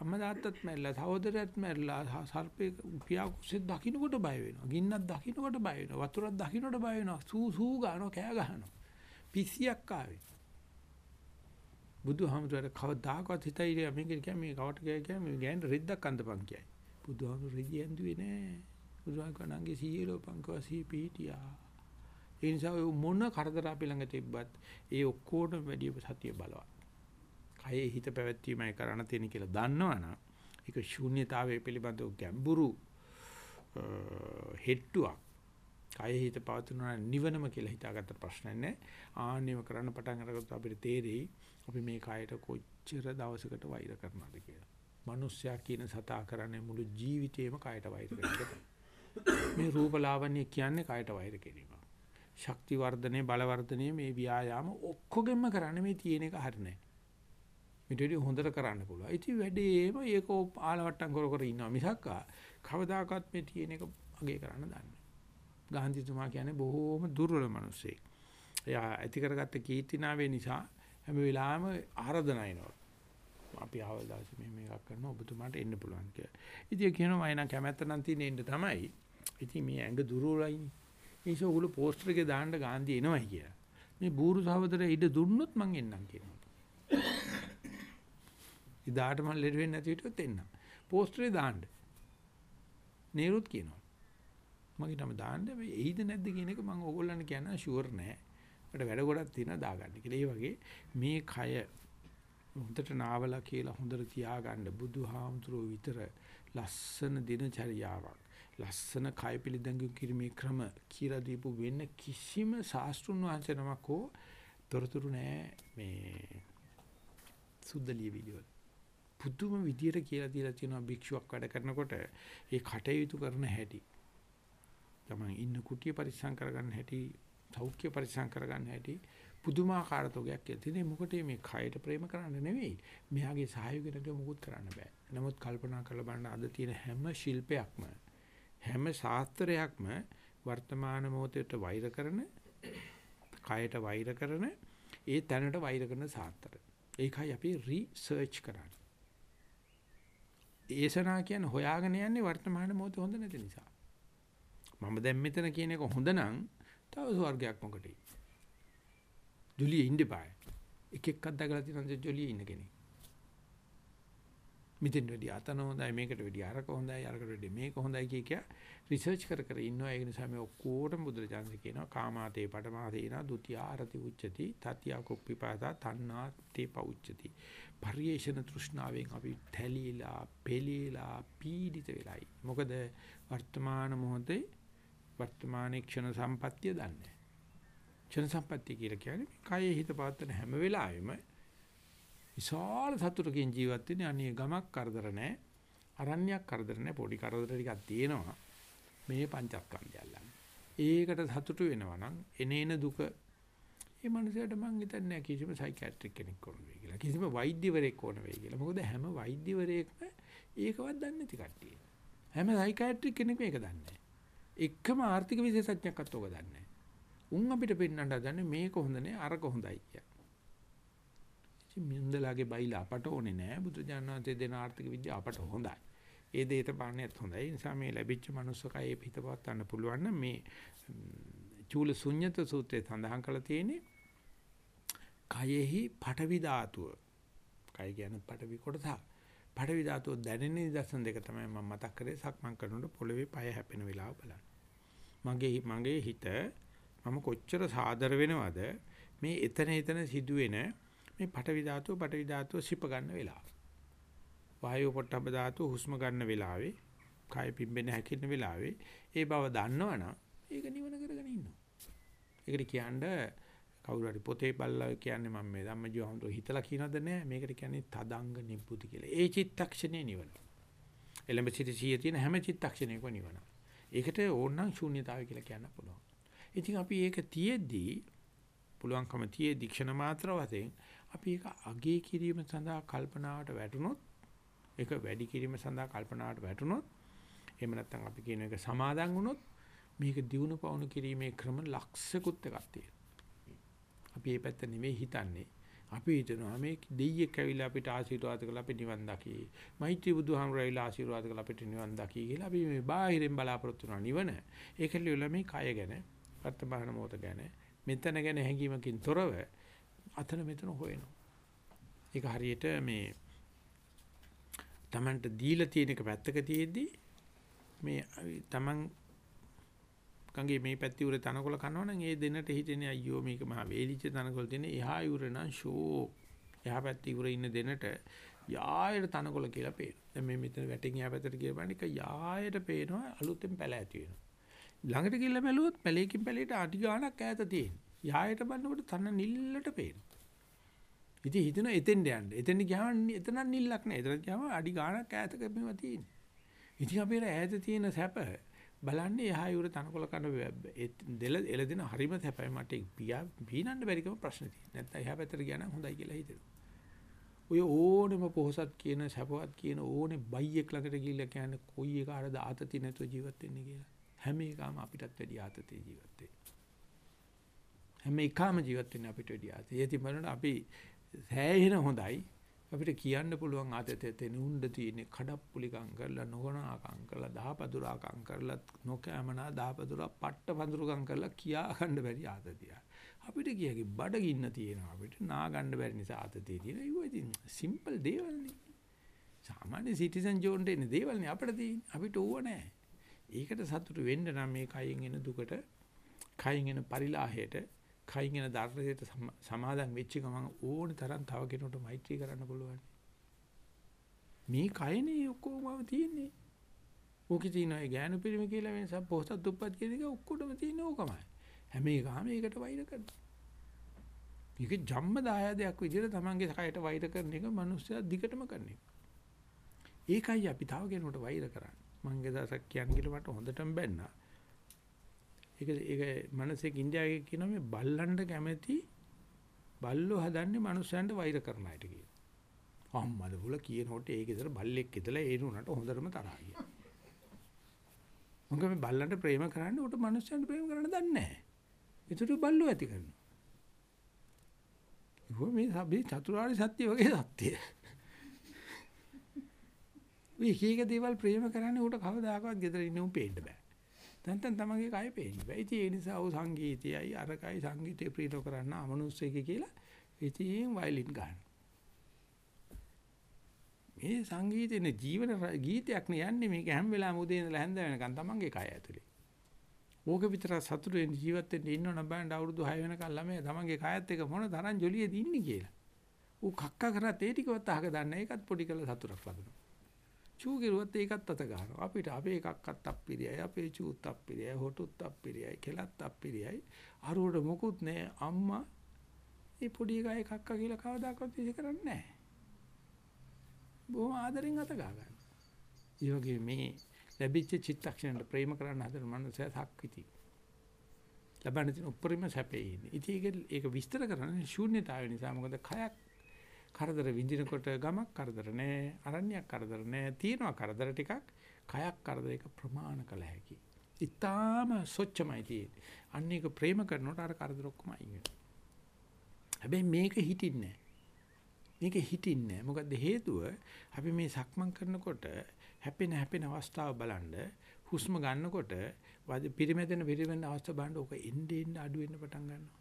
අම්මා තාත්තත් මැරිලා, සහෝදරයත් මැරිලා, සර්පේ පියා කුසෙත් දකින්නකොට බය වෙනවා. ගින්නක් දකින්නකොට බය වෙනවා. වතුරක් දකින්නකොට බය වෙනවා. සූ සූ ගානවා, කෑ ගහනවා. පිස්සියක් ආවේ. බුදුහාමුදුරට කවදාකවත් හිතයි මේක කියන්නේ මේ කවට ගෑ කියන්නේ මේ ගෑනට රෙද්දක් අඳපන් කියයි. බුදුහාමුදුර රෙදි ඇඳුවේ නෑ. බුදුහාමුදුරන්ගේ සීලෝ පංකව සී පීටියා. ඒ නිසා මොන කරදර අපි ළඟ තිබ්බත් ඒ ඔක්කොටම වැඩි සතිය බලවත්. කයේ හිත පැවැත්වීමයි කරණ තියෙන කියලා දන්නවනම් ඒක ශූන්‍යතාවයේ පිළිබඳව ගැඹුරු හෙට්ටුවක්. කයේ හිත පවත්වනවා නිවනම කියලා හිතාගත්ත ප්‍රශ්න නැහැ. ආන්නේම කරන්න පටන් අරගත්තොත් අපිට තේරෙයි අපි මේ කයට කොච්චර දවසකට වෛර කරනවද කියලා. මිනිස්සයා කියන සතා කරන්නේ මුළු ජීවිතේම කයට වෛර කරනවා. මේ රූප ලාවන්‍ය කියන්නේ කයට වෛර කිරීම. ශක්ති වර්ධනය බල වර්ධනය මේ ව්‍යායාම ඔක්කොගෙම කරන්නේ මේ තියෙන එක හරිනේ. මෙතනදී හොඳට කරන්න පුළුවන්. ඉතින් වැඩේම ඒක ආලවට්ටම් කර කර ඉන්නවා මිසක් කවදාකවත් මේ තියෙන එක අගේ කරන්න දන්නේ නැහැ. ගාන්ධිතුමා කියන්නේ බොහෝම දුර්වල මිනිසෙක්. එයා ඇති කරගත්ත කීර්තිනාවේ නිසා හැම වෙලාවෙම ආරාධනා එනවා. අපි ආවල් දවසේ මේ මේකක් කරනවා ඔබතුමාට එන්න පුළුවන් කියලා. ඉතින් කියනවා මම නම් කැමැත්ත නම් තියෙන එන්න තමයි. ඉතින් මේ ඇඟ දුර්වලයිනේ. ඒස ඔගොල්ලෝ පෝස්ටර් එකේ දාන්න ගාන්ධි එනවයි කියලා. මේ බూరు සහෝදර ඉඩ දුන්නොත් මං එන්නම් කියනවා. ඉදාට මම ලෙඩ වෙන්නේ නැති හිටියොත් එන්නම්. පෝස්ටරේ දාන්න. නේරුත් කියනවා. මගේ නම දාන්න එයිද නැද්ද කියන එක මම ඕගොල්ලන්ට කියන්න ෂුවර් නෑ. අපිට වැඩ ගොඩක් තියෙනවා දාගන්න කියලා. ඒ වගේ මේ කය හොඳට නාවලා කියලා හොඳට තියාගන්න බුදුහාමුදුරුවෝ විතර ලස්සන දිනචරියාවක් ලස්සන කය පිළිදඟු කිරීමේ ක්‍රම කියලා දීපු වෙන කිසිම ශාස්ත්‍රුන් වහන්සේ නමක් හෝ තොරතුරු නැහැ මේ සුද්ධලිය වීඩියෝ. පුදුම විදියට කියලා දීලා තියෙනවා භික්ෂුවක් වැඩ කරනකොට ඒ කටයුතු කරන හැටි. තමයි ඉන්න කුටිය පරිස්සම් කරගන්න හැටි, සෞඛ්‍ය පරිස්සම් කරගන්න හැටි පුදුමාකාර තෝගයක් කියලා. ඉතින් මොකටද මේ කයට ප්‍රේම කරන්න නෙවෙයි. මෙයාගේ සහයෝගයට මොකුත් කරන්න බෑ. නමුත් කල්පනා කරලා බලන්න අද තියෙන හැම ශිල්පයක්ම හැම ශාස්ත්‍රයක්ම වර්තමාන මොහොතේට වෛර කරන කයට වෛර කරන ඒ තැනට වෛර කරන ශාස්ත්‍ර. ඒකයි අපි රිසර්ච් කරන්නේ. ඒසනා කියන්නේ හොයාගෙන යන්නේ වර්තමාන මොහොතේ හොඳ නැති නිසා. මම දැන් මෙතන කියන එක හොඳ නම් තව ස්වර්ගයක් මොකටද? ජොලියේ ඉන්න බෑ. එක එකක් දැකලා තියෙනවා ජොලියේ ඉන්න කෙනෙක්. මෙතෙන් වැඩි අතන හොඳයි මේකට වැඩි අරක හොඳයි අරකට වැඩි මේක හොඳයි කිය කිය රිසර්ච් කර කර ඉන්නවා ඒ නිසා මේ ඔක්කොටම බුදුරජාණන් කියනවා කාමාතේ පඩමාතේන ဒ ුතිය ආරති උච්චති තතිය කුප්පිපාතා තණ්හා තේ පෞච්චති පරිේශන තෘෂ්ණාවෙන් අපි තැලීලා පෙලීලා පීඩිත වෙලයි මොකද වර්තමාන මොහොතේ වර්තමානයේ ක්ෂණ සම්පත්තිය දන්නේ ක්ෂණ සම්පත්තිය කියලා කියන්නේ කයේ හිත පාත්තන හැම වෙලාවෙම විශාල සතුටකින් ජීවත් වෙන්නේ අනේ ගමක් කරදර නැහැ. අරණ්‍යයක් කරදර නැහැ. පොඩි කරදර ටිකක් තියෙනවා. මේ පංචස්කන්ධයල්ලන්. ඒකට සතුටු වෙනවා නම් එනේන දුක ඒ මනුස්සයාට මං හිතන්නේ කිසිම සයිකියාට්‍රික් කෙනෙක් ඕන වෙයි කියලා. කිසිම වෛද්‍යවරයෙක් ඕන වෙයි කියලා. මොකද හැම වෛද්‍යවරයෙක්ම ඒකවත් දන්නේ නැති කට්ටිය. හැම සයිකියාට්‍රික් කෙනෙක් මේක දන්නේ නැහැ. එකම ආර්ථික විශේෂඥයෙක්වත් ඕක දන්නේ නැහැ. උන් අපිට පෙන්වන්න හදන්නේ මේක හොඳ නෑ අරක හොඳයි කියලා. ඉතින් මින්දලාගේ බයිලා අපට ඕනේ නෑ බුදුජානනාථේ දෙන ආර්ථික විද්‍යාව අපට හොඳයි. ඒ දේත පාන්නේත් හොඳයි. ඒ නිසා මේ ලැබිච්ච manussකයේ පිටපත් ගන්න පුළුවන් නම් මේ චූල ශුන්්‍යත සූත්‍රයේ සඳහන් කරලා තියෙන්නේ කයෙහි පටවි ධාතුව. කය කියන්නේ පටවි කොටසක්. පටවි ධාතුව දැනෙන නිදර්ශන දෙක තමයි මම මතක් කරේ සක්මන් කරනකොට පොළවේ පය හැපෙන වෙලාව බලන්න. මගේ මගේ හිත මම කොච්චර සාදර වෙනවද මේ එතන එතන සිදුවෙන මේ පටවි ධාතුව පටවි ධාතුව සිප ගන්න වෙලාව. වායෝ පොට්ටබ්බ ධාතුව හුස්ම ගන්න වෙලාවේ, කය පිම්බෙන හැකින වෙලාවේ ඒ බව දන්නවනම් ඒක නිවන කරගෙන ඉන්නවා. ඒකට කියන්නේ කවුරු හරි පොතේ බල්ලා කියන්නේ මම මේ ධම්මජීවහන්තු හිතලා කියනද නෑ මේකට කියන්නේ තදංග නිබ්බුති කියලා. ඒ චිත්තක්ෂණේ නිවන. එළඹ සිට සිය තියෙන හැම චිත්තක්ෂණයකම නිවන. ඒකට ඕනනම් ශූන්‍යතාවය කියලා කියන්න පුළුවන්. ඉතින් අපි ඒක තියේදී පුළුවන්කම තියේදී ක්ෂණ මාත්‍ර වශයෙන් අපි ඒක අගේ කිරීම සඳහා කල්පනාවට වැටුනොත් ඒක වැඩි කිරීම සඳහා කල්පනාවට වැටුනොත් එහෙම නැත්නම් අපි කියන එක සමාදන් වුණොත් මේක දිනු පවුණු කිරීමේ ක්‍රම ලක්ෂකුත් එකක් තියෙනවා. අපි මේ පැත්ත නෙමෙයි හිතන්නේ. අපි හිතනවා මේ දෙයියෙක් ඇවිල්ලා අපිට ආශිර්වාද කළා අපි නිවන් දකි. මෛත්‍රී බුදුහාමුදුරුවෝ ඇවිල්ලා ආශිර්වාද කළා අපිට නිවන් දකි කියලා අපි මේ බාහිරින් බලාපොරොත්තු වෙනවා නිවන. ඒකලියල මේ කය ගැන, වර්තමාන මොහොත ගැන, මෙතන ගැන හැඟීමකින් තොරව අතන මෙතන හොයනවා. ඒක හරියට මේ Tamanට දීලා තියෙන එක පැත්තක තියෙද්දි මේ Taman කංගේ මේ පැත්ති උරේ තනකොළ කනවනම් ඒ දෙන්නට හිතෙන්නේ අයියෝ මේක මහා වේලිච්ච තනකොළ තියෙන එහා උරේ නම් ෂෝ එහා පැත්ති උරේ ඉන්න දෙන්නට යායට තනකොළ කියලා පේනවා. දැන් මේ මෙතන වැටින් එහා පැත්තට ගිය බලන්න එක යායට පේනවා අලුතෙන් පැල ඇති වෙනවා. ළඟට ගිහිල්ලා බැලුවොත් පැලේකින් පැලේට අටි ගාණක් ඈත තියෙන. යායට බලනකොට තන නිල්ලට පේනවා. ඉතින් හිතන එතෙන්ට යන්න. එතෙන් ගියාම එතන නිල්ලක් නෑ. එතන ගියාම අඩි ගාණක් ඈතක මේවා තියෙන්නේ. ඉතින් අපේ ඈත තියෙන සැප බලන්නේ එහා යුර තනකොළ කන දෙල එළදෙන හරිම සැපයි මට පියා පීනන්න බැරිකම ප්‍රශ්න තියෙනවා. නැත්නම් එහා පැත්තට ගියා නම් හොඳයි කියලා හිතෙනවා. ඔය ඕනෙම පොහසත් කියන සැපවත් කියන ඕනේ බයියෙක් ළඟට ගිහිල්ලා කියන්නේ කොයි එකාටද ආතති නැතුව ජීවත් වෙන්නේ කියලා. හැම එකම අපිටත් වැඩි ආතතිය ජීවත් වෙන්නේ. හැම එකම ජීවත් වෙන්නේ අපිට වැඩි ආතතිය. ඒ තිබුණාට අපි සෑහෙන හොඳයි අපිට කියන්න පුළුවන් ආතතේ තෙනුණ්ඩ තියෙන කඩප්පුලිකම් කරලා නොගනාකම් කරලා දහපදුරාකම් කරලා නොකෑමනා දහපදුරා පට්ට පඳුරුකම් කරලා කියා ගන්න බැරි ආතතිය. අපිට කියකි බඩගින්න තියෙනවා අපිට නා ගන්න බැරි නිසා ආතතිය තියෙනවා. ඒක ඉතින් සිම්පල් දේවල්නේ. සාමාන්‍ය සිටිසන් ජෝන්ට එන දේවල්නේ අපිට තියෙන්නේ. අපිට ඕව නැහැ. ඒකට සතුටු වෙන්න නම් මේ කයින් එන දුකට කයින් එන පරිලාහයට කයින් එන ධර්මයට සමාදන් වෙච්ච ගමන් ඕන තරම් තව කෙනෙකුට මෛත්‍රී කරන්න පුළුවන්. මේ කයනේ ඔක්කොම තියෙන්නේ. ඕකේ තියෙන ඒ ඥාන පිරිම කියලා වෙනස පොහසත් දුප්පත් කියන එක ඔක්කොටම තියෙන ඕකමයි. හැම එකම ඒකට වෛර කරනවා. මේක ජම්ම දායදයක් විදිහට තමන්ගේ කයට වෛර කරන එක මිනිස්සයා දිගටම කරන එක. ඒකයි අපි තව කෙනෙකුට වෛර කරන්නේ. මං දවසක් කියන්න කියලා මට හොඳටම බැන්නා. ඒක ඒක මනසේ ඉන්දියාවේ කියන මේ බල්ලන්ට කැමැති බල්ලෝ හදන්නේ මනුස්සයන්ට වෛර කරන අයට කියලා. අම්මද බුල කියනකොට ඒක ඉතල බල්ලෙක් ඉතලා ඒ නුනට හොඳටම තරහා ගියා. මොකද මේ බල්ලන්ට ප්‍රේම කරන්නේ උට මනුස්සයන්ට ප්‍රේම කරන්න දන්නේ නැහැ. ඒතර බල්ලෝ ඇති කරනවා. ඒක මේ සබ්බේ චතුරාර්ය සත්‍ය වගේ සත්‍යය. මේ කීක දේවල් ප්‍රේම කරන්නේ උට කවදාකවත් ගෙදර ඉන්න උන් පේන්න බෑ. නැත්නම් තමන්ගේ කය පේන්නේ බෑ. ඉතින් ඒ නිසා ਉਹ සංගීතයයි අරකයි සංගීතේ ප්‍රීත කරන්න අමනුස්සයෙක් කියලා ඉතින් වයලින් ගන්න. මේ සංගීතේ ජීවන ගීතයක් නේ යන්නේ මේක හැම වෙලාවෙම උදේ ඉඳලා හැන්ද වෙනකන් තමන්ගේ කය ඇතුලේ. ඕක විතර සතුටු වෙන්න ජීවත් වෙන්න ඉන්න ඕන බෑන්ඩ අවුරුදු 6 වෙනකන් ළමයා තමන්ගේ කයත් එක්ක මොන තරම් ජොලියද ඉන්නේ කියලා. ඌ කක්ක කරත් ඒ ටිකවත් අහක දන්නේ ඒකත් පොඩි කළ සතුටක් ලබනවා. චූ කිරුවත් ඒකත් අත ගන්නවා. අපිට අපේ එකක්වත් අප්පිරියයි, අපේ චූත් අප්පිරියයි, හොටුත් අප්පිරියයි, කෙලත් අප්පිරියයි. අරුවට මොකුත් නෑ අම්මා. මේ පොඩි එකා එකක්ක කියලා කවදාකවත් විශ්ි කරන්නේ නෑ. බොහොම ආදරෙන් අත ගන්නවා. ඒ වගේ මේ ලැබිච්ච චිත්තක්ෂණයට ප්‍රේම කරන්න හදන මනුස්සයා සක්විති. ලබන්න තියෙන උපරිම සැපේ ඉන්නේ. ඉතින් ඒක විස්තර කරන්නේ ශූන්‍යතාවය නිසා. මොකද කයක් කරදර විඳිනකොට ගමක් කරදර නෑ අරණ්‍යයක් කරදර නෑ තියෙනවා කරදර ටිකක් කයක් කරදර එක ප්‍රමාණ කළ හැකි. ඊටාම සොච්චමයි තියෙන්නේ. අන්න ඒක ප්‍රේම කරනකොට අර කරදර ඔක්කොම අයින් වෙනවා. හැබැයි මේක හිටින්නේ මේක හිටින්නේ මොකද හේතුව අපි මේ සක්මන් කරනකොට හැපෙන හැපෙන අවස්ථාව බලන්න හුස්ම ගන්නකොට පිරිමැදෙන පිරිමැදෙන අවස්ථාව බලන්න ඕක එන්නේ එන්නේ අඩු වෙන්න පටන් ගන්නවා.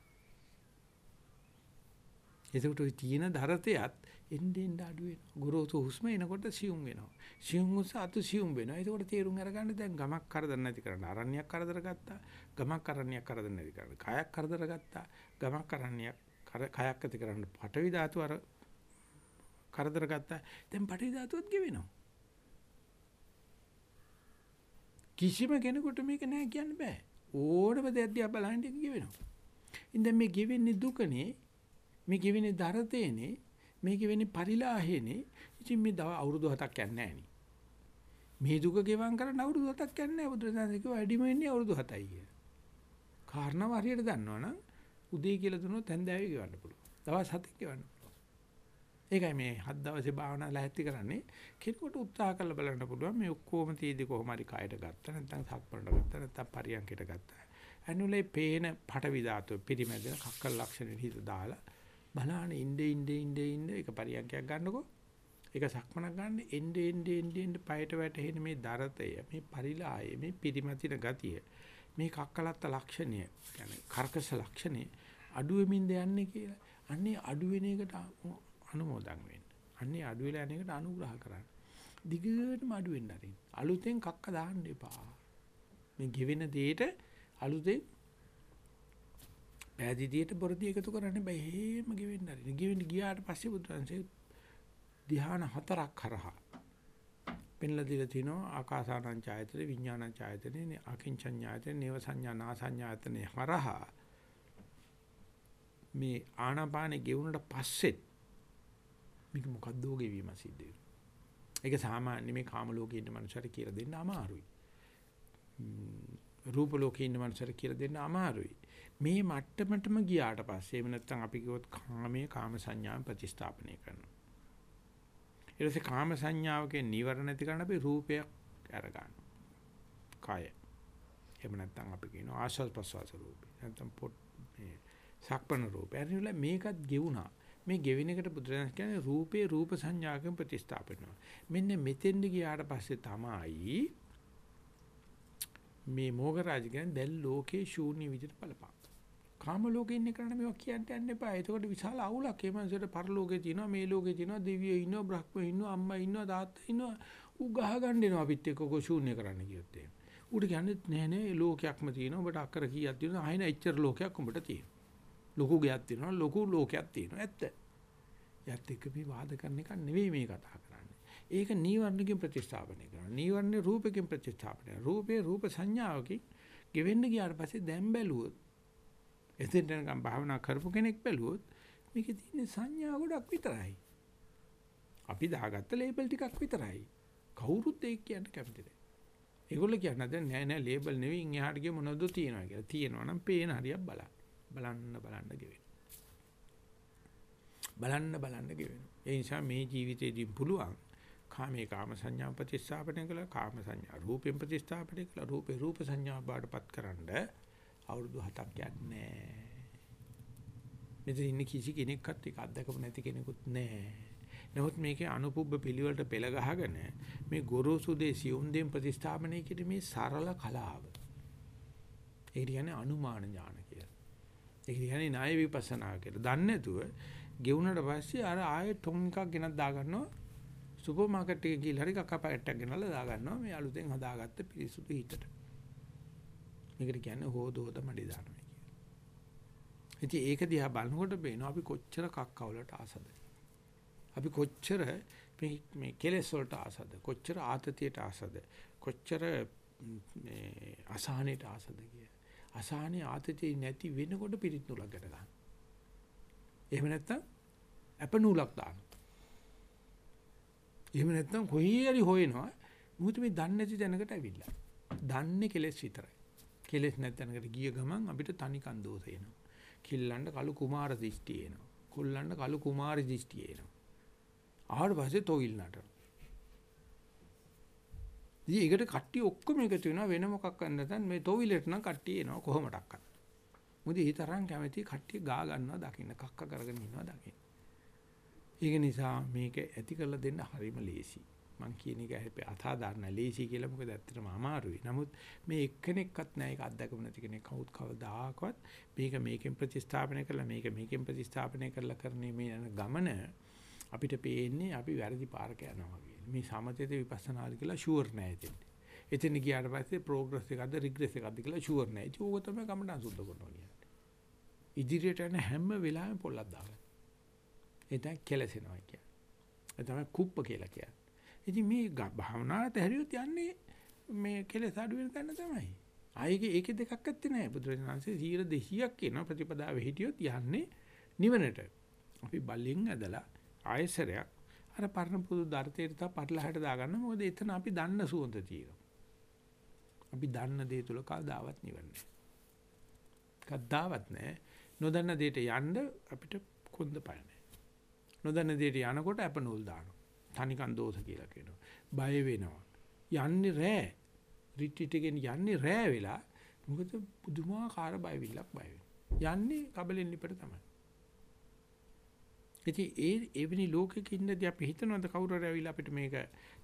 එතකොට ওই තියෙන දරතයත් එන්නේ එන්නේ අඩු වෙනවා. ගොරෝසු හුස්ම එනකොට සියුම් වෙනවා. සියුම් හුස්ම අතු සියුම් වෙනවා. එතකොට තේරුම් අරගන්න දැන් ගමක් කරදර නැති කරන්න අරණ්‍යයක් කරදර ගත්තා. ගමක් අරණ්‍යයක් කරදර නැති කරන්න. කයක් කරදර ගත්තා. ගමක් අරණ්‍යයක් කයක් ඇති කරන්න පටවි ධාතු අර කරදර ගත්තා. දැන් පටවි ධාතුවත් ගෙවෙනවා. කිසිම කෙනෙකුට මේක නෑ කියන්න බෑ. ඕනම දෙයක් දිහා බලහින් ඒක ගෙවෙනවා. ඉතින් මේ ගෙවෙන්නේ දුකනේ මේ ගෙවෙන්නේ දරතේනේ මේ ගෙවෙන්නේ පරිලාහේනේ ඉතින් මේ දව අවුරුදු 7ක් යන්නේ නැහැ මේ දුක ගෙවම් කරන්න අවුරුදු 7ක් යන්නේ නැහැ බුදුරජාණන් කිව්වා වැඩිම ඉන්නේ අවුරුදු 7යි කියලා. කාරණාව හරියට දන්නවනම් උදේ කියලා දුනොත් හැන්දෑවේ ගෙවන්න පුළුවන්. දවස් 7ක් ගෙවන්න පුළුවන්. ඒකයි මේ හත් දවසේ භාවනා ලැහැත්ති කරන්නේ කෙනෙකුට උත්සාහ කරලා බලන්න පුළුවන් මේ ඔක්කොම තීදි කොහොම හරි කයට ගත්තා නැත්නම් සක්පරණ ගත්තා නැත්නම් පරියන්කයට ගත්තා. ඇනුලේ පේන පටවි ධාතුව පිරිමැදෙන කක්කල් ලක්ෂණ හිත දාලා බලාන ඉnde ඉnde ඉnde ඉnde එක පරියන්කයක් ගන්නකො. ඒක සක්මනක් ගන්න එnde එnde එnde එnde පයට වැටෙන මේ දරතය මේ පරිලාය මේ පිරිමැතින ගතිය මේ කක්කලත්ත ලක්ෂණය කියන්නේ කර්කශ ලක්ෂණය අඩු වෙමින්ද යන්නේ කියලා. අන්නේ අඩු වෙන එකට අනුමෝදන් වෙන්න. අන්නේ අඩු වෙලා යන එකට අනුග්‍රහ කරන්න. දිගටම අඩු වෙන්න ආරින්. අලුතෙන් කක්ක දාන්න එපා. මේ ගෙවෙන දෙයට අලුතෙන් පෑදීදියට බොරදී එකතු කරන්න බෑ. හේම ගෙවෙන්න ආරින්. ගෙවෙන්න ගියාට පස්සේ බුදුන්සේ ධ්‍යාන හතරක් කරහා පෙන්ලා දීලා තිනවා ආකාසානං ඡායතන විඥානං ඡායතන අකින්චඤ්ඤායතන නේව සංඥා නාසඤ්ඤායතන හරහා මේ ආනාපානෙ ගෙවුනට පස්සෙත් මේක මොකද්දෝ ගෙවීම සිද්ධ වෙනවා. ඒක සාමාන්‍ය මේ කාම ලෝකේ ඉන්න මනුස්සයට කියලා දෙන්න අමාරුයි. රූප ලෝකේ ඉන්න මනුස්සයට කියලා දෙන්න අමාරුයි. මේ මට්ටමටම ගියාට පස්සේ එහෙම නැත්නම් අපි කිව්වොත් කාමයේ කාම සංඥාන් ප්‍රතිස්ථාපනය කරනවා. ඊට පස්සේ කාම සංඥාවකේ නිවර නැති කරන්න අපි රූපයක් අරගන්නවා. කය. එහෙම නැත්නම් අපි කියනවා ආශස් ප්‍රසවාස රූපේ. නැත්නම් පොත් මේ සක්පන රූපය. එරිවිල මේකත් ගෙවුනා. මේ ගෙවෙන එකට බුදුරජාණන් කියන්නේ රූපේ රූප සංඥාකම් ප්‍රතිස්ථාපනවා. මෙන්න මෙතෙන්ද ගියාට පස්සේ තමයි මේ මොගරාජ කියන්නේ දැන් ලෝකේ ශූන්‍ය විදිහට බලපං. කාම ලෝකේ ඉන්න කරන්න මේවා කියන්න යන්න එපා. එතකොට විශාල අවුලක් ඒ මනසට පරලෝකේ තියෙනවා, මේ ලෝකේ තියෙනවා, දෙවියෝ ඉන්නවා, බ්‍රහ්මෝ ඉන්නවා, අම්මා ඉන්නවා, තාත්තා ඉන්නවා. ඌ ගහ ගන්න එනවා අපිත් එක්ක කො ශූන්‍ය කරන්න කියොත් එහෙම. ඌට කියන්නේ නෑ නෑ ලෝකයක්ම තියෙනවා. ඔබට අක්කර කීයක් තියෙනවා? ආයෙන එච්චර ලෝකයක් උඹට තියෙනවා. ලොකු ගයක් තියෙනවා, ලොකු ලෝකයක් තියෙනවා. ඇත්ත. යත් එක්ක මේ වාද කරන එක නෙවෙයි මේ කතා කරන්නේ. ඒක නීවරණකින් ප්‍රතිස්ථාපනය කරනවා. නීවරණේ රූපකින් ප්‍රතිස්ථාපනය. රූපේ රූප සංඥාවකින් ගෙවෙන්න ගියාට පස්සේ දැන් බැලුවොත් එතෙන්ට නිකන් භාවනා කරපු කෙනෙක් බැලුවොත් මේකේ තියෙන සංඥා ගොඩක් විතරයි. අපි දාගත්ත ලේබල් ටිකක් විතරයි. කවුරුත් ඒක කියන්න කැමති නැහැ. ඒගොල්ලෝ කියන්නේ දැන් නෑ නෑ ලේබල් නෙවෙයි ඉන් එහාට ගිය මොනවද තියෙනවා කියලා. තියෙනවා නම් පේන හරියක් බලන්න. බලන්න බලන්න ගෙවෙන. බලන්න බලන්න ගෙවෙන. ඒ නිසා මේ ජීවිතේදී පුළුවන් කාමේ කාම සංඥා ප්‍රතිස්ථාපනය කළා කාම සංඥා රූපෙන් ප්‍රතිස්ථාපනය කළා රූපේ රූප සංඥා බාටපත් කරන්නේ අවුරුදු 7ක් යන්නේ මෙතන ඉන්න කිසි කෙනෙක්වත් ඒක අත්දකපු නැති කෙනෙකුත් නැහැ. නමුත් මේකේ අනුපුබ්බ පිළිවෙලට පෙළ ගහගෙන මේ ගොරෝසු දේ සියුම් දෙම් ප්‍රතිස්ථාපනය කිරීමේ සරල කලාව. ඒ කියන්නේ අනුමාන ඥාන කියලා. ඒ කියන්නේ ණය විපස්සනා කියලා. දන්නේ නැතුව ගෙවුනට පස්සේ අර ආයෙ ටොන් එකක් ගෙනත් දා ගන්නවා. සුපර් මාකට් එකේ ගිහලා හරි කක්ක පැකට් එකක් ගෙනල්ලා දා ගන්නවා මේ අලුතෙන් හදාගත්ත පිරිසුදු හිතට. මේකට කියන්නේ හොදෝද මඩි දානවා කියලා. ඉතින් ඒක දිහා බලනකොට පේනවා අපි කොච්චර කක්කවලට ආසද. අපි කොච්චර මේ මේ කෙලෙස් වලට ආසද. කොච්චර ආතතියට ආසද. කොච්චර මේ අසහනයට ආසද කිය. අසහනේ ආතතිය නැති වෙනකොට පිරිත් නූලක් ගැට ගන්න. එහෙම නැත්නම් අප නූලක් දාන්න. එහෙම නැත්නම් කොහේ හරි හොයනවා. මොකද මේ දන්නේ නැති තැනකට ඇවිල්ලා. දන්නේ කෙලෙස් විතරයි. කෙලෙස් නැත්නම්කට ගිය ගමන් අපිට තනිකන් දෝෂ එනවා. කිල්ලන්න කළු කුමාර දිෂ්ටි එනවා. කොල්ලන්න කළු කුමාරි දිෂ්ටි එනවා. ආවට පස්සේ තොවිල් නටන. ඉතින් ඒකට කට්ටිය ඔක්කොම එකතු වෙනවා වෙන මොකක් නැත්නම් මේ තොවිලට නම් කට්ටිය එනවා කොහොමඩක්වත්. මොකද ඒ තරම් කැමති කට්ටිය ගා ගන්නවා දකින්න කක්ක කරගෙන ඉන්නවා දකින්න. ඒක නිසා මේක ඇති කරලා දෙන්න හරිම ලේසියි. මං කියන එක හැපේ අසාධාරණ ලේසි කියලා මොකද ඇත්තටම අමාරුයි. නමුත් මේ එක්කෙනෙක්වත් නැහැ ඒක අත්දකපු නැති කෙනෙක් කවුත් කවදාකවත් මේක මේකෙන් ප්‍රතිස්ථාපනය කරලා මේක මේකෙන් ප්‍රතිස්ථාපනය කරලා කරන්නේ මේ යන ගමන අපිට පේන්නේ අපි වැරදි පාරක යනවා වගේ. මේ සමතේද විපස්සනාද කියලා ෂුවර් නැහැ එතෙන්. එතන ගියාට පස්සේ ප්‍රෝග්‍රස් එකක්ද රිග්‍රෙස් එකක්ද කියලා ෂුවර් නැහැ. ඒක ඕක තමයි කමඩන් සුද්ධ කරනවා කියන්නේ. ඉදිරියට යන හැම වෙලාවෙම පොල්ලක් දාගන්න. ඒ තමයි කෙලසෙනවා කියන්නේ. ඒ තමයි කුප්ප කියලා කියන්නේ. ඉතින් මේ භාවනාවට හැරියොත් යන්නේ මේ කෙලෙස් අඩු වෙන තැන තමයි. ආයේ ඒකේ දෙකක් ඇත්තේ නැහැ. බුදුරජාණන්සේ 100 200ක් කියන ප්‍රතිපදාවේ හිටියොත් යන්නේ නිවනට. අපි බල්ලෙන් ඇදලා ආයසරයක් අර පරණ පුදු දර්ථයට තා පටලහැට දාගන්න. මොකද එතන අපි දන්න සුවඳ තියෙනවා. අපි දන්න දේ තුල කවදාවත් නිවන්නේ කවදාවත් නැහැ. නොදන්න දෙයට යන්න අපිට කොන්ද පය නැහැ. නොදන්න දෙයට යනකොට අප නූල් දානවා. තනිකන් දෝෂ කියලා කියනවා. බය වෙනවා. යන්නේ රෑ. රිට්‍රීට් එකෙන් යන්නේ රෑ වෙලා. මොකද පුදුමාකාර බයවිල්ලක් බය යන්නේ කබලෙන් ලිපට තමයි. ඉතින් ඒ එවැනි ලෝකෙක ඉන්නදී අපි හිතනවාද කවුරු හරි ඇවිල්ලා අපිට මේක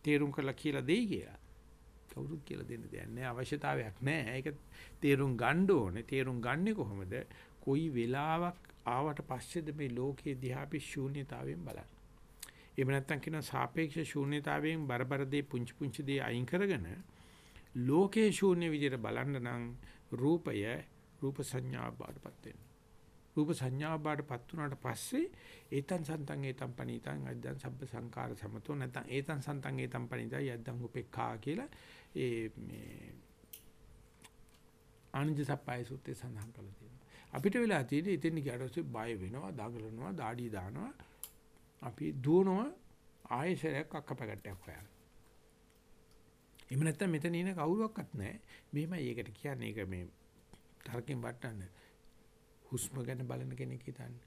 තේරුම් කරලා කියලා දෙයි කියලා. කවුරුත් කියලා දෙන්න දෙයක් නැහැ. අවශ්‍යතාවයක් නැහැ. ඒක තේරුම් ගන්න ඕනේ. තේරුම් ගන්නෙ කොහොමද? කොයි වෙලාවක් ආවට පස්සේද මේ ලෝකයේ දිහා අපි ශූන්‍යතාවයෙන් බලන්නේ. එහෙම නැත්නම් කියන සාපේක්ෂ ශූන්‍යතාවයෙන් බරබර දේ පුංචි පුංචි දේ අයින් කරගෙන ලෝකේ ශූන්‍ය විදිහට බලන්න නම් රූපය රූප සංඥා බාටපත් වෙනවා. රූප සංඥා බාටපත් වුණාට පස්සේ ඒතන් සන්තං ඒතම් පණීතං අද්දන් සබ්බ සංකාර සමතෝ නැත්නම් ඒතන් සන්තං ඒතම් පණීතං යද්දං උපේක්ඛා කියලා ඒ මේ ආනන්ද සප්පයි සූත්‍රයේ සඳහන් කරලා තියෙනවා. අපිට වෙලා තියෙන්නේ ඉතින් ගියාට පස්සේ බය වෙනවා, දඟලනවා, দাঁඩි දානවා. අපි දුවනවා ආයෙසරයක් අක්කපැකටයක් හොයන්න. එහෙම නැත්නම් මෙතන ඉන්න කවුරුවක්වත් නැහැ. මෙහෙමයි ඒකට කියන්නේ ඒක මේ තරකින් වටන්න. හුස්ම ගැන බලන කෙනෙක් හිතන්නේ.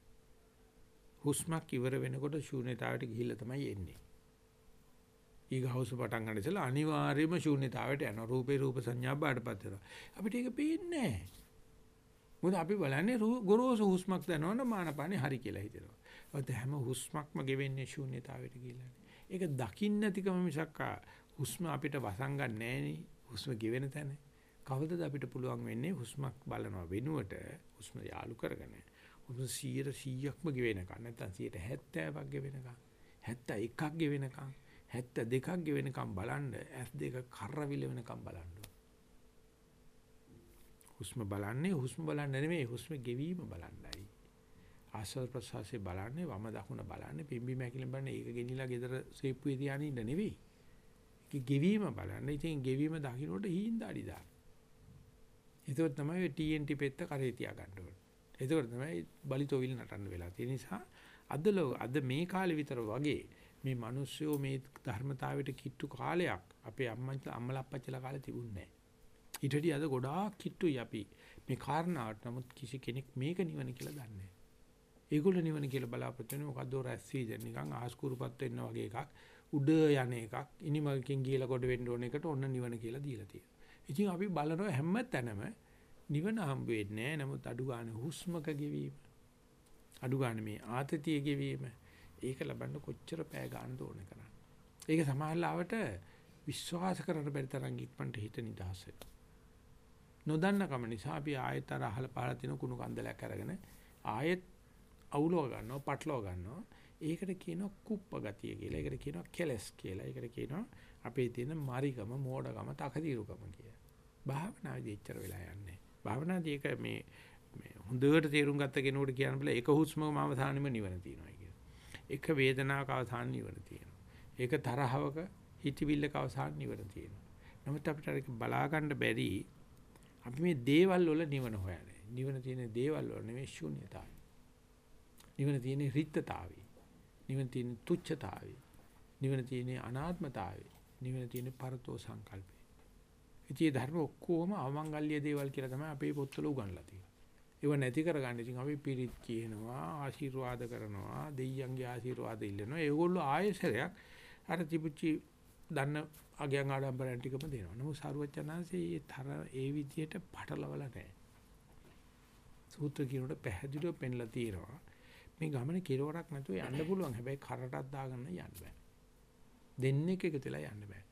හුස්මක් ඉවර වෙනකොට ශූන්‍යතාවයට ගිහිල්ලා තමයි එන්නේ. ඊගහවස පටන් ගන්න ඉතලා අනිවාර්යයෙන්ම ශූන්‍යතාවයට යනවා. රූපේ රූප සංඥා බාටපත් වෙනවා. අපිට ඒක පේන්නේ නැහැ. මොකද අපි බලන්නේ ගොරෝසු හුස්මක් දැනවන මානපානේ හරි කියලා හිතනවා. ඒත් හැම හුස්මක්ම ගෙවෙන්නේ ශූන්‍යතාවයට ගිහිල්ලා. ඒක දකින්න නැතිකම මිසක් හුස්ම අපිට වසංගන්නේ නැහෙනි. හුස්ම ගෙවෙන තැන. කවදද අපිට පුළුවන් වෙන්නේ හුස්මක් බලනවා වෙනුවට හුස්ම යාලු කරගෙන. හුස්ම 100%ක්ම ගෙවෙනකන්. නැත්නම් 70ක් ගෙවෙනකන්. 71ක් ගෙවෙනකන්. 72ක් ගෙවෙනකන් බලන්න. S2 කරවිල වෙනකන් බලන්න. හුස්ම බලන්නේ හුස්ම බලන්න නෙමෙයි. හුස්ම ගෙවීම බලන්නයි. ආස්වාද ප්‍රසවාසයේ බලන්නේ වම දකුණ බලන්නේ පිම්බි මැකිලෙන් බලන්නේ ඒක ගෙනිලා ගෙදර සේප්පුවේ තියාගෙන ඉන්න නෙවෙයි ඒක ගෙවීම බලන්න. ඉතින් ගෙවීම දකින්නට හීන් දාඩි දාන්න. ඒකෝ තමයි TNT පෙත්ත කරේ තියා ගන්න ඕනේ. ඒකෝ තමයි බලිතෝවිල් නටන්න වෙලා තියෙන නිසා අද අද මේ කාලේ විතර වගේ මේ මිනිස්සුયો මේ ධර්මතාවයට කිට්ටු කාලයක් අපේ අම්මලා අම්මලා අප්පච්චිලා කාලේ තිබුණේ නැහැ. ඊටදී අද ගොඩාක් කිට්ටුයි අපි මේ කාරණාවට නමුත් කිසි කෙනෙක් මේක නිවන කියලා දන්නේ නැහැ. ඒගොල්ලෝ නිවන කියලා බලාපොරොත්තු වෙන්නේ මොකද්ද රැස්සී දෙන්න නිකන් ආස්කුරුපත් වෙන්න වගේ එකක්. උඩ යන එකක් ඉනිමකින් ගිහලා කොට වෙන්න ඕන එකට ඔන්න නිවන කියලා දීලා තියෙනවා. ඉතින් අපි බලනවා හැම තැනම නිවන හම්බ වෙන්නේ නැහැ. නමුත් අඩු ගන්න හුස්මක ගෙවීම. අඩු ගන්න මේ ආතතිය ගෙවීම. ඒක ලබන්න කොච්චර පෑ ගන්න ඕන කරන්නේ. ඒක සමාහලාවට විශ්වාස කරන්න බැරි තරම් ඉක්මනට හිත නිදහස් නොදන්න කම නිසා අපි ආයෙත් අර අහල පහල තියෙන කුණු කන්දලයක් අරගෙන ආයෙත් අවුලව ගන්නවා, පටලව ගන්නවා. ඒකට කියනවා කුප්ප ගතිය කියලා. ඒකට කියනවා කෙලස් කියලා. ඒකට කියනවා අපේ තියෙන මරිකම, මෝඩකම, තකතිරුකම කියලා. භාවනාවේදී එච්චර වෙලා යන්නේ. භාවනාදී ඒක මේ මේ හොඳට තේරුම් ගත්ත කෙනෙකුට කියන්න බෑ එක හුස්මකම අවසානෙම නිවන තියෙනවා කියලා. එක වේදනාවක අවසාන නිවන තියෙනවා. ඒක තරහවක හිතවිල්ලක අවසාන නිවන තියෙනවා. නමුත් අපිට ඒක බලා ගන්න බැරි අපි මේ දේවල් වල නිවන හොයන්නේ. නිවන තියෙන දේවල් වල නෙමෙයි ශූන්‍යතාවය. නිවන තියෙන රිත්තතාවය. නිවන තියෙන තුච්ඡතාවය. නිවන තියෙන අනාත්මතාවය. නිවන තියෙන පරතෝ සංකල්පය. ඉතින් ධර්ම ඔක්කොම අවමංගල්‍ය දේවල් කියලා තමයි අපේ පොත්වල උගන්ලා තියෙන්නේ. ඒව නැති කරගන්න ඉතින් අපි පිරිත් කියනවා, ආශිර්වාද කරනවා, දෙයියන්ගේ ආශිර්වාද ඉල්ලනවා. ඒගොල්ලෝ ආයෙසරයක් අර තිබුච්චි දන්න අගයන් ආඩම්බරයන් ටිකම දෙනවා. නමුත් සාරුවචනාංශේ ඒ තර ඒ විදියට පටලවලා නැහැ. සූත්‍ර කියනකොට පැහැදිලිව පෙන්ලා තියෙනවා. මේ ගමන කෙලවරක් නැතුව යන්න පුළුවන්. හැබැයි කරටක් දාගන්න යන්න බෑ. දෙන්නෙක් එකතුලා යන්න බෑ.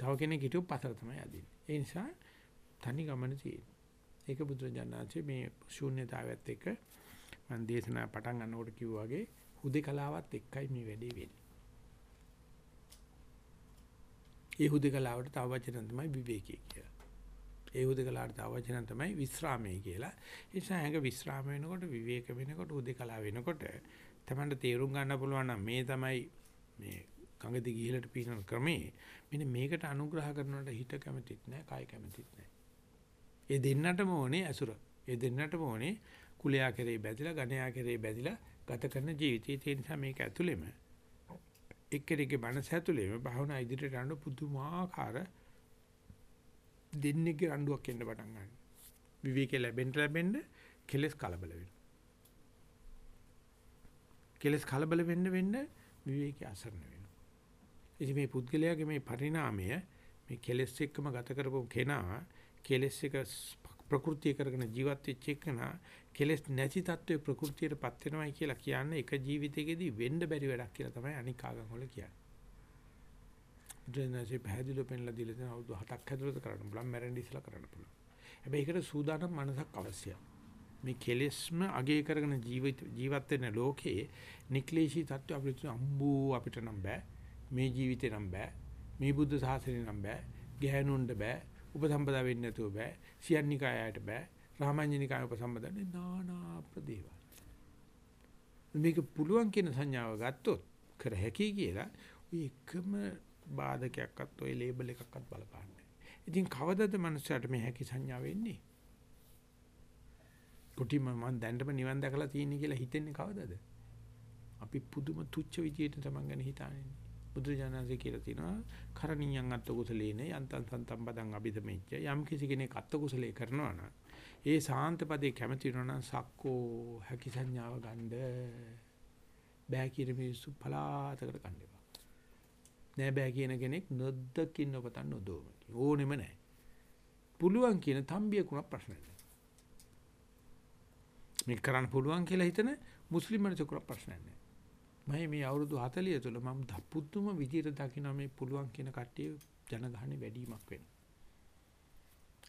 තව කෙනෙක් හිටියොත් පතර තමයි යදින්නේ. ඒ නිසා තනි ගමන තියෙන්නේ. ඒක බුදුරජාණන්සේ මේ ශූන්‍යතාවයත් එක්ක මම දේශනා පටන් ගන්නකොට කිව්වා වගේ හුදේකලාවත් එක්කයි මේ වැඩේ වෙන්නේ. ඒ හුදේකලාවට තව වචන තමයි විවේකී කියලා. ඒ උදකලාට තව වචන තමයි විස්රාමයේ කියලා. ඒ නිසා හැඟ විස්රාම වෙනකොට විවේක වෙනකොට උදකලා වෙනකොට තමන්ට තේරුම් ගන්න පුළුවන් නම් මේ තමයි මේ කඟදි ගිහිලට පිනන ක්‍රමේ. මෙන්න මේකට අනුග්‍රහ කරනකොට හිත කැමතිත් නැහැ, කාය කැමතිත් නැහැ. ඒ දෙන්නටම ඕනේ අසුර. ඒ දෙන්නටම ඕනේ කුලයා කෙරේ බැඳිලා, ගණයා කෙරේ බැඳිලා ගත කරන ජීවිතය. ඒ නිසා මේක ඇතුළෙම එක්කෙනෙක්ගේ මනස ඇතුළෙම භාවනා ඉදිරියට යන පුදුමාකාර දෙන්නේගේ රණ්ඩුවක් එන්න පටන් ගන්නවා. විවේකේ ලැබෙන්න ලැබෙන්න කෙලස් කලබල වෙනවා. කෙලස් කලබල වෙන්න වෙන්න විවේකී අසරණ වෙනවා. ඉතින් මේ පුද්ගලයාගේ මේ පරිණාමය මේ කෙලස් එක්කම ගත කරපු කෙනා කෙලස් එක ප්‍රകൃතිය කරගෙන ජීවත් වෙච්ච එකන කෙලස් නැති තත්ත්වයේ ප්‍රകൃතියටපත් වෙනවයි කියලා කියන්නේ එක ජීවිතයකදී වෙන්න බැරි වැඩක් කියලා තමයි අනික් ආගම් වල කියන්නේ. බුදුරජාණන්සේ පැහැදිලිව පෙන්ලා දීලා තියෙන අවුරුදු 7ක් ඇතුළත කරන්න පුළුවන් මැරෙන්න ඉස්සලා කරන්න පුළුවන්. හැබැයි ඒකට සූදානම් මනසක් අවශ්‍යයි. මේ කෙලෙස්ම අගේ කරගෙන ජීවිත ජීවත් වෙන ලෝකේ නික්ලේශී තත්ත්ව අපිට අම්බෝ අපිට නම් බෑ. මේ ජීවිතේ නම් බෑ. මේ බුද්ධ ශාසනය නම් බෑ. ගැහණුන්ට බෑ. උපසම්පදා වෙන්නේ නැතුව බෑ. සියන්නිකායයට බෑ. රාමඤ්ඤනිකාය උපසම්පදන්නේ නානා ප්‍රදේවල්. මේක පුළුවන් කියන සංඥාව ගත්තොත් කර හැකි කියලා ඔය එකම බාධකයක්වත් ඔය ලේබල් එකක්වත් බලපාන්නේ. ඉතින් කවදද මනුස්සයාට මේ හැකි සංඥා වෙන්නේ? කොටිම මම දැන්නම නිවන් දැකලා තියෙන්නේ කියලා හිතෙන්නේ කවදද? අපි පුදුම තුච්ච විදියට තමන් ගැන හිතානේ. බුදුජානනාංශය කියලා තිනවා කරණීයන් අත්ත කුසලේන යන්තං සන්තම් බදං අபிදමෙච්ච යම් කිසි කෙනෙක් අත්ත කුසලේ කරනවා නම් ඒ සාන්ත පදේ කැමති වෙනවා නම් සක්කෝ හැකි සංඥාව ගන්න බෑ කියන මිනිස්සු පලාතකට ගන්න එපා. නෑ බෑ කියන කෙනෙක් නොදකින් ඔබතන් නොදෝම. ඕනෙම නෑ. පුළුවන් කියන තම්බියකුණක් ප්‍රශ්නයක් නෑ. මේක කරන්න පුළුවන් කියලා හිතන මුස්ලිම් මිනිසෙකුට ප්‍රශ්නයක් නෑ. මම මේ අවුරුදු 40 තුළ මම පුදුම විදියට දකින්න මේ පුළුවන් කියන කට්ටිය ජනගහනේ වැඩිවීමක් වෙනවා.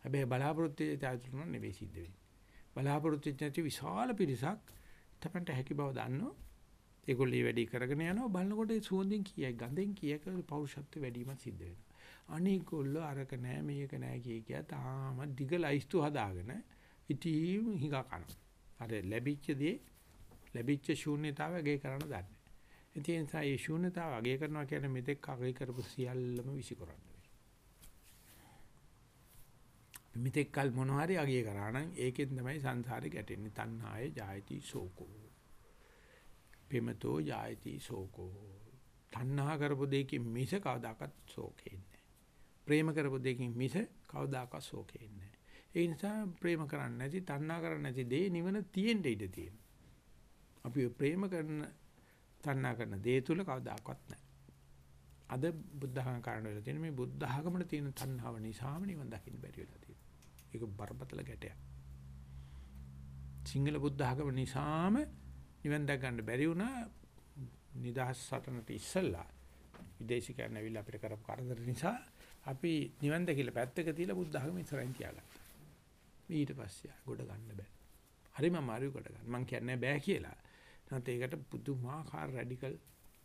හැබැයි බලාපොරොත්තු වෙච්ච නෙවෙයි සිද්ධ වෙන්නේ. බලාපොරොත්තු වෙච්ච නැති විශාල පිරිසක් තමන්ට හැකි බව දන්නෝ. ඒගොල්ලෝ වැඩි කරගෙන යනවා බලනකොට ඒ සුවඳින් කීයක් ගඳෙන් කීයක පෞරුෂත්ව වැඩිවීමක් සිද්ධ වෙනවා. අනිගොල්ලෝ අරක නෑ මේක නෑ කිය කිය තාම දිග ලයිස්තු හදාගෙන ඉතින් හිඟා කනවා. අර ලැබිච්ච දේ ලැබිච්ච ශූන්‍යතාවය ගේ කරන්න දන්නේ. ඒ නිසා මේ ශූන්‍යතාව අගය කරනවා කියන්නේ මෙතෙක් අගය කරපු සියල්ලම විසිකරන්න වෙනවා. මෙතෙක් කල් මොන හරි අගය කරා නම් ඒකෙන් තමයි සංසාරේ ගැටෙන්නේ. තණ්හාය ජායති සෝකෝ. පෙමතෝ ජායති සෝකෝ. තණ්හා කරපු දෙයකින් මිස කවදාකවත් සෝකේ නැහැ. ප්‍රේම කරපු දෙයකින් මිස කවදාකවත් සෝකේ නැහැ. ඒ නිසා ප්‍රේම කරන්නේ නැති තණ්හා කරන්නේ නැති දේ නිවන තියෙන්න ඉඩ තියෙනවා. අපි ප්‍රේම කරන තණ්හා කරන දේ තුල කවදාකවත් නැහැ. අද බුද්ධ ධර්ම කාරණ වෙලා තියෙන මේ බුද්ධ ධර්මවල තියෙන තණ්හාව නිසාම නිවන් දකින්න බැරි වෙලා තියෙනවා. ඒක බරපතල ගැටයක්. සිංහල බුද්ධ ධර්ම නිසාම නිවන් දැක ගන්න බැරි වුණා නිදහස් සටනට ඉස්සෙල්ලා විදේශිකයන් ඇවිල්ලා අපිට කරපු කරදර නිසා අපි නිවන් දැකලා පැත්තක තියලා බුද්ධ ධර්ම ඉස්සරහින් තියාගත්තා. ඊට පස්සේ ගොඩ ගන්න බෑ. හරිම අමාරුයි ගොඩ ගන්න. මම කියන්නේ බෑ කියලා. නැත්නම් ඒකට පුදුමාකාර රැඩිකල්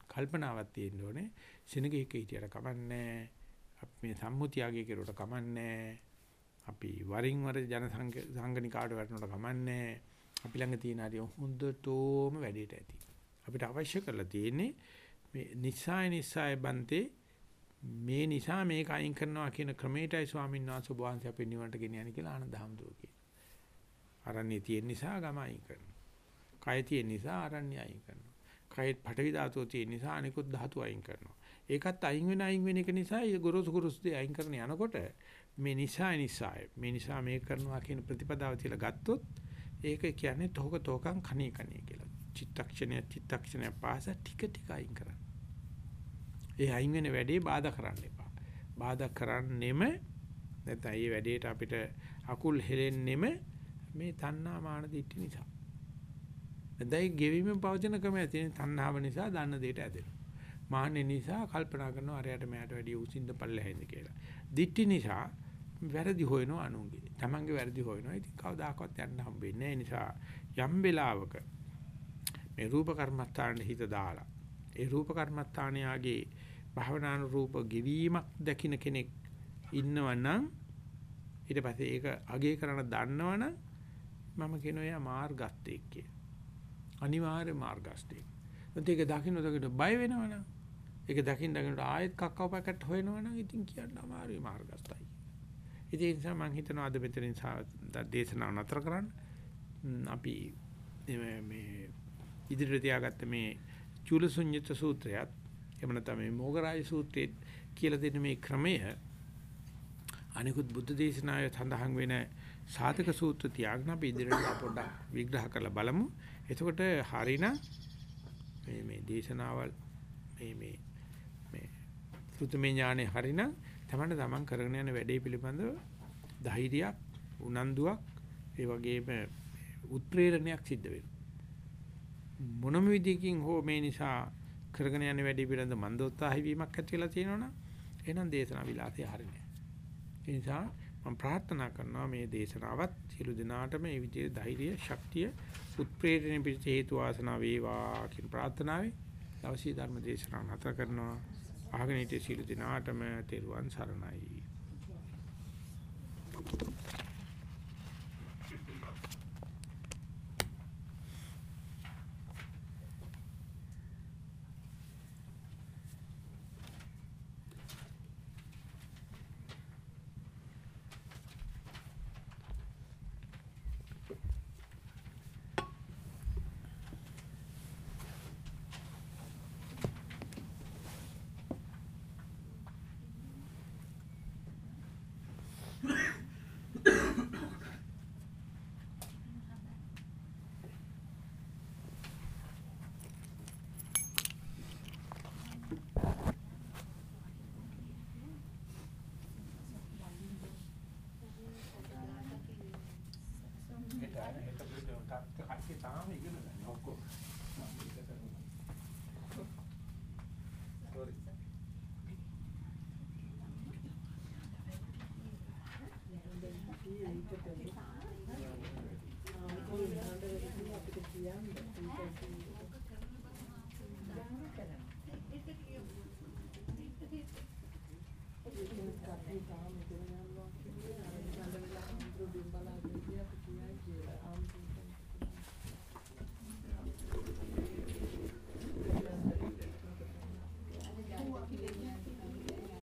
කල්පනාවක් තියෙන්න ඕනේ. සෙනග එක හිටියට කමන්නේ. අපි මේ සම්මුතියගේ කෙරුවට කමන්නේ. අපි වරින් වර ජන සංගණිකාට වැටෙනවට කමන්නේ. අපි ළඟ තියෙන හරි හොඳටම වැඩේට ඇති. අපිට අවශ්‍ය කරලා තියෙන්නේ මේ නිසාය නිසාය බන්තේ මේ නිසා මේක අයින් කරනවා කියන ක්‍රමයටයි ස්වාමීන් වහන්සේ වහන්සේ අපේ නිවනට ගෙනියන්නේ කියලා ආනන්ද හැමදෝ කියනවා. අරන්නේ තියෙන නිසා ගම අයින් කරනවා. කය තියෙන නිසා ආරණ්‍ය අයින් කරනවා. කයෙත් පටවි ධාතුව තියෙන නිසා අනිකුත් ධාතු අයින් කරනවා. ඒකත් අයින් වෙන අයින් වෙන එක නිසා ඒ ගොරෝසු ගොරෝසු දේ අයින් කරන යනකොට මේ නිසා නිසාය මේ නිසා මේක කරනවා කියන ප්‍රතිපදාව තියලා ගත්තොත් ඒක කියන්නේ තෝක තෝකං කණී කණී කියලා. චිත්තක්ෂණය චිත්තක්ෂණය පාස ටික ටික අයින් කරන්න. ඒ අයින් වෙන වැඩේ බාධා කරන්න එපා. බාධා කරන්නෙම නැත්නම් මේ වැඩේට අපිට අකුල් හෙලෙන්නෙම මේ තණ්හා මාන දිට්ඨි නිසා. දැන් ගෙවීමෙන් පවතින ක්‍රමය තියෙන තණ්හාව නිසා දන්න දෙයට ඇදෙනවා. මාන්නේ නිසා කල්පනා කරනවා අරයට මෙයාට වැඩි උසින්ද පල්ලෙහෙන්ද කියලා. දික්ටි නිසා වැරදි හොයනවා අනුන්ගේ. Tamange වැරදි හොයනවා. ඉතින් කවදාකවත් යන්න හම්බෙන්නේ නැහැ. නිසා යම් වෙලාවක මේ රූප කර්මස්ථානෙ හිත දාලා ඒ රූප කර්මස්ථානයාගේ භවනාන රූප ගෙවීමක් දකින්න කෙනෙක් ඉන්නවනම් ඊට පස්සේ ඒක අගේ කරන දන්නවනම් මම කියනවා එයා මාර්ගස්තෙක් කියලා. අනිවාර්ය මාර්ගස්තේ. ඒත් ඒක දකින්න දකින්න බය වෙනවනම් ඒක දකින්න දකින්න ආයෙත් කක්කව පැකට් හොයනවනම් ඉතින් කියන්න අමාරුයි මාර්ගස්තයි. ඉතින් ඒ නිසා මම හිතනවා අද මෙතනින් දේශනාව නතර කරන්න. අපි මේ ඉදිරියට තියාගත්ත මේ චූලසුඤ්ඤත සූත්‍රයත් එහෙම නැත්නම් මේ මොගරාය සූත්‍රයේ කියලා දෙන මේ ක්‍රමය අනිකුත් බුද්ධ දේශනාවේ සඳහන් වෙන සාධක සූත්‍ර තියාගෙන අපි ඉදිරියට පොඩ්ඩක් විග්‍රහ කරලා බලමු. එතකොට හරිනම් මේ මේ දේශනාවල් මේ මේ මේ සුතමේ ඥානේ හරිනම් තමන්න තමන් කරගෙන යන වැඩේ පිළිබඳව ධෛර්යයක් උනන්දුවක් ඒ වගේම උත්ප්‍රේරණයක් සිද්ධ වෙනවා. මොනම විදියකින් හෝ මේ නිසා කරගෙන යන වැඩේ පිළිබඳ මන්දෝත්සාහී වීමක් ඇති වෙලා තියෙනවනම් එහෙනම් දේශනා විලාසය හරිනේ. ඒ නිසා මම ප්‍රාර්ථනා කරනවා මේ දේශනාවත් සියලු දෙනාටම මේ විදිහේ ධෛර්යය, ශක්තිය, උත්ප්‍රේරණය පිට හේතු වාසනා වේවා කියන ප්‍රාර්ථනාවයි දවසේ ධර්ම දේශනාව නැතර කරනවා. අහගෙන සිටි සියලු දෙනාටම තෙරුවන් සරණයි. තත්ත්ව කට්ටිය තාම ඉගෙන ගන්න ඔක්කොම. Sorry. ඒක තමයි. ඒක තමයි.